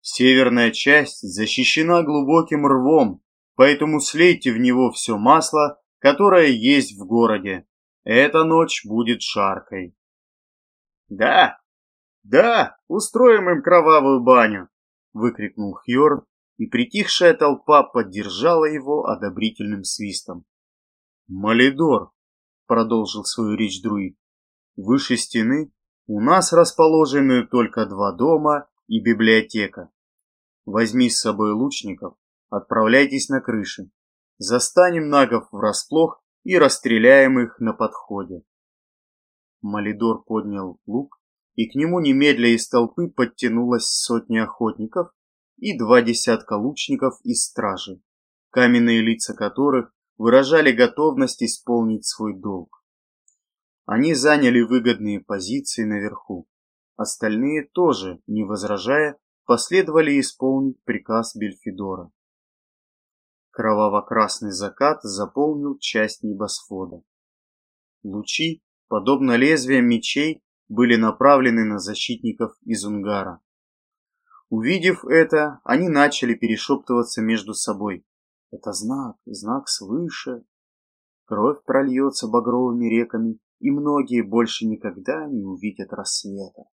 Северная часть защищена глубоким рвом, поэтому слейте в него все масло, которое есть в городе. Эта ночь будет жаркой. Да, да, устроим им кровавую баню, выкрикнул Хьорн, и притихшая толпа поддержала его одобрительным свистом. «Малидор», — продолжил свою речь друид, — «выше стены у нас расположены только два дома и библиотека. Возьми с собой лучников, отправляйтесь на крыши. Застанем нагов врасплох и расстреляем их на подходе. Малидор поднял лук, и к нему немедля из толпы подтянулась сотня охотников и два десятка лучников из стражи, каменные лица которых выражали готовность исполнить свой долг. Они заняли выгодные позиции наверху. Остальные тоже, не возражая, последовали исполнить приказ Бельфидора. Кроваво-красный закат заполнил часть небосвода. Лучи, подобно лезвиям мечей, были направлены на защитников из Унгара. Увидев это, они начали перешептываться между собой. Это знак, знак свыше. Кровь прольется багровыми реками, и многие больше никогда не увидят рассвета.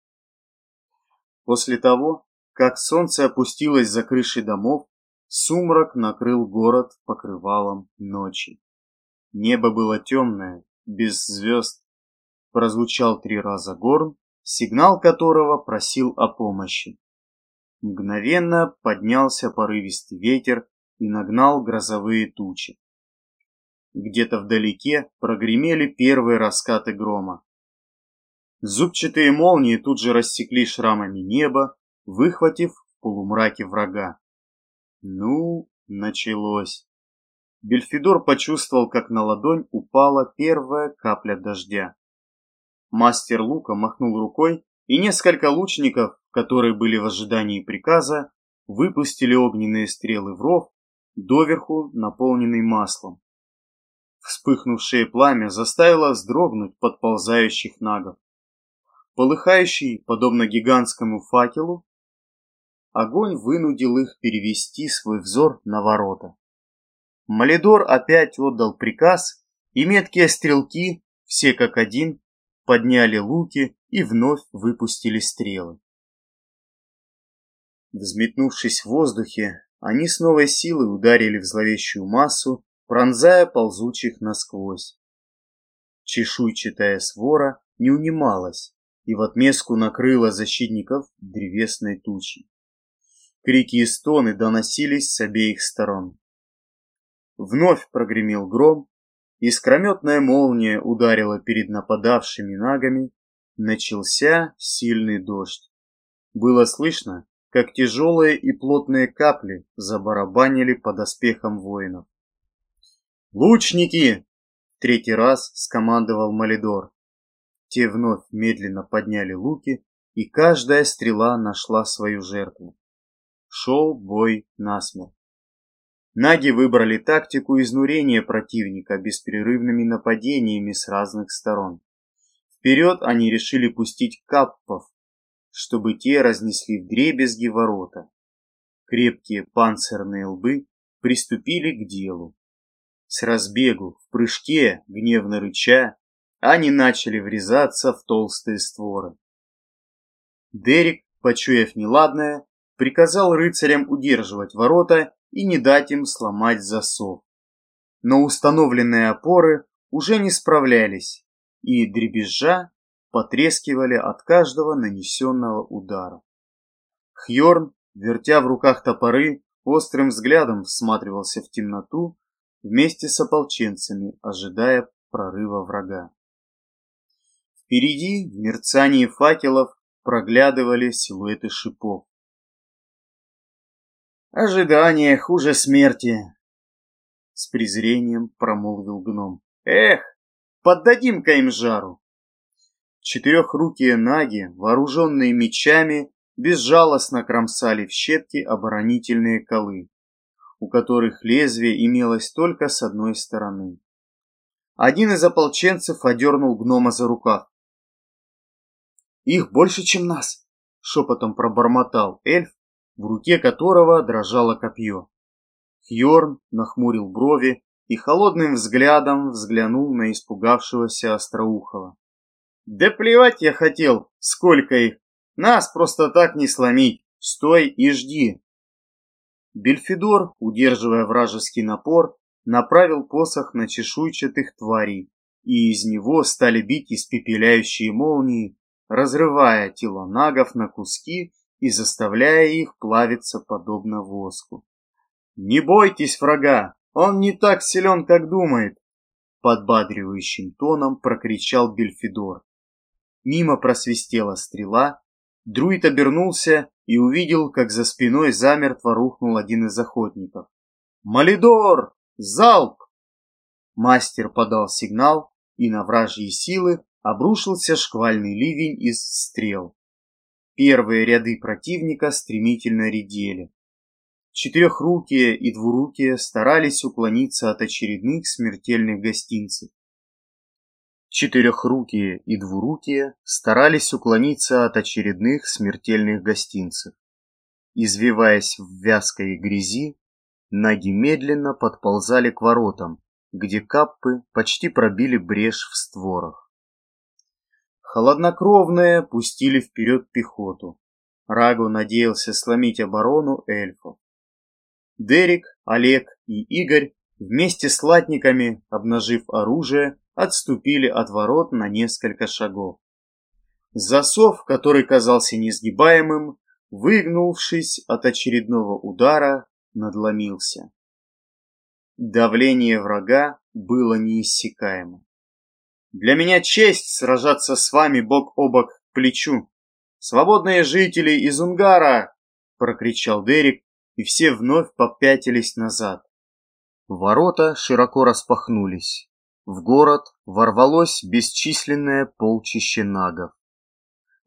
После того, как солнце опустилось за крыши домов, сумрак накрыл город покрывалом ночи. Небо было темное, без звезд. Прозвучал три раза горн, сигнал которого просил о помощи. Мгновенно поднялся порывистый ветер и нагнал грозовые тучи. Где-то вдалеке прогремели первые раскаты грома. Зубчатые молнии тут же рассекли шрамами небо, выхватив в полумраке врага. Ну, началось. Бельфидор почувствовал, как на ладонь упала первая капля дождя. Мастер лука махнул рукой, и несколько лучников, которые были в ожидании приказа, выпустили огненные стрелы в ров, доверху наполненный маслом. Вспыхнувшее пламя заставило вздрогнуть подползающих нагов. Полыхающий, подобно гигантскому факелу, огонь вынудил их перевести свой взор на ворота. Малидор опять отдал приказ, и меткие стрелки, все как один, подняли луки и вновь выпустили стрелы. Взметнувшись в воздухе, они с новой силой ударили в зловещую массу, пронзая ползучих насквозь. Чешуйчатая свора не унималась и в отместку накрыла защитников древесной тучей. Крики и стоны доносились с обеих сторон. Вновь прогремел гром, искрометная молния ударила перед нападавшими нагами, начался сильный дождь. Было слышно, как тяжелые и плотные капли забарабанили по доспехам воинов. «Лучники!» — третий раз скомандовал Малидор. Те вновь медленно подняли луки, и каждая стрела нашла свою жертву шел бой насмерть. Наги выбрали тактику изнурения противника беспрерывными нападениями с разных сторон. Вперед они решили пустить каппов, чтобы те разнесли вдребезги ворота. Крепкие панцирные лбы приступили к делу. С разбегу, в прыжке, гневно рыча, они начали врезаться в толстые створы. Дерек, почуяв неладное, приказал рыцарям удерживать ворота и не дать им сломать засов. Но установленные опоры уже не справлялись, и дребезжа потрескивали от каждого нанесенного удара. Хьорн, вертя в руках топоры, острым взглядом всматривался в темноту вместе с ополченцами, ожидая прорыва врага. Впереди, в мерцании факелов, проглядывали силуэты шипов. Ожидание хуже смерти. С презрением промолвил гном. Эх, поддадим-ка им жару. Четырехрукие наги, вооруженные мечами, безжалостно кромсали в щепки оборонительные колы, у которых лезвие имелось только с одной стороны. Один из ополченцев одернул гнома за рукав. «Их больше, чем нас!» — шепотом пробормотал эльф, в руке которого дрожало копье. Хьорн нахмурил брови и холодным взглядом взглянул на испугавшегося Остроухова. «Да плевать я хотел, сколько их! Нас просто так не сломить! Стой и жди!» Бельфидор, удерживая вражеский напор, направил посох на чешуйчатых тварей, и из него стали бить испепеляющие молнии, разрывая тела нагов на куски и заставляя их плавиться подобно воску. «Не бойтесь врага, он не так силен, как думает!» Подбадривающим тоном прокричал Бельфидор. Мимо просвистела стрела, друид обернулся и увидел, как за спиной замертво рухнул один из охотников. «Малидор! Залп!» Мастер подал сигнал, и на вражьи силы обрушился шквальный ливень из стрел. Первые ряды противника стремительно редели. Четырехрукие и двурукие старались уклониться от очередных смертельных гостинцев. Четырехрукие и двурукие старались уклониться от очередных смертельных гостинцев. Извиваясь в вязкой грязи, ноги медленно подползали к воротам, где каппы почти пробили брешь в створах. Холоднокровные пустили вперед пехоту. Рагу надеялся сломить оборону эльфов. Дерек, Олег и Игорь вместе с латниками, обнажив оружие, отступили от ворот на несколько шагов. Засов, который казался несгибаемым, выгнувшись от очередного удара, надломился. Давление врага было неиссякаемо. Для меня честь сражаться с вами бок о бок к плечу. Свободные жители из Унгара! прокричал Дерек, и все вновь попятились назад. Ворота широко распахнулись. В город ворвалось бесчисленное полчище нагов.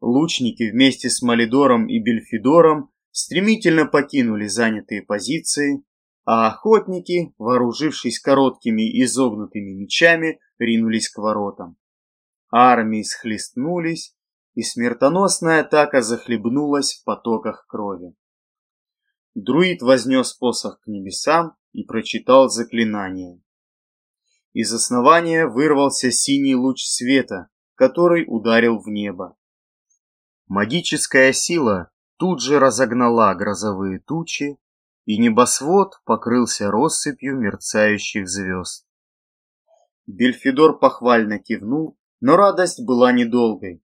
Лучники вместе с Малидором и Бельфидором стремительно покинули занятые позиции, а охотники, вооружившись короткими изогнутыми мечами, ринулись к воротам. Армии схлестнулись, и смертоносная атака захлебнулась в потоках крови. Друид вознес посох к небесам и прочитал заклинание. Из основания вырвался синий луч света, который ударил в небо. Магическая сила тут же разогнала грозовые тучи, и небосвод покрылся россыпью мерцающих звезд. Бельфидор похвально кивнул, но радость была недолгой.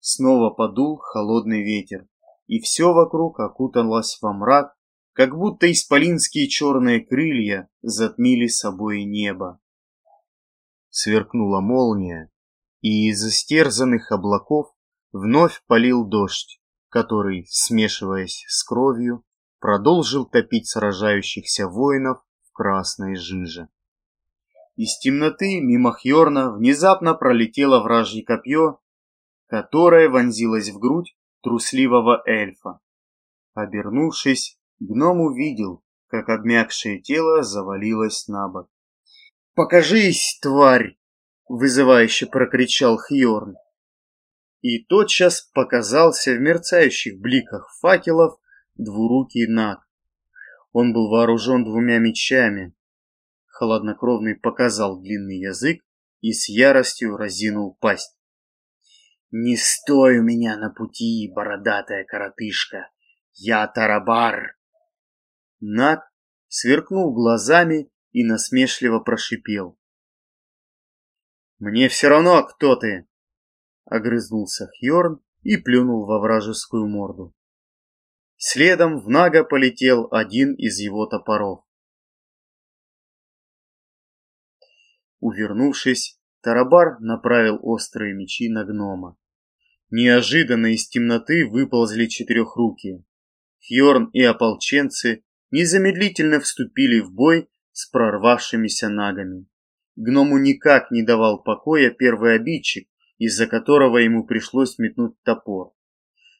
Снова подул холодный ветер, и все вокруг окуталось во мрак, как будто исполинские черные крылья затмили собой небо. Сверкнула молния, и из истерзанных облаков вновь полил дождь, который, смешиваясь с кровью, продолжил топить сражающихся воинов в красной жиже. Из темноты мимо Хьорна внезапно пролетело вражье копье, которое вонзилось в грудь трусливого эльфа. Обернувшись, Гном увидел, как обмякшее тело завалилось на бок. «Покажись, тварь!» — вызывающе прокричал Хьорн. И тотчас показался в мерцающих бликах факелов двурукий наг. Он был вооружен двумя мечами. Холоднокровный показал длинный язык и с яростью разинул пасть. «Не стой у меня на пути, бородатая коротышка! Я Тарабар!» Наг сверкнул глазами и насмешливо прошипел. «Мне все равно, кто ты!» Огрызнулся Хьорн и плюнул во вражескую морду. Следом в Нага полетел один из его топоров. Увернувшись, Тарабар направил острые мечи на гнома. Неожиданно из темноты выползли четырехруки. Хьорн и ополченцы незамедлительно вступили в бой с прорвавшимися нагами. Гному никак не давал покоя первый обидчик, из-за которого ему пришлось метнуть топор.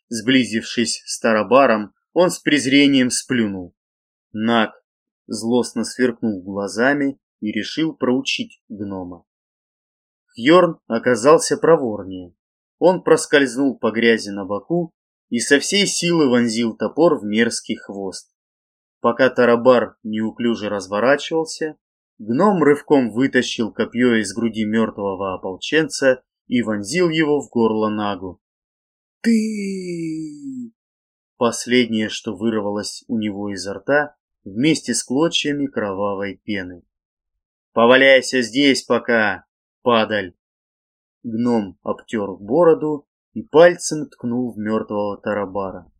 Сблизившись с Тарабаром, он с презрением сплюнул. Наг злостно сверкнул глазами и решил проучить гнома. Хьорн оказался проворнее. Он проскользнул по грязи на боку и со всей силы вонзил топор в мерзкий хвост. Пока Тарабар неуклюже разворачивался, гном рывком вытащил копье из груди мертвого ополченца и вонзил его в горло Нагу. «Ты!» Последнее, что вырвалось у него изо рта, вместе с клочьями кровавой пены. «Поваляйся здесь пока, падаль!» Гном обтер бороду и пальцем ткнул в мертвого Тарабара.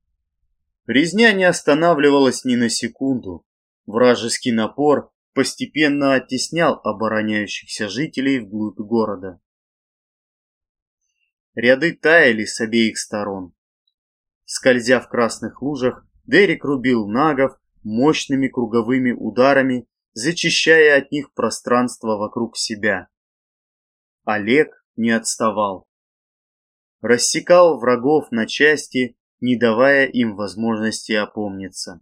Резня не останавливалась ни на секунду. Вражеский напор постепенно оттеснял обороняющихся жителей вглубь города. Ряды таяли с обеих сторон. Скользя в красных лужах, Дерек рубил нагов мощными круговыми ударами, зачищая от них пространство вокруг себя. Олег не отставал. Рассекал врагов на части, не давая им возможности опомниться.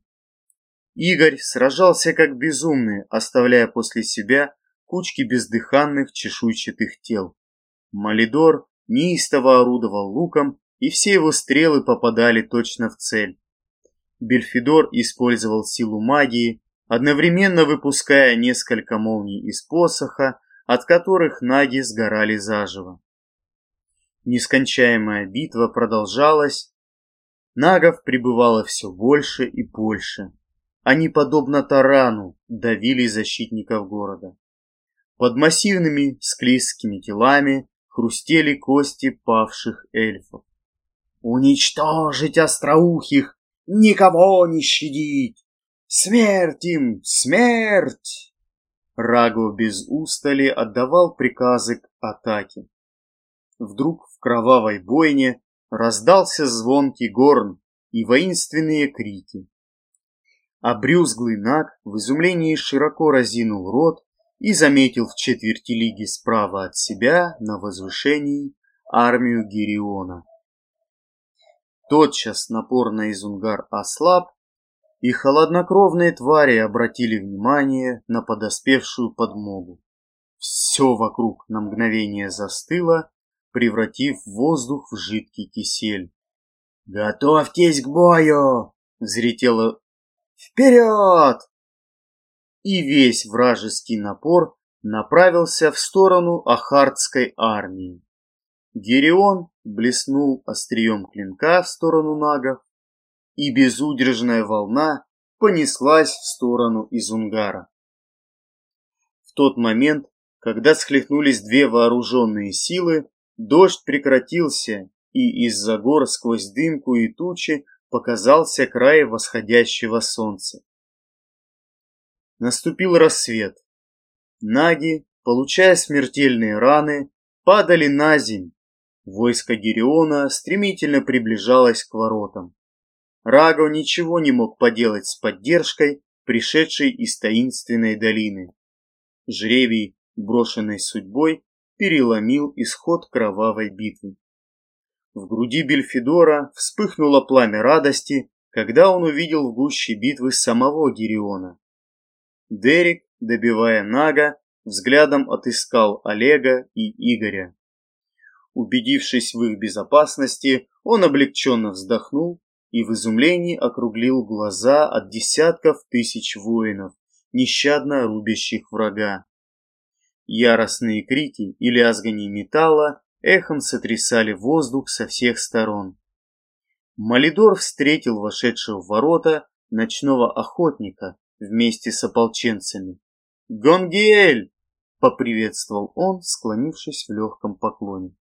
Игорь сражался как безумный, оставляя после себя кучки бездыханных чешуйчатых тел. Малидор неистово орудовал луком, и все его стрелы попадали точно в цель. Бельфидор использовал силу магии, одновременно выпуская несколько молний из посоха, от которых наги сгорали заживо. Нескончаемая битва продолжалась. Нагов прибывало все больше и больше. Они, подобно тарану, давили защитников города. Под массивными склизкими телами хрустели кости павших эльфов. «Уничтожить остроухих! Никого не щадить! Смерть им! Смерть!» Раго без устали отдавал приказы к атаке. Вдруг в кровавой бойне раздался звонкий горн и воинственные крики. Обрюзглый наг в изумлении широко разинул рот и заметил в четверти лиги справа от себя на возвышении армию Гириона. Тотчас напор на Изунгар ослаб, и холоднокровные твари обратили внимание на подоспевшую подмогу. Все вокруг на мгновение застыло, превратив воздух в жидкий кисель. «Готовьтесь к бою!» — взлетело «Вперед!» И весь вражеский напор направился в сторону Ахардской армии. Герион блеснул острием клинка в сторону нагов, и безудержная волна понеслась в сторону Изунгара. В тот момент, когда схлестнулись две вооруженные силы, дождь прекратился, и из-за гор сквозь дымку и тучи показался край восходящего солнца. Наступил рассвет. Наги, получая смертельные раны, падали на земь, Войско Гериона стремительно приближалось к воротам. Раго ничего не мог поделать с поддержкой, пришедшей из таинственной долины. Жребий, брошенный судьбой, переломил исход кровавой битвы. В груди Бельфидора вспыхнуло пламя радости, когда он увидел в гуще битвы самого Гериона. Дерек, добивая Нага, взглядом отыскал Олега и Игоря. Убедившись в их безопасности, он облегченно вздохнул и в изумлении округлил глаза от десятков тысяч воинов, нещадно рубящих врага. Яростные крики и лязгание металла эхом сотрясали воздух со всех сторон. Малидор встретил вошедшего в ворота ночного охотника вместе с ополченцами. «Гонгель!» — поприветствовал он, склонившись в легком поклоне.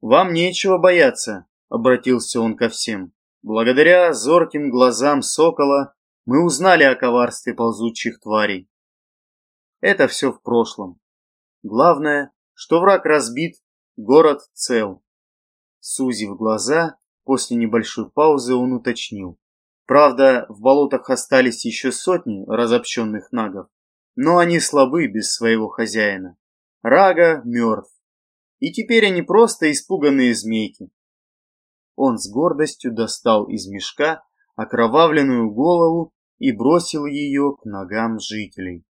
«Вам нечего бояться», — обратился он ко всем. «Благодаря зорким глазам сокола мы узнали о коварстве ползучих тварей. Это все в прошлом. Главное, что враг разбит, город цел». Сузив глаза, после небольшой паузы он уточнил. Правда, в болотах остались еще сотни разобщенных нагов, но они слабы без своего хозяина. Рага мертв, и теперь они просто испуганные змейки. Он с гордостью достал из мешка окровавленную голову и бросил ее к ногам жителей.